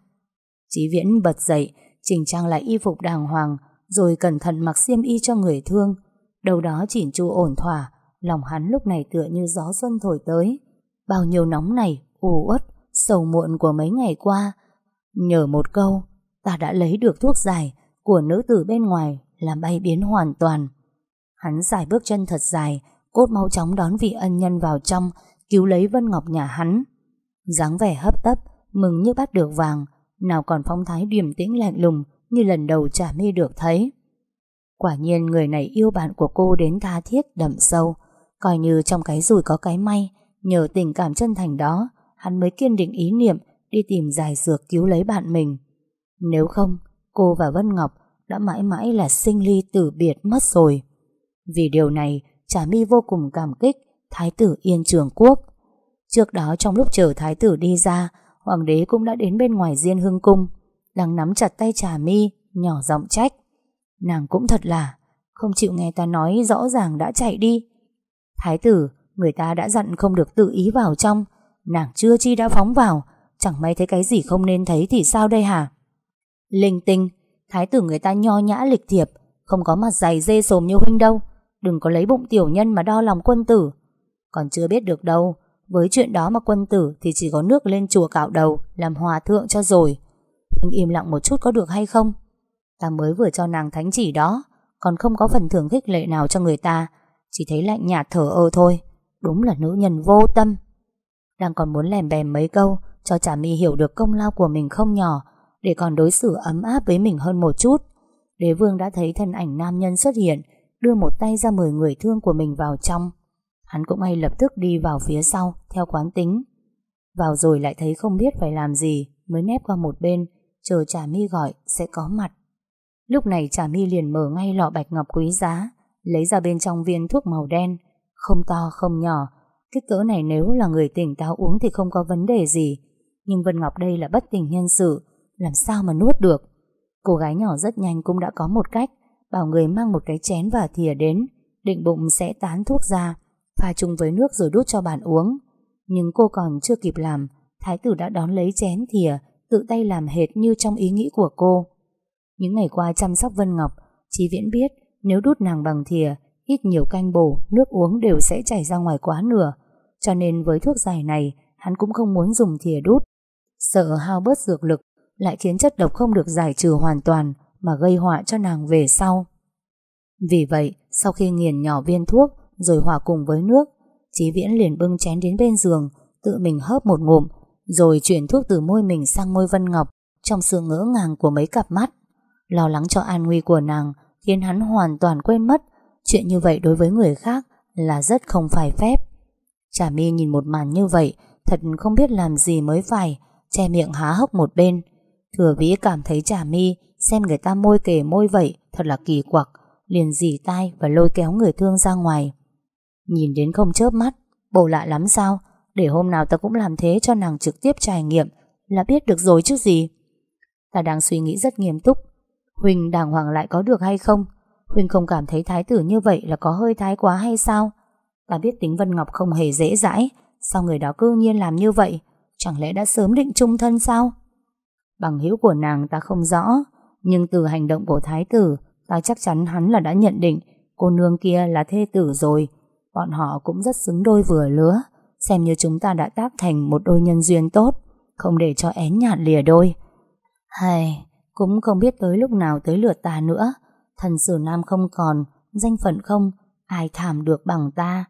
Chí Viễn bật dậy, chỉnh trang lại y phục đàng hoàng, rồi cẩn thận mặc xiêm y cho người thương. Đầu đó chỉn chu ổn thỏa, lòng hắn lúc này tựa như gió xuân thổi tới. Bao nhiêu nóng này, ủ uất, sầu muộn của mấy ngày qua. Nhờ một câu, ta đã lấy được thuốc giải của nữ tử bên ngoài làm bay biến hoàn toàn. Hắn dài bước chân thật dài, cốt mau chóng đón vị ân nhân vào trong, cứu lấy Vân Ngọc nhà hắn. dáng vẻ hấp tấp, mừng như bắt được vàng, nào còn phong thái điềm tĩnh lạnh lùng như lần đầu trả mi được thấy. Quả nhiên người này yêu bạn của cô đến tha thiết đậm sâu, coi như trong cái rủi có cái may, nhờ tình cảm chân thành đó, hắn mới kiên định ý niệm đi tìm giải dược cứu lấy bạn mình. Nếu không, cô và Vân Ngọc đã mãi mãi là sinh ly tử biệt mất rồi. Vì điều này, Trà My vô cùng cảm kích Thái tử Yên Trường Quốc. Trước đó trong lúc chờ Thái tử đi ra, Hoàng đế cũng đã đến bên ngoài Diên Hưng Cung, đang nắm chặt tay Trà My, nhỏ giọng trách. Nàng cũng thật là, không chịu nghe ta nói rõ ràng đã chạy đi. Thái tử, người ta đã dặn không được tự ý vào trong, nàng chưa chi đã phóng vào, chẳng may thấy cái gì không nên thấy thì sao đây hả? Linh tinh, thái tử người ta nho nhã lịch thiệp, không có mặt dày dê sồm như huynh đâu. Đừng có lấy bụng tiểu nhân mà đo lòng quân tử. Còn chưa biết được đâu, với chuyện đó mà quân tử thì chỉ có nước lên chùa cạo đầu, làm hòa thượng cho rồi. Huynh im lặng một chút có được hay không? Ta mới vừa cho nàng thánh chỉ đó, còn không có phần thưởng khích lệ nào cho người ta, chỉ thấy lạnh nhạt thở ơ thôi. Đúng là nữ nhân vô tâm. Đang còn muốn lèm bèm mấy câu, cho Trà My hiểu được công lao của mình không nhỏ, để còn đối xử ấm áp với mình hơn một chút. Đế vương đã thấy thân ảnh nam nhân xuất hiện, đưa một tay ra mời người thương của mình vào trong. Hắn cũng ngay lập tức đi vào phía sau, theo quán tính. Vào rồi lại thấy không biết phải làm gì, mới nép qua một bên, chờ Trà My gọi sẽ có mặt. Lúc này Trà My liền mở ngay lọ bạch ngọc quý giá, lấy ra bên trong viên thuốc màu đen, không to không nhỏ. Kích cỡ này nếu là người tỉnh táo uống thì không có vấn đề gì, nhưng Vân Ngọc đây là bất tỉnh nhân sự, làm sao mà nuốt được. Cô gái nhỏ rất nhanh cũng đã có một cách, bảo người mang một cái chén và thìa đến, định bụng sẽ tán thuốc ra, pha chung với nước rồi đút cho bạn uống. Nhưng cô còn chưa kịp làm, thái tử đã đón lấy chén thìa, tự tay làm hệt như trong ý nghĩ của cô. Những ngày qua chăm sóc Vân Ngọc, Chí Viễn biết nếu đút nàng bằng thìa, ít nhiều canh bổ, nước uống đều sẽ chảy ra ngoài quá nửa. Cho nên với thuốc giải này, hắn cũng không muốn dùng thìa đút. Sợ hao bớt dược lực, lại khiến chất độc không được giải trừ hoàn toàn mà gây họa cho nàng về sau. Vì vậy, sau khi nghiền nhỏ viên thuốc rồi hòa cùng với nước, Chí Viễn liền bưng chén đến bên giường, tự mình hớp một ngụm, rồi chuyển thuốc từ môi mình sang môi Vân Ngọc trong sự ngỡ ngàng của mấy cặp mắt. Lo lắng cho an nguy của nàng khiến hắn hoàn toàn quên mất chuyện như vậy đối với người khác là rất không phải phép. Trà mi nhìn một màn như vậy thật không biết làm gì mới phải, che miệng há hốc một bên. Thừa vĩ cảm thấy Trà mi xem người ta môi kề môi vậy thật là kỳ quặc, liền dì tai và lôi kéo người thương ra ngoài. Nhìn đến không chớp mắt, bổ lạ lắm sao? Để hôm nào ta cũng làm thế cho nàng trực tiếp trải nghiệm là biết được rồi chứ gì. Ta đang suy nghĩ rất nghiêm túc. Huỳnh đàng hoàng lại có được hay không? Huỳnh không cảm thấy thái tử như vậy là có hơi thái quá hay sao? Ta biết tính Vân Ngọc không hề dễ dãi, sao người đó cư nhiên làm như vậy? Chẳng lẽ đã sớm định chung thân sao? Bằng hữu của nàng ta không rõ, nhưng từ hành động của thái tử, ta chắc chắn hắn là đã nhận định cô nương kia là thê tử rồi. Bọn họ cũng rất xứng đôi vừa lứa, xem như chúng ta đã tác thành một đôi nhân duyên tốt, không để cho én nhạt lìa đôi. Hay, cũng không biết tới lúc nào tới lượt ta nữa, thần sử nam không còn, danh phận không, ai thảm được bằng ta.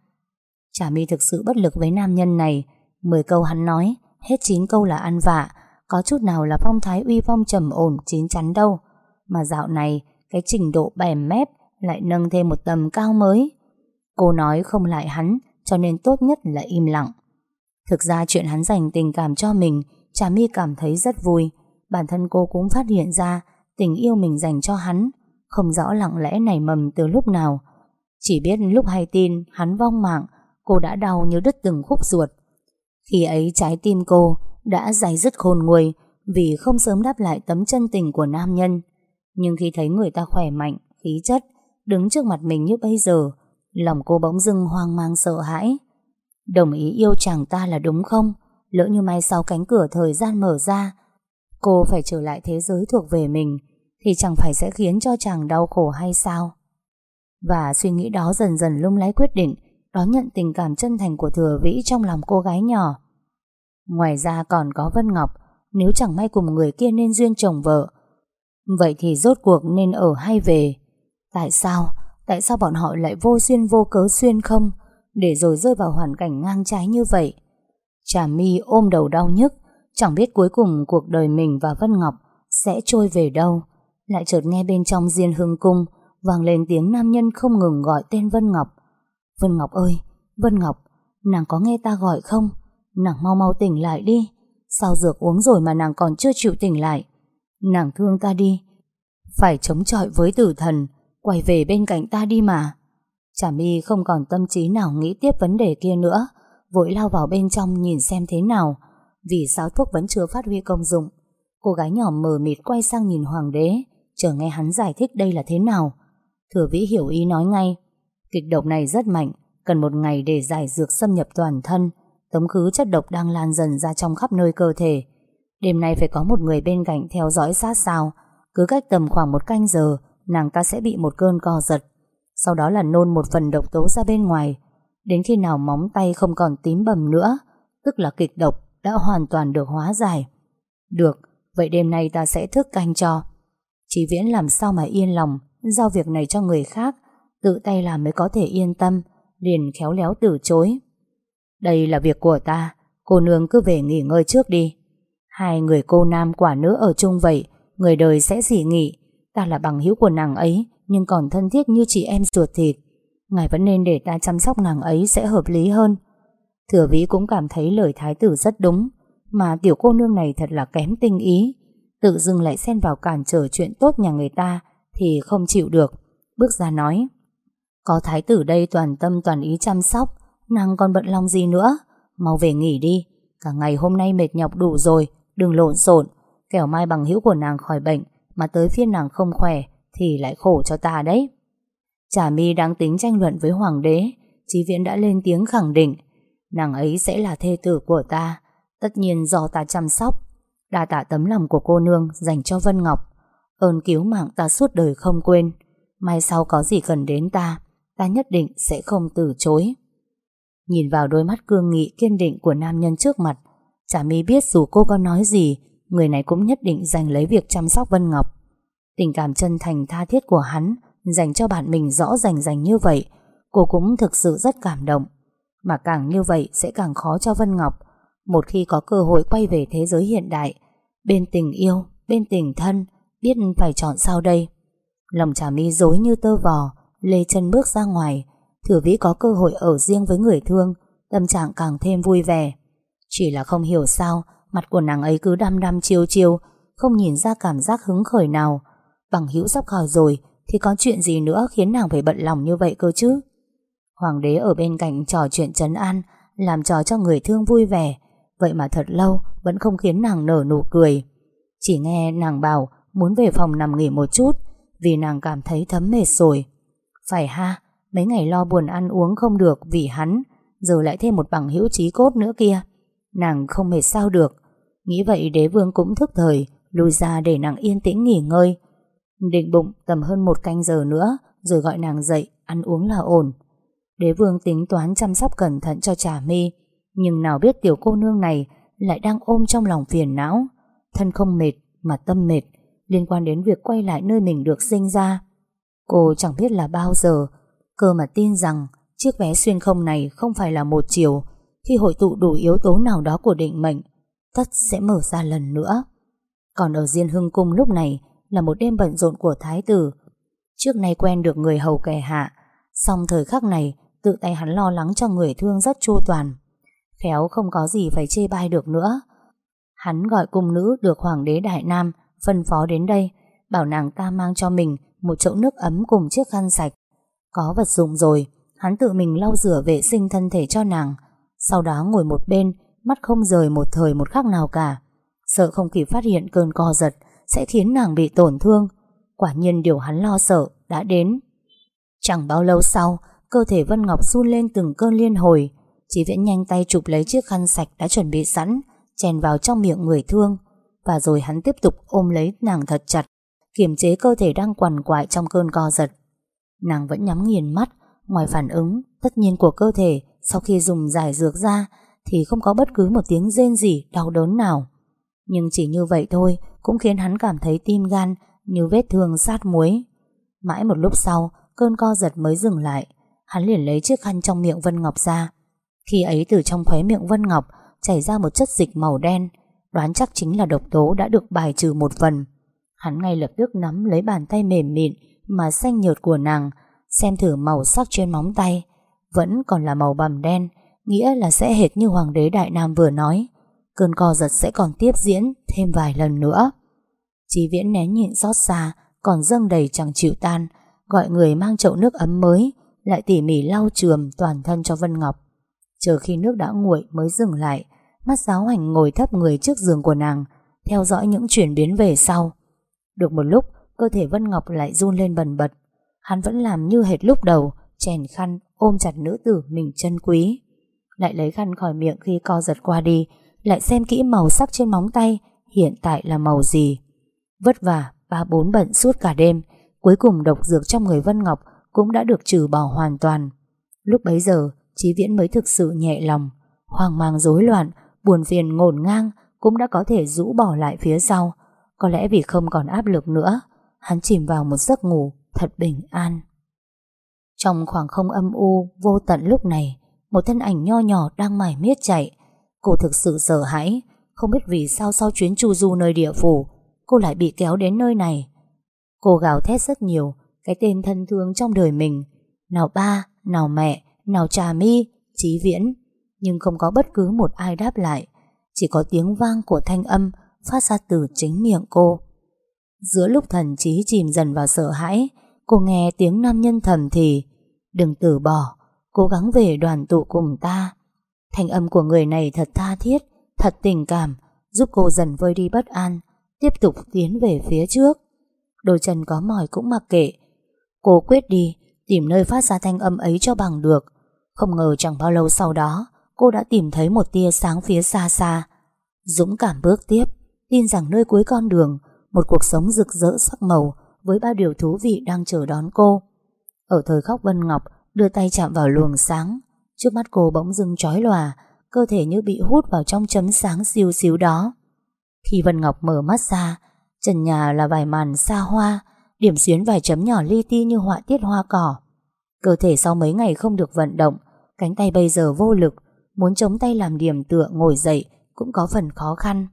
Chả mi thực sự bất lực với nam nhân này, mười câu hắn nói, hết chín câu là ăn vạ, có chút nào là phong thái uy phong trầm ổn chín chắn đâu. Mà dạo này, cái trình độ bèm mép lại nâng thêm một tầm cao mới. Cô nói không lại hắn, cho nên tốt nhất là im lặng. Thực ra chuyện hắn dành tình cảm cho mình, Trà My cảm thấy rất vui. Bản thân cô cũng phát hiện ra tình yêu mình dành cho hắn, không rõ lặng lẽ nảy mầm từ lúc nào. Chỉ biết lúc hay tin hắn vong mạng, cô đã đau như đứt từng khúc ruột. Khi ấy trái tim cô đã dày dứt khôn nguôi vì không sớm đáp lại tấm chân tình của nam nhân. Nhưng khi thấy người ta khỏe mạnh, khí chất, đứng trước mặt mình như bây giờ, lòng cô bỗng dưng hoang mang sợ hãi. Đồng ý yêu chàng ta là đúng không? Lỡ như mai sau cánh cửa thời gian mở ra, cô phải trở lại thế giới thuộc về mình, thì chẳng phải sẽ khiến cho chàng đau khổ hay sao? Và suy nghĩ đó dần dần lung lái quyết định đón nhận tình cảm chân thành của thừa vĩ trong lòng cô gái nhỏ. Ngoài ra còn có Vân Ngọc, nếu chẳng may cùng người kia nên duyên chồng vợ, vậy thì rốt cuộc nên ở hay về? Tại sao? Tại sao bọn họ lại vô duyên vô cớ xuyên không? Để rồi rơi vào hoàn cảnh ngang trái như vậy. Trà mi ôm đầu đau nhức, chẳng biết cuối cùng cuộc đời mình và Vân Ngọc sẽ trôi về đâu. Lại chợt nghe bên trong diên hương cung vang lên tiếng nam nhân không ngừng gọi tên Vân Ngọc. Vân Ngọc ơi, Vân Ngọc, nàng có nghe ta gọi không? Nàng mau mau tỉnh lại đi. Sao dược uống rồi mà nàng còn chưa chịu tỉnh lại? Nàng thương ta đi. Phải chống chọi với tử thần, quay về bên cạnh ta đi mà. Chả mi không còn tâm trí nào nghĩ tiếp vấn đề kia nữa, vội lao vào bên trong nhìn xem thế nào. Vì sao thuốc vẫn chưa phát huy công dụng. Cô gái nhỏ mờ mịt quay sang nhìn hoàng đế, chờ nghe hắn giải thích đây là thế nào. Thừa vĩ hiểu ý nói ngay. Kịch độc này rất mạnh, cần một ngày để giải dược xâm nhập toàn thân, tống khứ chất độc đang lan dần ra trong khắp nơi cơ thể. Đêm nay phải có một người bên cạnh theo dõi sát sao, cứ cách tầm khoảng một canh giờ, nàng ta sẽ bị một cơn co giật. Sau đó là nôn một phần độc tố ra bên ngoài. Đến khi nào móng tay không còn tím bầm nữa, tức là kịch độc đã hoàn toàn được hóa giải. Được, vậy đêm nay ta sẽ thức canh cho. Chỉ viễn làm sao mà yên lòng, giao việc này cho người khác, tự tay làm mới có thể yên tâm, liền khéo léo từ chối. Đây là việc của ta, cô nương cứ về nghỉ ngơi trước đi. Hai người cô nam quả nữ ở chung vậy, người đời sẽ dị nghị. Ta là bằng hữu của nàng ấy, nhưng còn thân thiết như chị em ruột thịt. Ngài vẫn nên để ta chăm sóc nàng ấy sẽ hợp lý hơn. Thừa vĩ cũng cảm thấy lời thái tử rất đúng, mà tiểu cô nương này thật là kém tinh ý. Tự dưng lại xen vào cản trở chuyện tốt nhà người ta thì không chịu được. Bước ra nói, có thái tử đây toàn tâm toàn ý chăm sóc, nàng còn bận lòng gì nữa. Mau về nghỉ đi, cả ngày hôm nay mệt nhọc đủ rồi, đừng lộn xộn, kẻo mai bằng hữu của nàng khỏi bệnh, mà tới phiên nàng không khỏe, thì lại khổ cho ta đấy. Trà mi đang tính tranh luận với hoàng đế, Chí Viễn đã lên tiếng khẳng định, nàng ấy sẽ là thê tử của ta, tất nhiên do ta chăm sóc. Đa tạ tấm lòng của cô nương dành cho Vân Ngọc, ơn cứu mạng ta suốt đời không quên. Mai sau có gì cần đến ta, ta nhất định sẽ không từ chối. Nhìn vào đôi mắt cương nghị kiên định của nam nhân trước mặt, Chả mi biết dù cô có nói gì, người này cũng nhất định giành lấy việc chăm sóc Vân Ngọc. Tình cảm chân thành tha thiết của hắn dành cho bạn mình rõ rành rành như vậy, cô cũng thực sự rất cảm động. Mà càng như vậy sẽ càng khó cho Vân Ngọc. Một khi có cơ hội quay về thế giới hiện đại, bên tình yêu, bên tình thân, biết phải chọn sao đây. Lòng trà mi dối như tơ vò, lê chân bước ra ngoài, thừa vĩ có cơ hội ở riêng với người thương, tâm trạng càng thêm vui vẻ. Chỉ là không hiểu sao, mặt của nàng ấy cứ đăm đăm chiêu chiêu, không nhìn ra cảm giác hứng khởi nào. Bằng hữu sắp khỏi rồi, thì có chuyện gì nữa khiến nàng phải bận lòng như vậy cơ chứ? Hoàng đế ở bên cạnh trò chuyện trấn an, làm trò cho người thương vui vẻ. Vậy mà thật lâu vẫn không khiến nàng nở nụ cười. Chỉ nghe nàng bảo muốn về phòng nằm nghỉ một chút vì nàng cảm thấy thấm mệt rồi. Phải ha, mấy ngày lo buồn ăn uống không được vì hắn, giờ lại thêm một bằng hữu trí cốt nữa kia. Nàng không mệt sao được. Nghĩ vậy đế vương cũng thức thời Lùi ra để nàng yên tĩnh nghỉ ngơi. Định bụng tầm hơn một canh giờ nữa Rồi gọi nàng dậy Ăn uống là ổn. Đế vương tính toán chăm sóc cẩn thận cho trà mi Nhưng nào biết tiểu cô nương này Lại đang ôm trong lòng phiền não. Thân không mệt mà tâm mệt Liên quan đến việc quay lại nơi mình được sinh ra. Cô chẳng biết là bao giờ. Cơ mà tin rằng Chiếc vé xuyên không này không phải là một chiều Khi hội tụ đủ yếu tố nào đó của định mệnh, Tất sẽ mở ra lần nữa. Còn ở Diên Hưng Cung lúc này Là một đêm bận rộn của Thái tử. Trước nay quen được người hầu kẻ hạ Xong thời khắc này Tự tay hắn lo lắng cho người thương rất chu toàn. Khéo không có gì phải chê bai được nữa. Hắn gọi cung nữ được Hoàng đế Đại Nam Phân phó đến đây, Bảo nàng ta mang cho mình một chậu nước ấm cùng chiếc khăn sạch. Có vật dụng rồi, Hắn tự mình lau rửa vệ sinh thân thể cho nàng. Sau đó ngồi một bên, Mắt không rời một thời một khắc nào cả. Sợ không kịp phát hiện cơn co giật, Sẽ khiến nàng bị tổn thương. Quả nhiên điều hắn lo sợ đã đến. Chẳng bao lâu sau, Cơ thể Vân Ngọc run lên từng cơn liên hồi. Chỉ viễn nhanh tay chụp lấy chiếc khăn sạch Đã chuẩn bị sẵn, Chèn vào trong miệng người thương. Và rồi hắn tiếp tục ôm lấy nàng thật chặt. Kiềm chế cơ thể đang quằn quại trong cơn co giật. Nàng vẫn nhắm nghiền mắt, Ngoài phản ứng, tất nhiên của cơ thể, Sau khi dùng giải dược ra, Thì không có bất cứ một tiếng rên gì đau đớn nào. Nhưng chỉ như vậy thôi, Cũng khiến hắn cảm thấy tim gan Như vết thương sát muối. Mãi một lúc sau, Cơn co giật mới dừng lại. Hắn liền lấy chiếc khăn trong miệng Vân Ngọc ra. Khi ấy từ trong khóe miệng Vân Ngọc Chảy ra một chất dịch màu đen, Đoán chắc chính là độc tố đã được bài trừ một phần. Hắn ngay lập tức nắm lấy bàn tay mềm mịn Mà xanh nhợt của nàng, Xem thử màu sắc trên móng tay. Vẫn còn là màu bầm đen, Nghĩa là sẽ hệt như Hoàng đế Đại Nam vừa nói. Cơn co giật sẽ còn tiếp diễn Thêm vài lần nữa. Chí viễn nén nhịn xót xa, Còn dâng đầy chẳng chịu tan, Gọi người mang chậu nước ấm mới, Lại tỉ mỉ lau chườm toàn thân cho Vân Ngọc. Chờ khi nước đã nguội mới dừng lại, Mắt giáo hành ngồi thấp người trước giường của nàng, Theo dõi những chuyển biến về sau. Được một lúc, Cơ thể Vân Ngọc lại run lên bần bật. Hắn vẫn làm như hệt lúc đầu, Chèn khăn, ôm chặt nữ tử mình chân quý. Lại lấy khăn khỏi miệng khi co giật qua đi, Lại xem kỹ màu sắc trên móng tay, Hiện tại là màu gì. Vất vả, ba bốn bận suốt cả đêm, Cuối cùng độc dược trong người Vân Ngọc Cũng đã được trừ bỏ hoàn toàn. Lúc bấy giờ, Chí Viễn mới thực sự nhẹ lòng. Hoang mang rối loạn, Buồn phiền ngổn ngang Cũng đã có thể rũ bỏ lại phía sau có lẽ vì không còn áp lực nữa Hắn chìm vào một giấc ngủ thật bình an. Trong khoảng không âm u vô tận lúc này, một thân ảnh nho nhỏ đang mải miết chạy. Cô thực sự sợ hãi, không biết vì sao sau chuyến chu du nơi địa phủ, cô lại bị kéo đến nơi này. Cô gào thét rất nhiều, cái tên thân thương trong đời mình. Nào ba, nào mẹ, nào trà mi, trí viễn. Nhưng không có bất cứ một ai đáp lại. Chỉ có tiếng vang của thanh âm phát ra từ chính miệng cô. Giữa lúc thần trí chìm dần vào sợ hãi, Cô nghe tiếng nam nhân thầm thì Đừng từ bỏ Cố gắng về đoàn tụ cùng ta. Thanh âm của người này thật tha thiết Thật tình cảm Giúp cô dần vơi đi bất an Tiếp tục tiến về phía trước. Đôi chân có mỏi cũng mặc kệ. Cô quyết đi Tìm nơi phát ra thanh âm ấy cho bằng được. Không ngờ chẳng bao lâu sau đó Cô đã tìm thấy một tia sáng phía xa xa. Dũng cảm bước tiếp. Tin rằng nơi cuối con đường Một cuộc sống rực rỡ sắc màu với bao điều thú vị đang chờ đón cô. Ở thời khóc Vân Ngọc đưa tay chạm vào luồng sáng, trước mắt cô bỗng dưng chói lòa, cơ thể như bị hút vào trong chấm sáng siêu xíu đó. Khi Vân Ngọc mở mắt ra, trần nhà là vài màn xa hoa, điểm xuyến vài chấm nhỏ li ti như họa tiết hoa cỏ. Cơ thể sau mấy ngày không được vận động, cánh tay bây giờ vô lực, muốn chống tay làm điểm tựa ngồi dậy cũng có phần khó khăn.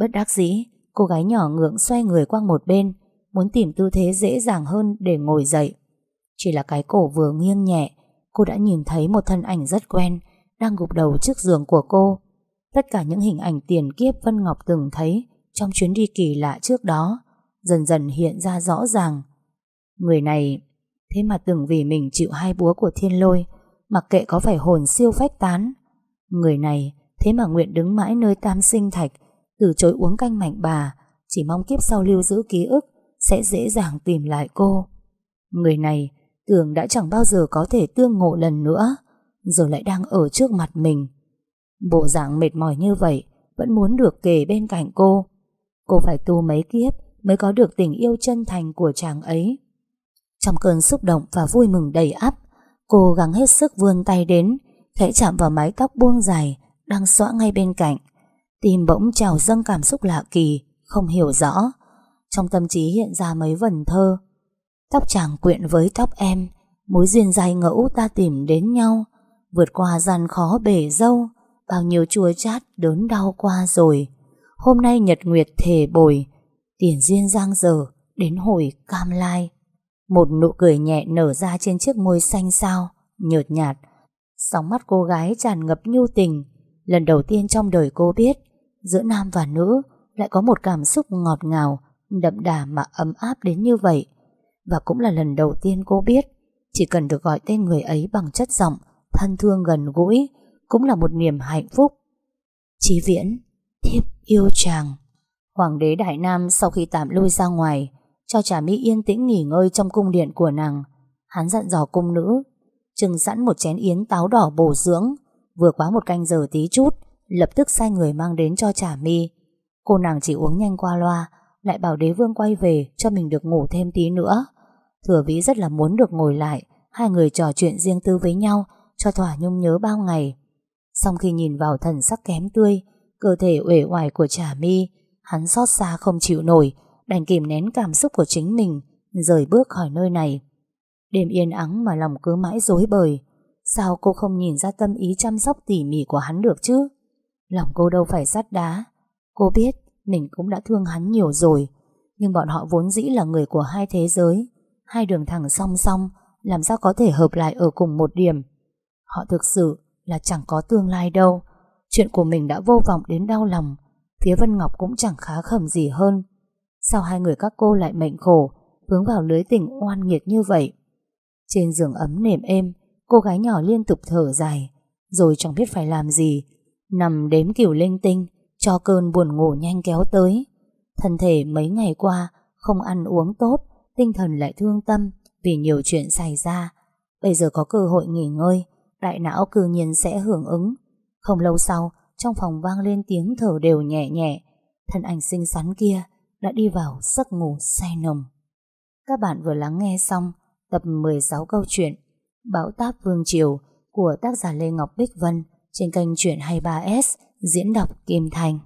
Bất đắc dĩ, cô gái nhỏ ngượng xoay người qua một bên, muốn tìm tư thế dễ dàng hơn để ngồi dậy. Chỉ là cái cổ vừa nghiêng nhẹ, cô đã nhìn thấy một thân ảnh rất quen đang gục đầu trước giường của cô. Tất cả những hình ảnh tiền kiếp Vân Ngọc từng thấy trong chuyến đi kỳ lạ trước đó dần dần hiện ra rõ ràng. Người này thế mà từng vì mình chịu hai búa của thiên lôi mặc kệ có phải hồn siêu phách tán. Người này thế mà nguyện đứng mãi nơi tam sinh thạch từ chối uống canh mạnh bà chỉ mong kiếp sau lưu giữ ký ức sẽ dễ dàng tìm lại cô. Người này tưởng đã chẳng bao giờ có thể tương ngộ lần nữa, giờ lại đang ở trước mặt mình. Bộ dạng mệt mỏi như vậy vẫn muốn được kề bên cạnh cô. Cô phải tu mấy kiếp mới có được tình yêu chân thành của chàng ấy. Trong cơn xúc động và vui mừng đầy ắp, cô gắng hết sức vươn tay đến, khẽ chạm vào mái tóc buông dài đang xõa ngay bên cạnh. Tim bỗng trào dâng cảm xúc lạ kỳ, không hiểu rõ. Trong tâm trí hiện ra mấy vần thơ. Tóc chàng quyện với tóc em, mối duyên dài ngẫu ta tìm đến nhau, vượt qua gian khó bể dâu, bao nhiêu chua chát đớn đau qua rồi. Hôm nay nhật nguyệt thể bồi, tiền duyên giang dở, đến hồi cam lai. Một nụ cười nhẹ nở ra trên chiếc môi xanh sao, nhợt nhạt. Sóng mắt cô gái tràn ngập nhu tình. Lần đầu tiên trong đời cô biết, giữa nam và nữ lại có một cảm xúc ngọt ngào, đậm đà mà ấm áp đến như vậy. Và cũng là lần đầu tiên cô biết, chỉ cần được gọi tên người ấy bằng chất giọng, thân thương gần gũi, cũng là một niềm hạnh phúc. Chí viễn, thiếp yêu chàng. Hoàng đế Đại Nam sau khi tạm lui ra ngoài, cho Trà Mỹ yên tĩnh nghỉ ngơi trong cung điện của nàng. Hắn dặn dò cung nữ, trừng sẵn một chén yến táo đỏ bổ dưỡng, vừa quá một canh giờ tí chút, lập tức sai người mang đến cho Trà Mi. Cô nàng chỉ uống nhanh qua loa, lại bảo đế vương quay về cho mình được ngủ thêm tí nữa. Thừa vĩ rất là muốn được ngồi lại, hai người trò chuyện riêng tư với nhau, cho thỏa nhung nhớ bao ngày. Xong khi nhìn vào thần sắc kém tươi, cơ thể uể oải của Trà Mi, hắn xót xa không chịu nổi, đành kìm nén cảm xúc của chính mình, rời bước khỏi nơi này. Đêm yên ắng mà lòng cứ mãi dối bời, sao cô không nhìn ra tâm ý chăm sóc tỉ mỉ của hắn được chứ? Lòng cô đâu phải sắt đá. Cô biết mình cũng đã thương hắn nhiều rồi, nhưng bọn họ vốn dĩ là người của hai thế giới, hai đường thẳng song song, làm sao có thể hợp lại ở cùng một điểm. Họ thực sự là chẳng có tương lai đâu. Chuyện của mình đã vô vọng đến đau lòng, phía Vân Ngọc cũng chẳng khá khẩm gì hơn. Sao hai người các cô lại mệnh khổ, vướng vào lưới tình oan nghiệt như vậy? Trên giường ấm nềm êm, cô gái nhỏ liên tục thở dài, rồi chẳng biết phải làm gì. Nằm đếm kiểu linh tinh, cho cơn buồn ngủ nhanh kéo tới. Thân thể mấy ngày qua không ăn uống tốt, tinh thần lại thương tâm vì nhiều chuyện xảy ra. Bây giờ có cơ hội nghỉ ngơi, đại não cư nhiên sẽ hưởng ứng. Không lâu sau, trong phòng vang lên tiếng thở đều nhẹ nhẹ. Thân ảnh xinh xắn kia đã đi vào giấc ngủ say nồng. Các bạn vừa lắng nghe xong tập 16 câu chuyện Bão táp Vương Triều của tác giả Lê Ngọc Bích Vân trên kênh Chuyện 23S diễn đọc Kim Thành.